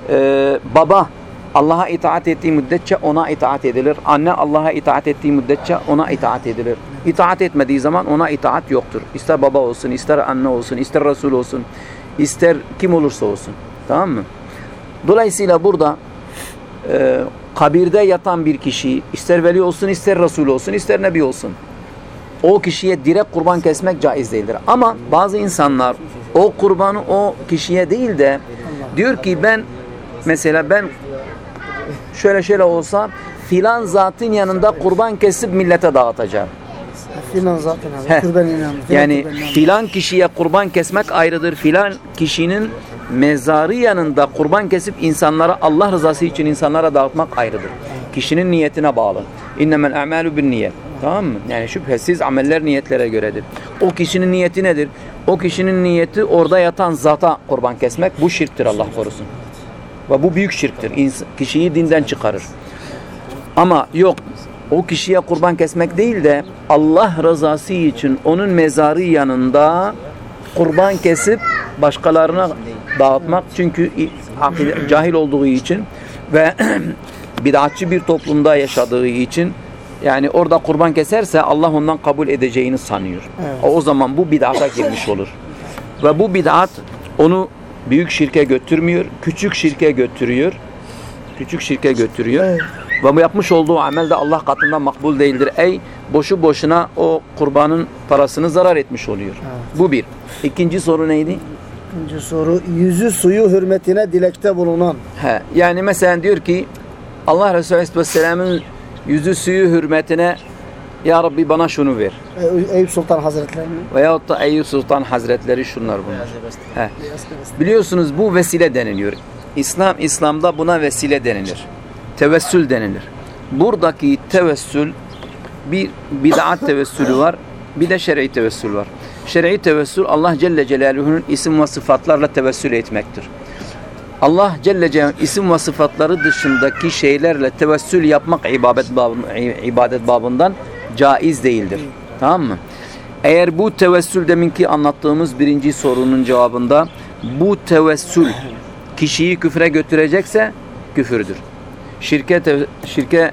e, baba Allah'a itaat ettiği müddetçe ona itaat edilir. Anne Allah'a itaat ettiği müddetçe ona itaat edilir. İtaat etmediği zaman ona itaat yoktur. İster baba olsun, ister anne olsun, ister Resul olsun, ister kim olursa olsun. Tamam mı? Dolayısıyla burada e, kabirde yatan bir kişi ister veli olsun, ister Resul olsun, ister Nebi olsun. O kişiye direkt kurban kesmek caiz değildir. Ama bazı insanlar o kurbanı o kişiye değil de diyor ki ben mesela ben şöyle şöyle olsa filan zatın yanında kurban kesip millete dağıtacağım. Filan zaten abi. Yanında. filan Yani filan kişiye kurban kesmek ayrıdır. Filan kişinin mezarı yanında kurban kesip insanlara Allah rızası için insanlara dağıtmak ayrıdır. Kişinin niyetine bağlı. İnnemel a'malu bin niyet. Tamam mı? Yani şüphesiz ameller niyetlere göredir. O kişinin niyeti nedir? O kişinin niyeti orada yatan zata kurban kesmek. Bu şirktir Allah korusun. Ve bu büyük şirktir. İns- kişiyi dinden çıkarır. Ama yok o kişiye kurban kesmek değil de Allah rızası için onun mezarı yanında kurban kesip başkalarına dağıtmak çünkü cahil olduğu için ve bid'atçı bir toplumda yaşadığı için yani orada kurban keserse Allah ondan kabul edeceğini sanıyor. Evet. O zaman bu bid'ata girmiş olur. Ve bu bid'at onu büyük şirke götürmüyor, küçük şirke götürüyor. Küçük şirke götürüyor. Evet. Ve bu yapmış olduğu amel de Allah katında makbul değildir. Ey boşu boşuna o kurbanın parasını zarar etmiş oluyor. Bu bir. İkinci soru neydi? İkinci soru. Yüzü suyu hürmetine dilekte bulunan. He, yani mesela diyor ki Allah Resulü Aleyhisselam'ın yüzü suyu hürmetine Ya Rabbi bana şunu ver. Ey- Eyüp Sultan Hazretleri'nin. Veyahut da Eyüp Sultan Hazretleri şunlar bunlar. He. Biliyorsunuz bu vesile deniliyor. İslam İslam'da buna vesile denilir. Tevessül denilir. Buradaki tevessül bir bid'at tevessülü var, bir de şer'i tevessül var. Şer'i tevessül Allah Celle Celaluhu'nun isim ve sıfatlarla tevessül etmektir. Allah Celle Celaluhu isim ve sıfatları dışındaki şeylerle tevessül yapmak ibadet babından caiz değildir. Tamam mı? Eğer bu tevessül deminki anlattığımız birinci sorunun cevabında bu tevessül kişiyi küfre götürecekse küfürdür. Şirke şirke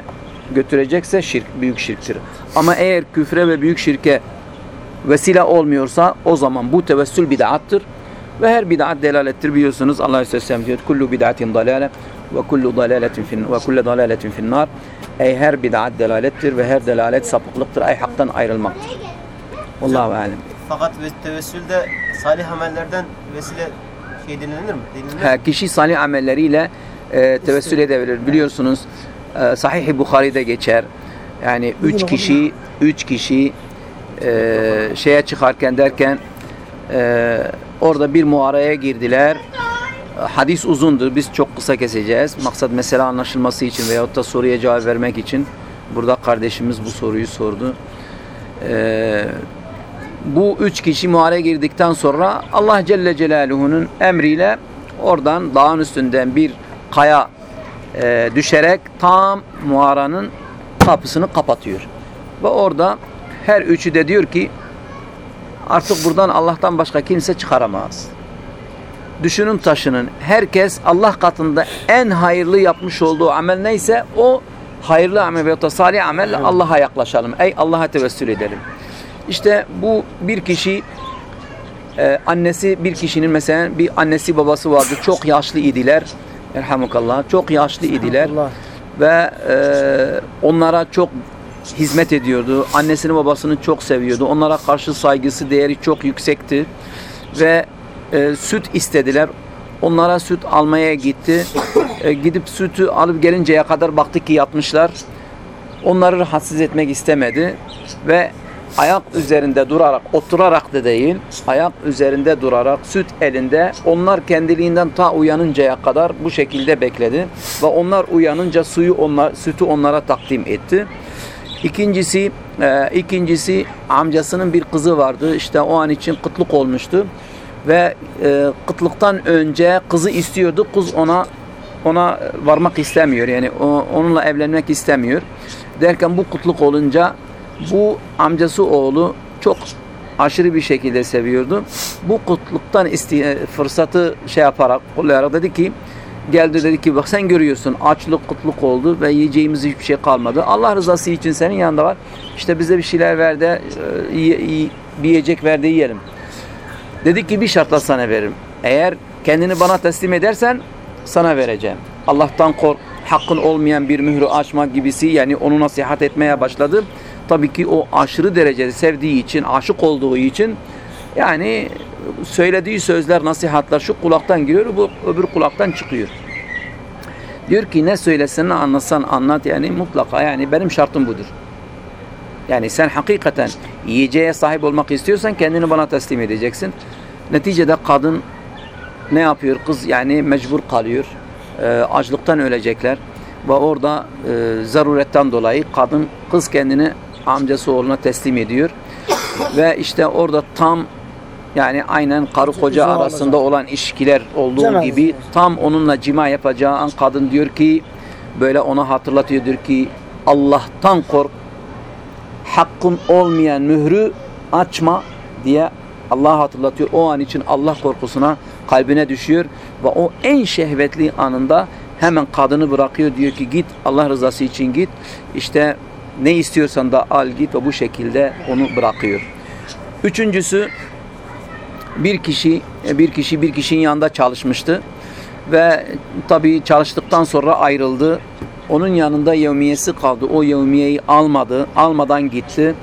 götürecekse şirk büyük şirktir. Ama eğer küfre ve büyük şirke vesile olmuyorsa o zaman bu tevessül bid'attır. Ve her bid'at delalettir biliyorsunuz. Allah Aleyhisselam diyor kullu bid'atin dalale ve kullu dalaletin fin ve kullu dalaletin finnar. Ey her bid'at delalettir ve her delalet sapıklıktır. Ey haktan ayrılmaktır. Allahu alem. Fakat ve tevessülde salih amellerden vesile şey denilir mi? Denilir? Ha, kişi salih amelleriyle e, tevessül edebilir. Biliyorsunuz e, Sahih-i Bukhari'de geçer. Yani üç kişi üç kişi e, şeye çıkarken derken e, orada bir muaraya girdiler. Hadis uzundur. Biz çok kısa keseceğiz. Maksat mesele anlaşılması için veyahut da soruya cevap vermek için. Burada kardeşimiz bu soruyu sordu. Eee bu üç kişi muhareye girdikten sonra Allah Celle Celaluhu'nun emriyle oradan dağın üstünden bir kaya e, düşerek tam muharanın kapısını kapatıyor. Ve orada her üçü de diyor ki artık buradan Allah'tan başka kimse çıkaramaz. Düşünün taşının herkes Allah katında en hayırlı yapmış olduğu amel neyse o hayırlı amel veyahut da salih amelle Allah'a yaklaşalım. Ey Allah'a tevessül edelim. İşte bu bir kişi e, annesi bir kişinin mesela bir annesi babası vardı. Çok yaşlı idiler. Erhamukallah. Çok yaşlı idiler. Ve e, onlara çok hizmet ediyordu. Annesini babasını çok seviyordu. Onlara karşı saygısı, değeri çok yüksekti. Ve e, süt istediler. Onlara süt almaya gitti. E, gidip sütü alıp gelinceye kadar baktı ki yatmışlar. Onları rahatsız etmek istemedi ve ayak üzerinde durarak, oturarak da değil, ayak üzerinde durarak süt elinde onlar kendiliğinden ta uyanıncaya kadar bu şekilde bekledi ve onlar uyanınca suyu onlar sütü onlara takdim etti. İkincisi e, ikincisi amcasının bir kızı vardı. İşte o an için kıtlık olmuştu ve e, kıtlıktan önce kızı istiyordu. Kız ona ona varmak istemiyor. Yani o, onunla evlenmek istemiyor. Derken bu kıtlık olunca bu amcası oğlu çok aşırı bir şekilde seviyordu. Bu kıtlıktan isti fırsatı şey yaparak, kollayarak dedi ki geldi dedi ki bak sen görüyorsun açlık kıtlık oldu ve yiyeceğimiz hiçbir şey kalmadı. Allah rızası için senin yanında var. İşte bize bir şeyler ver de e, yiyecek ver de yiyelim. Dedi ki bir şartla sana veririm. Eğer kendini bana teslim edersen sana vereceğim. Allah'tan kork. Hakkın olmayan bir mührü açmak gibisi yani onu nasihat etmeye başladı. Tabii ki o aşırı derecede sevdiği için, aşık olduğu için yani söylediği sözler, nasihatler şu kulaktan giriyor, bu öbür kulaktan çıkıyor. Diyor ki ne söylesen anlatsan anlat yani mutlaka yani benim şartım budur. Yani sen hakikaten yiyeceğe sahip olmak istiyorsan kendini bana teslim edeceksin. Neticede kadın ne yapıyor? Kız yani mecbur kalıyor. Ee, açlıktan ölecekler. Ve orada e, zaruretten dolayı kadın kız kendini amcası oğluna teslim ediyor. Ve işte orada tam yani aynen karı koca arasında olan ilişkiler olduğu Cema gibi tam onunla cima yapacağı an kadın diyor ki böyle ona hatırlatıyor diyor ki Allah'tan kork hakkın olmayan mührü açma diye Allah hatırlatıyor. O an için Allah korkusuna kalbine düşüyor ve o en şehvetli anında hemen kadını bırakıyor. Diyor ki git Allah rızası için git. İşte ne istiyorsan da al git ve bu şekilde onu bırakıyor. Üçüncüsü bir kişi bir kişi bir kişinin yanında çalışmıştı ve tabii çalıştıktan sonra ayrıldı. Onun yanında yevmiyesi kaldı. O yevmiyeyi almadı. Almadan gitti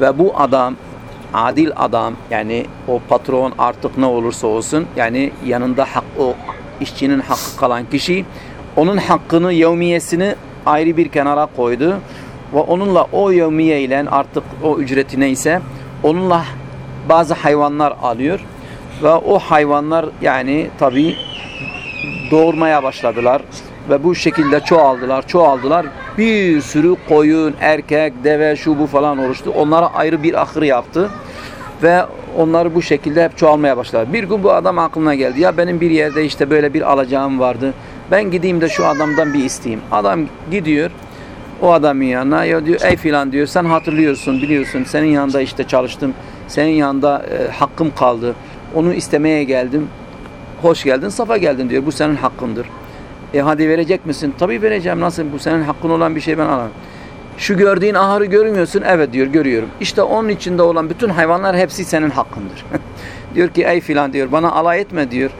ve bu adam adil adam yani o patron artık ne olursa olsun yani yanında hak o işçinin hakkı kalan kişi onun hakkını yevmiyesini ayrı bir kenara koydu ve onunla o yevmiye ile artık o ücreti neyse onunla bazı hayvanlar alıyor ve o hayvanlar yani tabi doğurmaya başladılar ve bu şekilde çoğaldılar çoğaldılar bir sürü koyun erkek deve şu bu falan oluştu. Onlara ayrı bir ahır yaptı. Ve onları bu şekilde hep çoğalmaya başladı. Bir gün bu adam aklına geldi. Ya benim bir yerde işte böyle bir alacağım vardı. Ben gideyim de şu adamdan bir isteyeyim. Adam gidiyor o adamın yanına ya diyor ey filan diyor. Sen hatırlıyorsun biliyorsun. Senin yanında işte çalıştım. Senin yanında e, hakkım kaldı. Onu istemeye geldim. Hoş geldin safa geldin diyor. Bu senin hakkındır e hadi verecek misin? Tabii vereceğim. Nasıl? Bu senin hakkın olan bir şey ben alamam. Şu gördüğün ahırı görmüyorsun. Evet diyor görüyorum. İşte onun içinde olan bütün hayvanlar hepsi senin hakkındır. Diyor ki ey filan diyor bana alay etme diyor.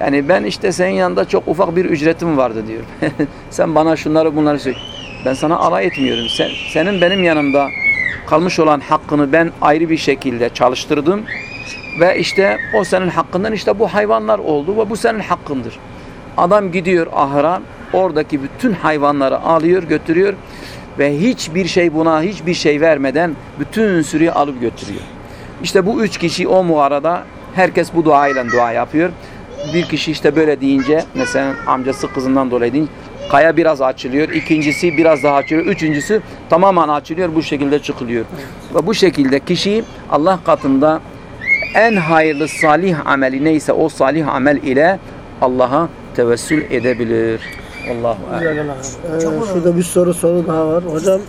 Yani ben işte senin yanında çok ufak bir ücretim vardı diyor. Sen bana şunları bunları söyle. Ben sana alay etmiyorum. Sen, senin benim yanımda kalmış olan hakkını ben ayrı bir şekilde çalıştırdım. Ve işte o senin hakkından işte bu hayvanlar oldu ve bu senin hakkındır. Adam gidiyor ahıra oradaki bütün hayvanları alıyor götürüyor ve hiçbir şey buna hiçbir şey vermeden bütün sürüyü alıp götürüyor. İşte bu üç kişi o muarada herkes bu duayla dua yapıyor. Bir kişi işte böyle deyince mesela amcası kızından dolayı deyince Kaya biraz açılıyor. ikincisi biraz daha açılıyor. Üçüncüsü tamamen açılıyor. Bu şekilde çıkılıyor. Ve bu şekilde kişi Allah katında en hayırlı salih ameli neyse o salih amel ile Allah'a tevessül edebilir. Allahu Ekber. Ee, şurada bir soru soru daha var. Hocam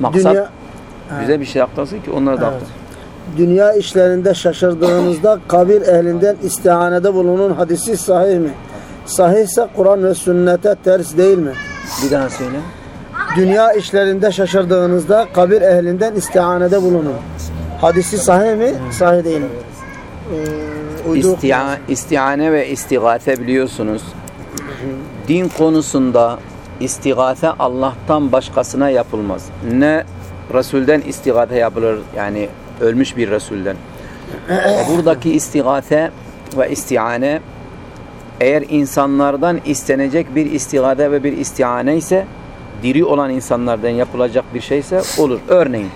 Maksat dünya bize bir şey aktarsın ki onları da Evet. dünya işlerinde şaşırdığınızda kabir ehlinden istihanede bulunun hadisi sahih mi? Sahihse Kur'an ve sünnete ters değil mi? Bir daha söyle. Dünya işlerinde şaşırdığınızda kabir ehlinden istihanede bulunun. Hadisi sahih mi? Sahih değil mi? Ee, İstiha, istihane ve istigate biliyorsunuz. Din konusunda istigate Allah'tan başkasına yapılmaz. Ne Resul'den istigate yapılır yani ölmüş bir Resul'den. Buradaki istigate ve istihane eğer insanlardan istenecek bir istigade ve bir istihane ise diri olan insanlardan yapılacak bir şeyse olur. Örneğin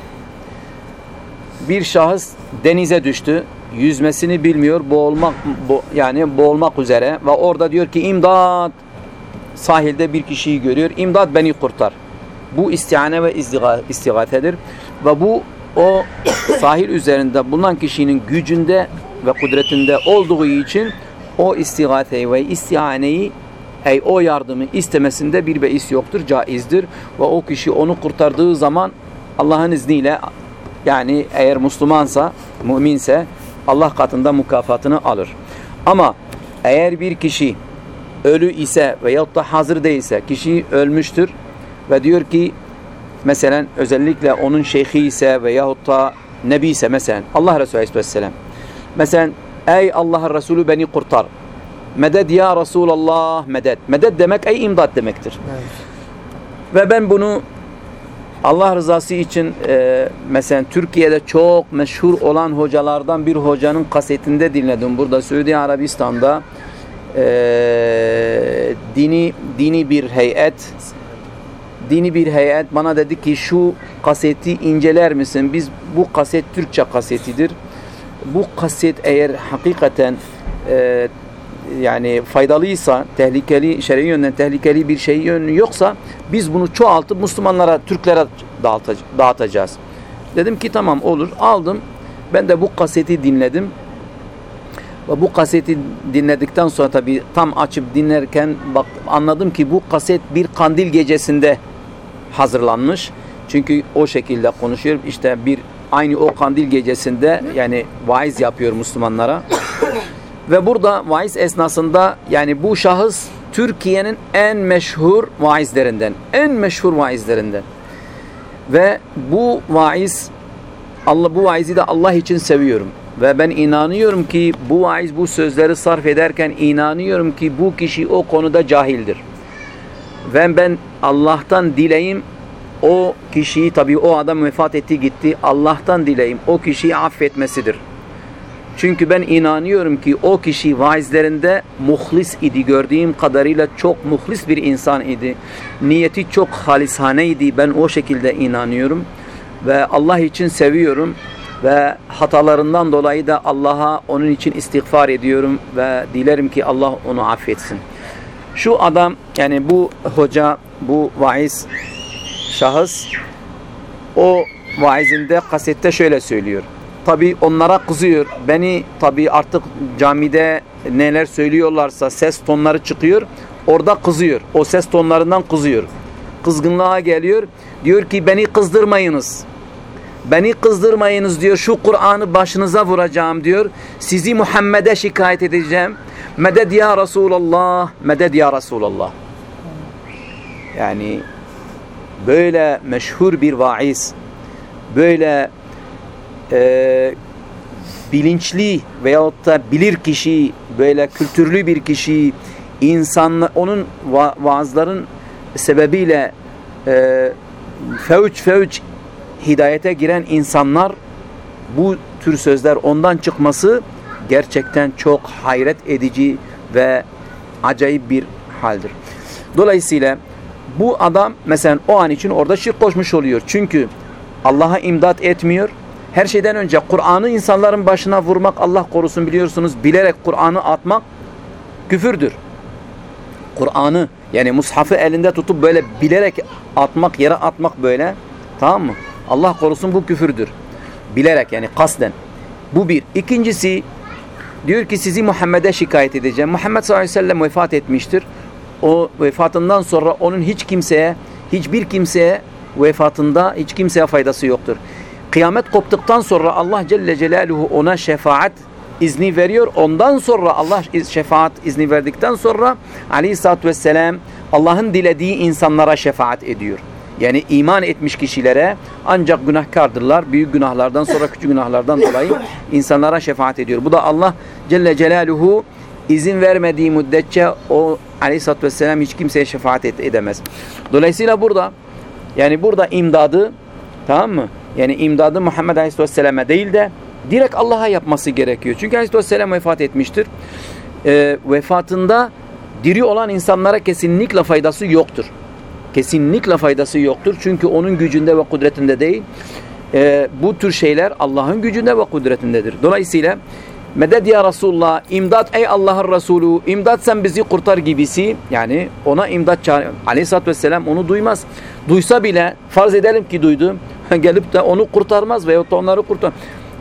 bir şahıs denize düştü. Yüzmesini bilmiyor. Boğulmak bo- yani boğulmak üzere ve orada diyor ki imdat sahilde bir kişiyi görüyor. İmdat beni kurtar. Bu istihane ve istiga- istigatedir. Ve bu o sahil üzerinde bulunan kişinin gücünde ve kudretinde olduğu için o istigateyi ve istihaneyi ey o yardımı istemesinde bir beis yoktur, caizdir. Ve o kişi onu kurtardığı zaman Allah'ın izniyle yani eğer Müslümansa, müminse Allah katında mükafatını alır. Ama eğer bir kişi ölü ise veyahut da hazır değilse, kişi ölmüştür ve diyor ki mesela özellikle onun şeyhi ise veyahut da nebi ise mesela Allah Resulü Aleyhisselam mesela ey Allah'ın Resulü beni kurtar. Medet ya Resulallah medet. Medet demek ey imdat demektir. Ve ben bunu Allah rızası için e, mesela Türkiye'de çok meşhur olan hocalardan bir hocanın kasetinde dinledim. Burada Suudi Arabistan'da e, dini dini bir heyet dini bir heyet bana dedi ki şu kaseti inceler misin? Biz bu kaset Türkçe kasetidir. Bu kaset eğer hakikaten e, yani faydalıysa, tehlikeli, şer'i yönden tehlikeli bir şey yönü yoksa biz bunu çoğaltıp Müslümanlara, Türklere dağıtac- dağıtacağız. Dedim ki tamam olur. Aldım. Ben de bu kaseti dinledim. Ve bu kaseti dinledikten sonra tabii tam açıp dinlerken bak anladım ki bu kaset bir kandil gecesinde hazırlanmış. Çünkü o şekilde konuşuyor. İşte bir aynı o kandil gecesinde yani vaiz yapıyor Müslümanlara. Ve burada vaiz esnasında yani bu şahıs Türkiye'nin en meşhur vaizlerinden. En meşhur vaizlerinden. Ve bu vaiz Allah bu vaizi de Allah için seviyorum. Ve ben inanıyorum ki bu vaiz bu sözleri sarf ederken inanıyorum ki bu kişi o konuda cahildir. Ve ben Allah'tan dileyim o kişiyi tabii o adam vefat etti gitti. Allah'tan dileyim o kişiyi affetmesidir. Çünkü ben inanıyorum ki o kişi vaizlerinde muhlis idi. Gördüğüm kadarıyla çok muhlis bir insan idi. Niyeti çok halishaneydi. Ben o şekilde inanıyorum. Ve Allah için seviyorum. Ve hatalarından dolayı da Allah'a onun için istiğfar ediyorum. Ve dilerim ki Allah onu affetsin. Şu adam yani bu hoca, bu vaiz şahıs o vaizinde kasette şöyle söylüyor. Tabi onlara kızıyor. Beni tabi artık camide neler söylüyorlarsa ses tonları çıkıyor. Orada kızıyor. O ses tonlarından kızıyor. Kızgınlığa geliyor. Diyor ki beni kızdırmayınız. Beni kızdırmayınız diyor. Şu Kur'an'ı başınıza vuracağım diyor. Sizi Muhammed'e şikayet edeceğim. Meded ya Resulallah. Meded ya Resulallah. Yani böyle meşhur bir vaiz, böyle e, bilinçli veyahut da bilir kişi, böyle kültürlü bir kişi, insanla, onun va vaazların sebebiyle e, fevç fevç hidayete giren insanlar bu tür sözler ondan çıkması gerçekten çok hayret edici ve acayip bir haldir. Dolayısıyla bu adam mesela o an için orada şirk koşmuş oluyor. Çünkü Allah'a imdat etmiyor. Her şeyden önce Kur'an'ı insanların başına vurmak Allah korusun biliyorsunuz. Bilerek Kur'an'ı atmak küfürdür. Kur'an'ı yani mushafı elinde tutup böyle bilerek atmak, yere atmak böyle tamam mı? Allah korusun bu küfürdür. Bilerek yani kasten. Bu bir. İkincisi diyor ki sizi Muhammed'e şikayet edeceğim. Muhammed sallallahu aleyhi ve sellem vefat etmiştir o vefatından sonra onun hiç kimseye, hiçbir kimseye vefatında hiç kimseye faydası yoktur. Kıyamet koptuktan sonra Allah Celle Celaluhu ona şefaat izni veriyor. Ondan sonra Allah şefaat izni verdikten sonra Aleyhisselatü Vesselam Allah'ın dilediği insanlara şefaat ediyor. Yani iman etmiş kişilere ancak günahkardırlar. Büyük günahlardan sonra küçük günahlardan dolayı insanlara şefaat ediyor. Bu da Allah Celle Celaluhu izin vermediği müddetçe o aleyhissalatü vesselam hiç kimseye şefaat edemez. Dolayısıyla burada yani burada imdadı tamam mı? Yani imdadı Muhammed aleyhissalatü vesselam'a değil de direkt Allah'a yapması gerekiyor. Çünkü aleyhissalatü vesselam vefat etmiştir. E, vefatında diri olan insanlara kesinlikle faydası yoktur. Kesinlikle faydası yoktur. Çünkü onun gücünde ve kudretinde değil. E, bu tür şeyler Allah'ın gücünde ve kudretindedir. Dolayısıyla Meded ya Resulullah, imdat ey Allah'ın Resulü, imdat sen bizi kurtar gibisi. Yani ona imdat çağırıyor. Aleyhisselatü Vesselam onu duymaz. Duysa bile farz edelim ki duydu. Gelip de onu kurtarmaz veyahut da onları kurtar.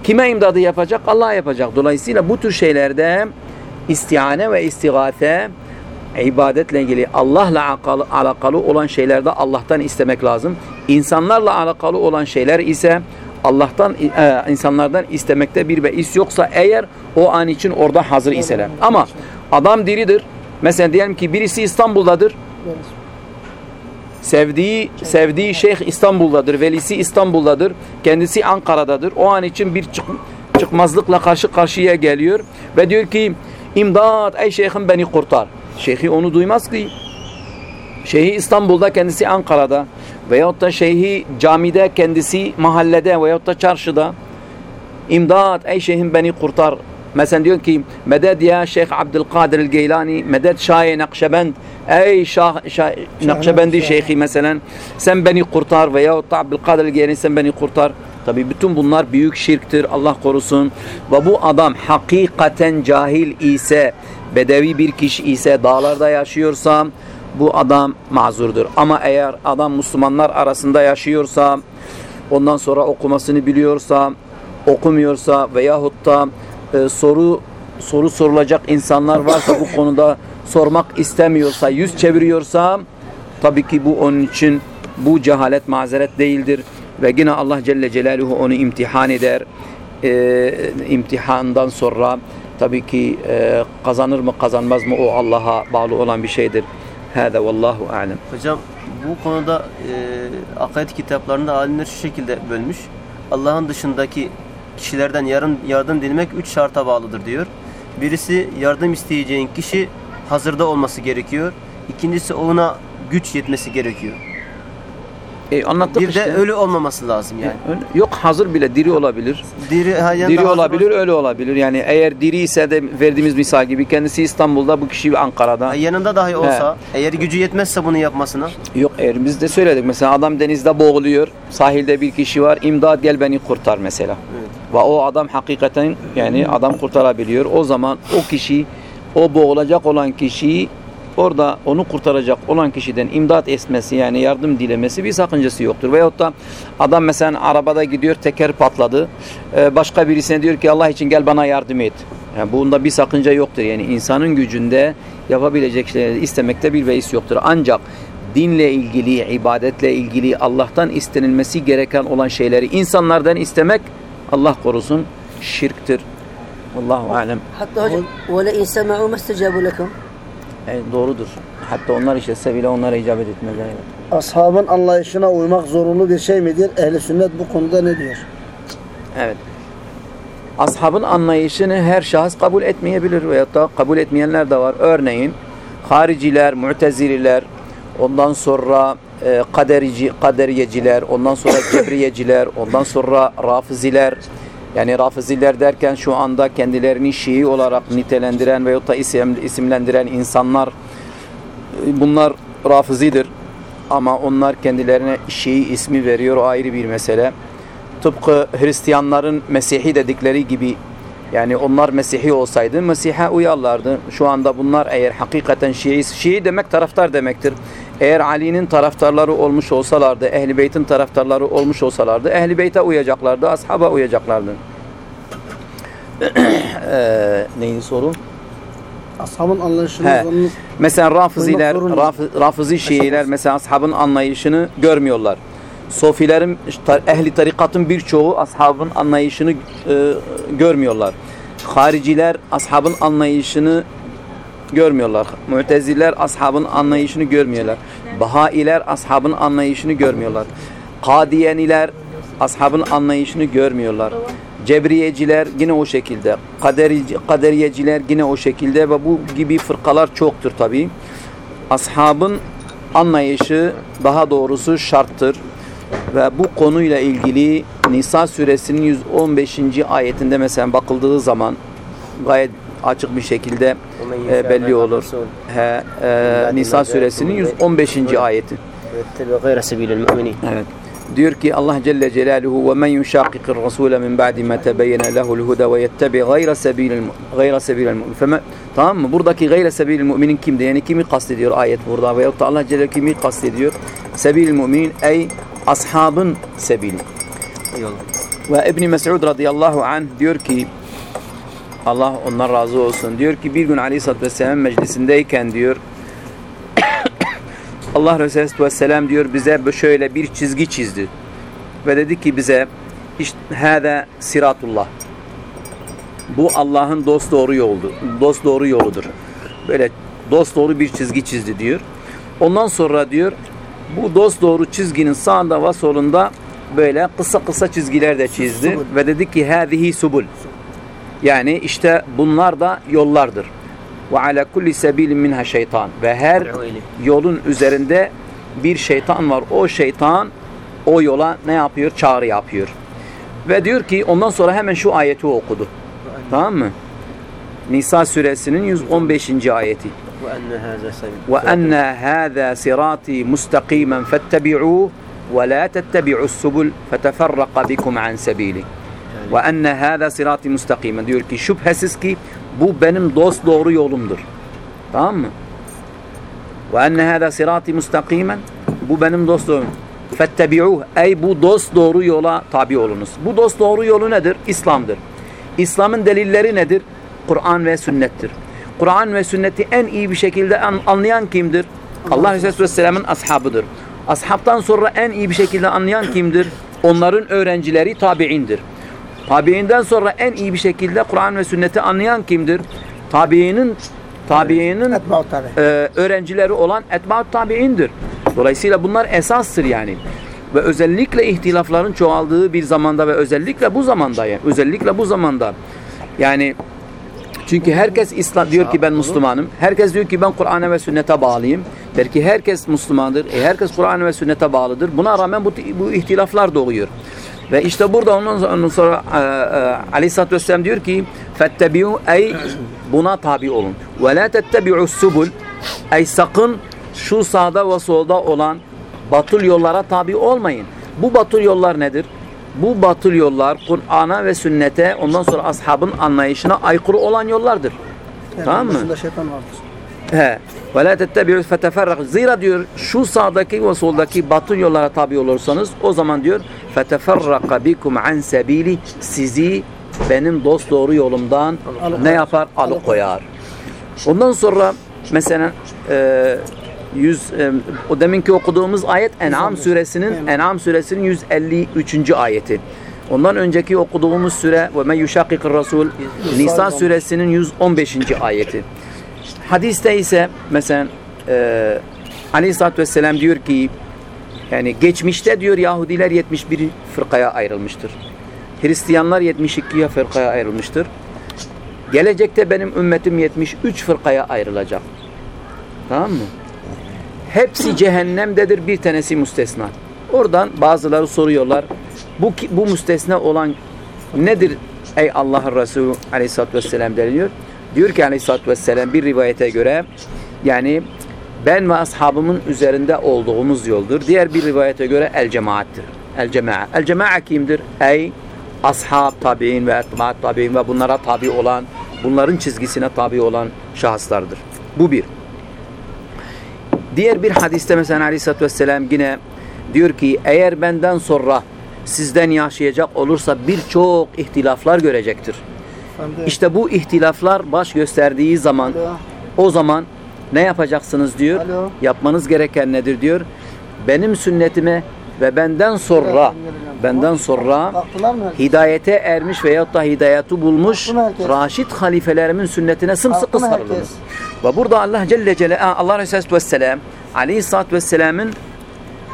Kime imdadı yapacak? Allah yapacak. Dolayısıyla bu tür şeylerde istihane ve istigate ibadetle ilgili Allah'la alakalı, alakalı olan şeylerde Allah'tan istemek lazım. İnsanlarla alakalı olan şeyler ise Allah'tan e, insanlardan istemekte bir beis yoksa eğer o an için orada hazır iseler. Ama adam diridir. Mesela diyelim ki birisi İstanbul'dadır. Sevdiği sevdiği şeyh İstanbul'dadır. Velisi İstanbul'dadır. Kendisi Ankara'dadır. O an için bir çık, çıkmazlıkla karşı karşıya geliyor ve diyor ki imdat ey şeyhim beni kurtar. Şeyhi onu duymaz ki. Şeyhi İstanbul'da kendisi Ankara'da veyahut da şeyhi camide kendisi mahallede veyahut da çarşıda imdat ey şeyhim beni kurtar. Mesela diyor ki medet ya Şeyh Abdülkadir el-Geylani medet Şah-ı Nakşebend ey Şah, Şah Nakşebendi şeyhi mesela sen beni kurtar da Abdülkadir el-Geylani sen beni kurtar. Tabi bütün bunlar büyük şirktir Allah korusun. Ve bu adam hakikaten cahil ise bedevi bir kişi ise dağlarda yaşıyorsa bu adam mazurdur. Ama eğer adam Müslümanlar arasında yaşıyorsa, ondan sonra okumasını biliyorsa, okumuyorsa veyahut da e, soru soru sorulacak insanlar varsa bu konuda sormak istemiyorsa, yüz çeviriyorsa tabii ki bu onun için bu cehalet mazeret değildir. Ve yine Allah Celle Celaluhu onu imtihan eder. E, imtihandan sonra tabii ki e, kazanır mı kazanmaz mı o Allah'a bağlı olan bir şeydir. Hâdâ vallahu a'lem. Hocam bu konuda e, akaid kitaplarında alimler şu şekilde bölmüş. Allah'ın dışındaki kişilerden yardım, yardım dilmek üç şarta bağlıdır diyor. Birisi yardım isteyeceğin kişi hazırda olması gerekiyor. İkincisi ona güç yetmesi gerekiyor. E, anlattık Bir işte. de ölü olmaması lazım yani. Öyle- Yok hazır bile diri olabilir. Diri, ha, Diri olabilir, öyle olabilir. Yani eğer diri ise de verdiğimiz misal gibi kendisi İstanbul'da, bu kişi Ankara'da. Ha, yanında dahi olsa eğer gücü yetmezse bunu yapmasına Yok eğer biz de söyledik mesela adam denizde boğuluyor, sahilde bir kişi var, imdat gel beni kurtar mesela. Evet. Ve o adam hakikaten yani adam kurtarabiliyor. O zaman o kişi, o boğulacak olan kişiyi orada onu kurtaracak olan kişiden imdat etmesi yani yardım dilemesi bir sakıncası yoktur. Veyahut da adam mesela arabada gidiyor teker patladı. Ee, başka birisine diyor ki Allah için gel bana yardım et. Yani bunda bir sakınca yoktur. Yani insanın gücünde yapabilecek şeyleri istemekte bir beis yoktur. Ancak dinle ilgili, ibadetle ilgili Allah'tan istenilmesi gereken olan şeyleri insanlardan istemek Allah korusun şirktir. Allahu alem. Hatta hocam ve le insemaru mestecabu lekum. E, doğrudur. Hatta onlar işitse bile onlara icabet etmezler. Ashabın anlayışına uymak zorunlu bir şey midir? Ehli sünnet bu konuda ne diyor? Evet. Ashabın anlayışını her şahıs kabul etmeyebilir veya da kabul etmeyenler de var. Örneğin hariciler, mu'tezililer, ondan sonra e, kaderici, kaderiyeciler, ondan sonra cebriyeciler, ondan sonra rafiziler. Yani rafiziler derken şu anda kendilerini Şii olarak nitelendiren veyahut da isim, isimlendiren insanlar e, bunlar rafizidir. Ama onlar kendilerine Şii ismi veriyor o ayrı bir mesele. Tıpkı Hristiyanların Mesih'i dedikleri gibi yani onlar Mesih'i olsaydı Mesih'e uyarlardı. Şu anda bunlar eğer hakikaten Şii, Şii demek taraftar demektir. Eğer Ali'nin taraftarları olmuş olsalardı, Ehl-i Beyt'in taraftarları olmuş olsalardı, Ehl-i Beyt'e uyacaklardı, ashaba uyacaklardı. Eee neydi soru? Ashabın anlayışını Mesela zorunda. Raf- Rafizi Şiiler mesela ashabın anlayışını görmüyorlar. Sofilerin, ehli tarikatın birçoğu ashabın anlayışını e, görmüyorlar. Hariciler ashabın anlayışını görmüyorlar. Mu'teziler ashabın anlayışını görmüyorlar. Bahailer ashabın anlayışını görmüyorlar. Kadiyeniler ashabın anlayışını görmüyorlar. Cebriyeciler yine o şekilde. Kaderici, kaderiyeciler yine o şekilde ve bu gibi fırkalar çoktur tabi. Ashabın anlayışı daha doğrusu şarttır. Ve bu konuyla ilgili Nisa suresinin 115. ayetinde mesela bakıldığı zaman gayet açık bir şekilde e, belli olur. He, e, Nisa suresinin 115. ayeti. Evet. Diyor ki Allah Celle Celaluhu ve men yuşakikir rasule min ba'di ma tebeyyene lehul huda ve yettebi gayra sebilil gayra sebilil mu'min. Tamam mı? Buradaki gayra sebilil müminin kimdi? Yani kimi kastediyor ayet burada? Veyahut da Allah Celle kimi kastediyor? Sebilil müminin ey ashabın sebili. Ve İbn Mes'ud radıyallahu anh diyor ki Allah ondan razı olsun. Diyor ki bir gün Aleyhisselatü Vesselam meclisindeyken diyor Allah Resulü Vesselam diyor bize şöyle bir çizgi çizdi. Ve dedi ki bize işte hâdâ siratullah. Bu Allah'ın dost doğru yoldu. Dost doğru yoludur. Böyle dost doğru bir çizgi çizdi diyor. Ondan sonra diyor bu dost doğru çizginin sağında ve solunda böyle kısa kısa çizgiler de çizdi Subul. ve dedi ki hâzihi subul. Yani işte bunlar da yollardır. Ve ala kulli sebilin minha şeytan. Ve her yolun üzerinde bir şeytan var. O şeytan o yola ne yapıyor? Çağrı yapıyor. Ve diyor ki ondan sonra hemen şu ayeti okudu. Tamam mı? Nisa suresinin 115. ayeti. Ve enne hâzâ sirâti mustakîmen fettebi'û ve lâ tettebi'us subul feteferraka bikum an sebîlih. Ve enne hâdâ sirâti mustakîmen. Diyor ki şüphesiz ki bu benim dost doğru yolumdur. Tamam mı? Ve enne hâdâ sirâti mustakîmen. Bu benim dost doğru Fettebi'uh. Ey bu dost doğru yola tabi olunuz. Bu dost doğru yolu nedir? İslam'dır. İslam'ın delilleri nedir? Kur'an ve sünnettir. Kur'an ve sünneti en iyi bir şekilde anlayan kimdir? Allah Resulü Vesselam'ın ashabıdır. Ashabtan sonra en iyi bir şekilde anlayan kimdir? Onların öğrencileri tabi'indir. Tabi'inden sonra en iyi bir şekilde Kur'an ve sünneti anlayan kimdir? Tabi'inin tabi'inin tabi. e, öğrencileri olan etba'ut tabi'indir. Dolayısıyla bunlar esastır yani. ve özellikle ihtilafların çoğaldığı bir zamanda ve özellikle bu zamanda yani özellikle bu zamanda yani çünkü herkes İslam diyor ki ben Müslümanım. Herkes diyor ki ben Kur'an'a ve sünnete bağlıyım. Belki herkes Müslümandır. E herkes Kur'an'a ve sünnete bağlıdır. Buna rağmen bu, bu ihtilaflar doğuyor. Ve işte burada ondan sonra, ondan sonra e, e, Aleyhisselatü Vesselam diyor ki فَاتَّبِعُوا ey buna tabi olun. وَلَا تَتَّبِعُوا السُّبُلْ ey sakın şu sağda ve solda olan batıl yollara tabi olmayın. Bu batıl yollar nedir? Bu batıl yollar Kur'an'a ve sünnete ondan sonra ashabın anlayışına aykırı olan yollardır. tamam mı? Başında şeytan vardır. He. Ve la tettebi'u feteferrak. Zira diyor şu sağdaki ve soldaki batıl yollara tabi olursanız o zaman diyor feteferraka bikum an sebili sizi benim dost doğru yolumdan ne yapar? Alıkoyar. Ondan sonra mesela e, 100 e, o deminki okuduğumuz ayet En'am suresinin En'am suresinin 153. ayeti. Ondan önceki okuduğumuz süre ve men yuşakikir rasul Nisa suresinin 115. ayeti. Hadiste ise mesela e, Aleyhisselatü Vesselam diyor ki yani geçmişte diyor Yahudiler 71 fırkaya ayrılmıştır. Hristiyanlar 72 fırkaya ayrılmıştır. Gelecekte benim ümmetim 73 fırkaya ayrılacak. Tamam mı? Hepsi cehennemdedir bir tanesi müstesna. Oradan bazıları soruyorlar. Bu bu müstesna olan nedir ey Allah'ın Resulü aleyhissalatü vesselam deniliyor. Diyor ki aleyhissalatü vesselam bir rivayete göre yani ben ve ashabımın üzerinde olduğumuz yoldur. Diğer bir rivayete göre el cemaattir. El cemaat. El cemaat kimdir? Ey ashab tabi'in ve etmaat tabi'in ve bunlara tabi olan, bunların çizgisine tabi olan şahıslardır. Bu bir. Diğer bir hadiste mesela Aleyhisselatü Vesselam yine diyor ki eğer benden sonra sizden yaşayacak olursa birçok ihtilaflar görecektir. İşte bu ihtilaflar baş gösterdiği zaman o zaman ne yapacaksınız diyor. Yapmanız gereken nedir diyor. Benim sünnetime ve benden sonra benden sonra hidayete ermiş veyahut da hidayeti bulmuş raşit halifelerimin sünnetine sımsıkı sarılınız. Ve burada Allah Celle Celle Allah Resulü Vesselam Aleyhisselatü Vesselam'ın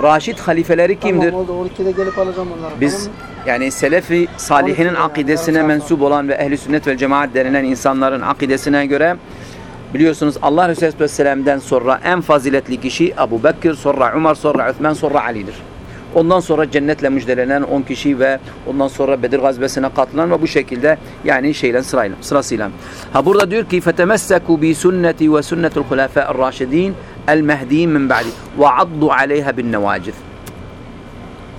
raşit halifeleri kimdir? Tamam oldu. 12'de gelip alacağım onları. Biz Tamam yani selefi salihinin yani, akidesine saat mensup olan ve ehli sünnet ve cemaat denilen insanların akidesine göre biliyorsunuz Allah Resulü Vesselam'dan sonra en faziletli kişi Ebu Bekir, sonra Umar, sonra Üthman, sonra Ali'dir. Ondan sonra cennetle müjdelenen 10 kişi ve ondan sonra Bedir gazvesine katılan ve bu şekilde yani şeyle sırayla sırasıyla. Ha burada diyor ki fetemesseku bi sünneti ve sünnetul hulafa'ir raşidin el mehdiyin min ba'di ve addu aleyha bin nevacid.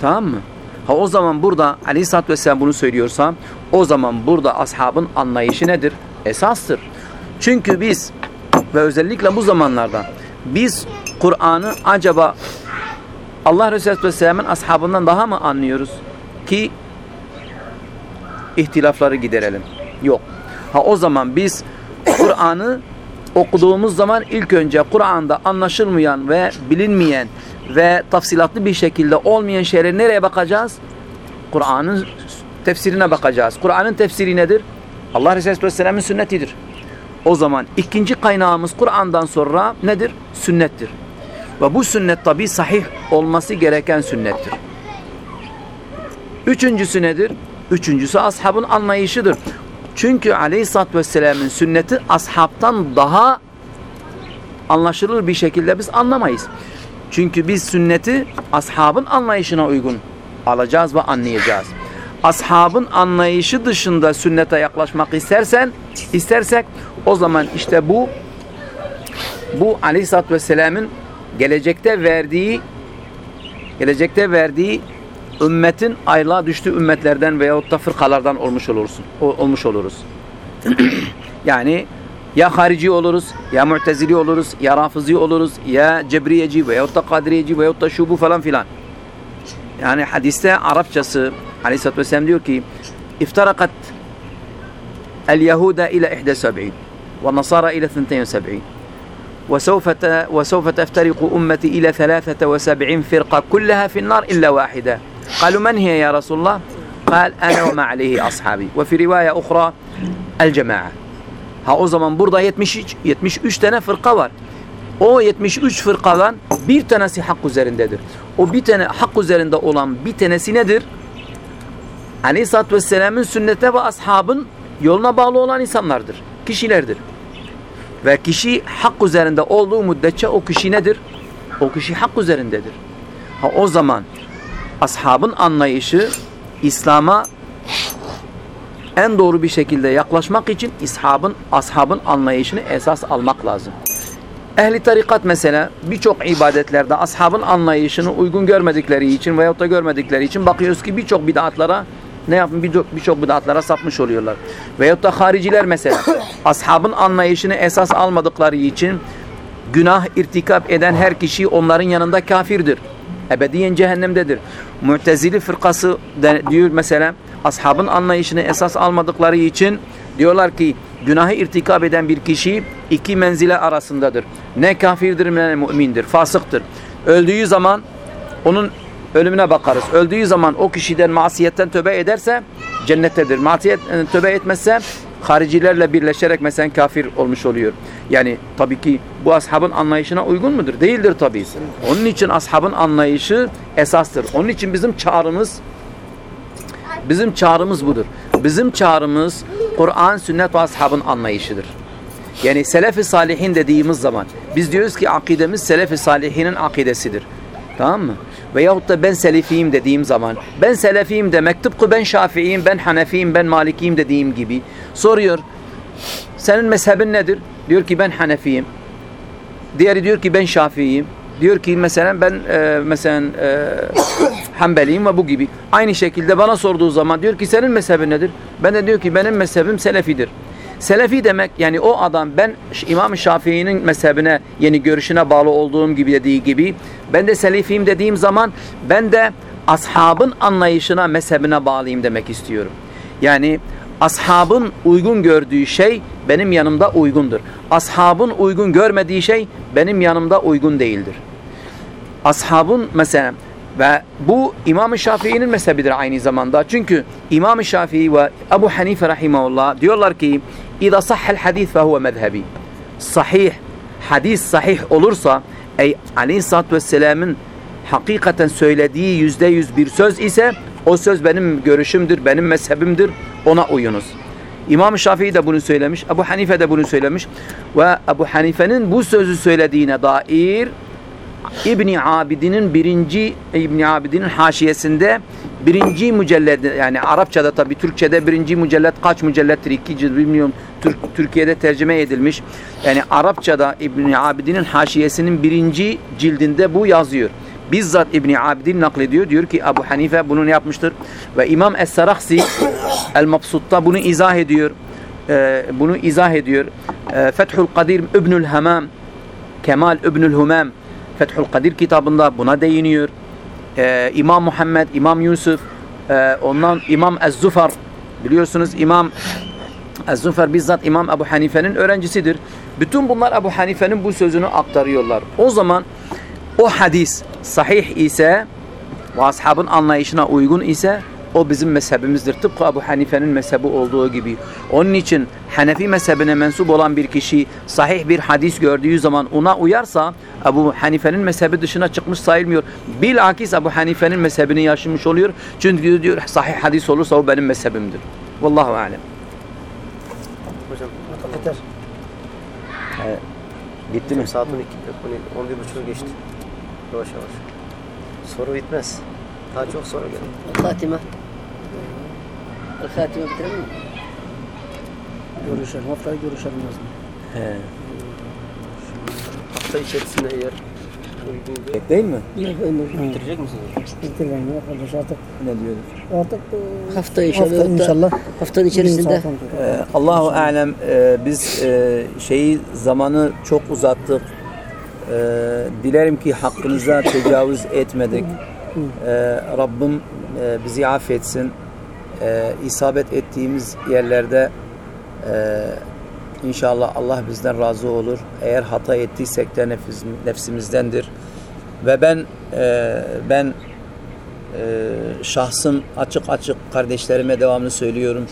Tamam mı? Ha o zaman burada Aleyhisselatü Vesselam bunu söylüyorsa o zaman burada ashabın anlayışı nedir? Esastır. Çünkü biz ve özellikle bu zamanlarda biz Kur'an'ı acaba Allah Resulü Vesselam'ın ashabından daha mı anlıyoruz ki ihtilafları giderelim? Yok. Ha o zaman biz Kur'an'ı okuduğumuz zaman ilk önce Kur'an'da anlaşılmayan ve bilinmeyen ve tafsilatlı bir şekilde olmayan şeylere nereye bakacağız? Kur'an'ın tefsirine bakacağız. Kur'an'ın tefsiri nedir? Allah Resulü Vesselam'ın sünnetidir. O zaman ikinci kaynağımız Kur'an'dan sonra nedir? Sünnettir. Ve bu sünnet tabi sahih olması gereken sünnettir. Üçüncüsü nedir? Üçüncüsü ashabın anlayışıdır. Çünkü aleyhissalatü vesselamın sünneti ashabtan daha anlaşılır bir şekilde biz anlamayız. Çünkü biz sünneti ashabın anlayışına uygun alacağız ve anlayacağız. Ashabın anlayışı dışında sünnete yaklaşmak istersen, istersek o zaman işte bu bu Aleyhisselatü Vesselam'ın gelecekte verdiği gelecekte verdiği ümmetin ayrılığa düştüğü ümmetlerden veyahut da fırkalardan olmuş olursun. o- olmuş oluruz. yani ya harici oluruz, ya mu'tezili oluruz, ya rafızi oluruz, ya cebriyeci veyahut da kadiriyeci veyahut da şu bu falan filan. Yani hadiste Arapçası Aleyhisselatü Vesselam diyor ki iftarakat el Yahuda ile 71 ve Nasara ile 72 وسوف ت- وسوف تفترق أمتي إلى ثلاثة وسبعين فرقة كلها في النار إلا واحدة قالوا من هي يا رسول الله قال أنا وما عليه أصحابي وفي رواية أخرى الجماعة Ha o zaman burada 73 73 tane fırka var. O 73 fırkadan bir tanesi hak üzerindedir. O bir tane hak üzerinde olan bir tanesi nedir? Aleyhisselatü Vesselam'ın sünnete ve ashabın yoluna bağlı olan insanlardır. Kişilerdir. Ve kişi hak üzerinde olduğu müddetçe o kişi nedir? O kişi hak üzerindedir. Ha o zaman ashabın anlayışı İslam'a en doğru bir şekilde yaklaşmak için ashabın ashabın anlayışını esas almak lazım. Ehli tarikat mesela birçok ibadetlerde ashabın anlayışını uygun görmedikleri için veyahut da görmedikleri için bakıyoruz ki birçok bid'atlara ne yapın birçok bid'atlara sapmış oluyorlar. Veyahut da hariciler mesela ashabın anlayışını esas almadıkları için günah irtikap eden her kişi onların yanında kafirdir. Ebediyen cehennemdedir. Mu'tezili fırkası de, diyor mesela ashabın anlayışını esas almadıkları için diyorlar ki günahı irtikap eden bir kişi iki menzile arasındadır. Ne kafirdir ne mümindir, fasıktır. Öldüğü zaman onun ölümüne bakarız. Öldüğü zaman o kişiden masiyetten tövbe ederse cennettedir. Masiyet tövbe etmezse haricilerle birleşerek mesela kafir olmuş oluyor. Yani tabii ki bu ashabın anlayışına uygun mudur? Değildir tabii. Onun için ashabın anlayışı esastır. Onun için bizim çağrımız bizim çağrımız budur. Bizim çağrımız Kur'an, sünnet ve ashabın anlayışıdır. Yani selef-i salihin dediğimiz zaman biz diyoruz ki akidemiz selef-i salihinin akidesidir. Tamam mı? Veyahut da ben selefiyim dediğim zaman ben selefiyim demek tıpkı ben şafiiyim, ben hanefiyim, ben malikiyim dediğim gibi soruyor. Senin mezhebin nedir? Diyor ki ben hanefiyim. Diğeri diyor ki ben şafiiyim. Diyor ki mesela ben e, mesela e, Hanbeliyim ve bu gibi. Aynı şekilde bana sorduğu zaman diyor ki senin mezhebin nedir? Ben de diyor ki benim mezhebim Selefidir. Selefi demek yani o adam ben İmam Şafii'nin mezhebine yeni görüşüne bağlı olduğum gibi dediği gibi ben de Selefiyim dediğim zaman ben de ashabın anlayışına mezhebine bağlıyım demek istiyorum. Yani ashabın uygun gördüğü şey benim yanımda uygundur. Ashabın uygun görmediği şey benim yanımda uygun değildir. Ashabın mesela ve bu İmam-ı Şafii'nin mezhebidir aynı zamanda. Çünkü İmam-ı Şafii ve Ebu Hanife rahimahullah diyorlar ki İza sahhel hadis fehuve mezhebi. Sahih, hadis sahih olursa ey aleyhissalatü vesselamın hakikaten söylediği yüzde yüz bir söz ise o söz benim görüşümdür, benim mezhebimdir. Ona uyunuz. İmam Şafii de bunu söylemiş, Ebu Hanife de bunu söylemiş ve Ebu Hanife'nin bu sözü söylediğine dair İbni Abidin'in birinci İbni Abidin'in haşiyesinde birinci mücellet yani Arapçada tabi Türkçede birinci mücellet kaç mücellettir iki cilt bilmiyorum. Türk, Türkiye'de tercüme edilmiş. Yani Arapçada İbni Abidin'in haşiyesinin birinci cildinde bu yazıyor. Bizzat İbni Abidin naklediyor. Diyor ki Ebu Hanife bunu ne yapmıştır? Ve İmam Es-Saraksi El-Mabsut'ta bunu izah ediyor. Ee, bunu izah ediyor. Ee, Fethül Kadir İbnül Hamam Kemal İbnül Humam Fethül Kadir kitabında buna değiniyor. Ee, İmam Muhammed, İmam Yusuf, e, ondan İmam Ez-Zufar biliyorsunuz İmam Ez-Zufar bizzat İmam Ebu Hanife'nin öğrencisidir. Bütün bunlar Ebu Hanife'nin bu sözünü aktarıyorlar. O zaman o hadis sahih ise ve ashabın anlayışına uygun ise o bizim mezhebimizdir. Tıpkı Ebu Hanife'nin mezhebi olduğu gibi. Onun için Hanefi mezhebine mensup olan bir kişi sahih bir hadis gördüğü zaman ona uyarsa Ebu Hanife'nin mezhebi dışına çıkmış sayılmıyor. Bilakis Ebu Hanife'nin mezhebini yaşamış oluyor. Çünkü diyor sahih hadis olursa o benim mezhebimdir. Vallahu alem. Hocam Yeter. Gitti mi? saatin 11.30 geçti. Yavaş yavaş. Soru bitmez. Daha çok soru gelir. Hatime. Hatime bitirelim mi? Görüşelim. Haftaya görüşelim lazım. He. Hafta içerisinde eğer uygun Değil mi? Yok ömür. bitirecek misiniz? Bitirelim ya kardeş artık. Ne diyordu? Artık e, Hafta inşallah. hafta inşallah. Haftanın içerisinde. Ee, Allahu alem e, biz e, şeyi zamanı çok uzattık. E, dilerim ki hakkınıza tecavüz etmedik. E, Rabbim e, bizi affetsin. E, isabet ettiğimiz yerlerde e, inşallah Allah bizden razı olur. Eğer hata ettiysek de nefis, nefsimizdendir. Ve ben e, ben e, şahsım açık açık kardeşlerime devamlı söylüyorum.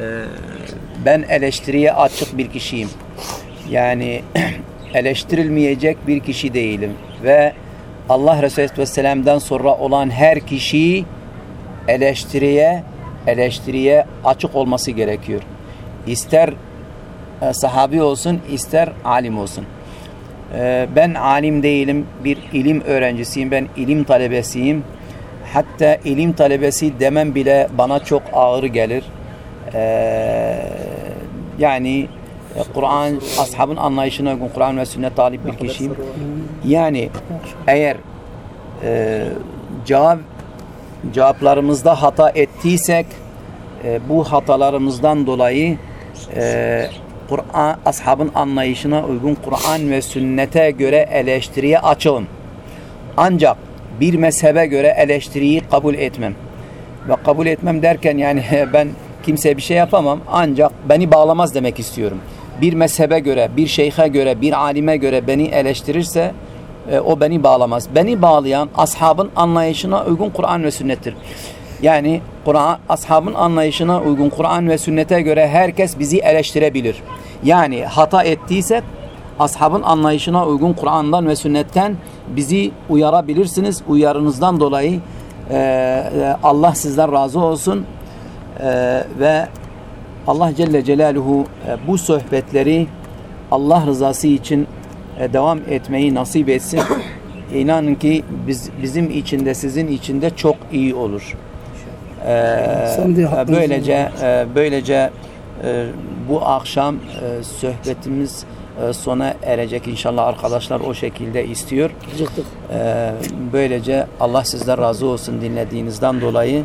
E, ben eleştiriye açık bir kişiyim. Yani eleştirilmeyecek bir kişi değilim. Ve Allah Resulü Vesselam'dan sonra olan her kişi eleştiriye eleştiriye açık olması gerekiyor. İster e, sahabi olsun, ister alim olsun. E, ben alim değilim, bir ilim öğrencisiyim, ben ilim talebesiyim. Hatta ilim talebesi demem bile bana çok ağır gelir. E, yani Kur'an, ashabın anlayışına uygun Kur'an ve sünnet talip bir kişiyim. Yani eğer e, cevap cevaplarımızda hata ettiysek e, bu hatalarımızdan dolayı e, Kur'an ashabın anlayışına uygun Kur'an ve sünnete göre eleştiriye açığım. Ancak bir mezhebe göre eleştiriyi kabul etmem. Ve kabul etmem derken yani ben kimseye bir şey yapamam ancak beni bağlamaz demek istiyorum. Bir mezhebe göre, bir şeyhe göre, bir alime göre beni eleştirirse e, o beni bağlamaz. Beni bağlayan ashabın anlayışına uygun Kur'an ve sünnettir. Yani Kur'an ashabın anlayışına uygun Kur'an ve sünnete göre herkes bizi eleştirebilir. Yani hata ettiysek ashabın anlayışına uygun Kur'an'dan ve sünnetten bizi uyarabilirsiniz. Uyarınızdan dolayı e, e, Allah sizden razı olsun e, ve Allah Celle Celaluhu e, bu sohbetleri Allah rızası için e, devam etmeyi nasip etsin. İnanın ki biz, bizim içinde sizin içinde çok iyi olur. Ee, böylece e, böylece bu akşam sohbetimiz sona erecek inşallah arkadaşlar o şekilde istiyor. Böylece Allah sizden razı olsun dinlediğinizden dolayı.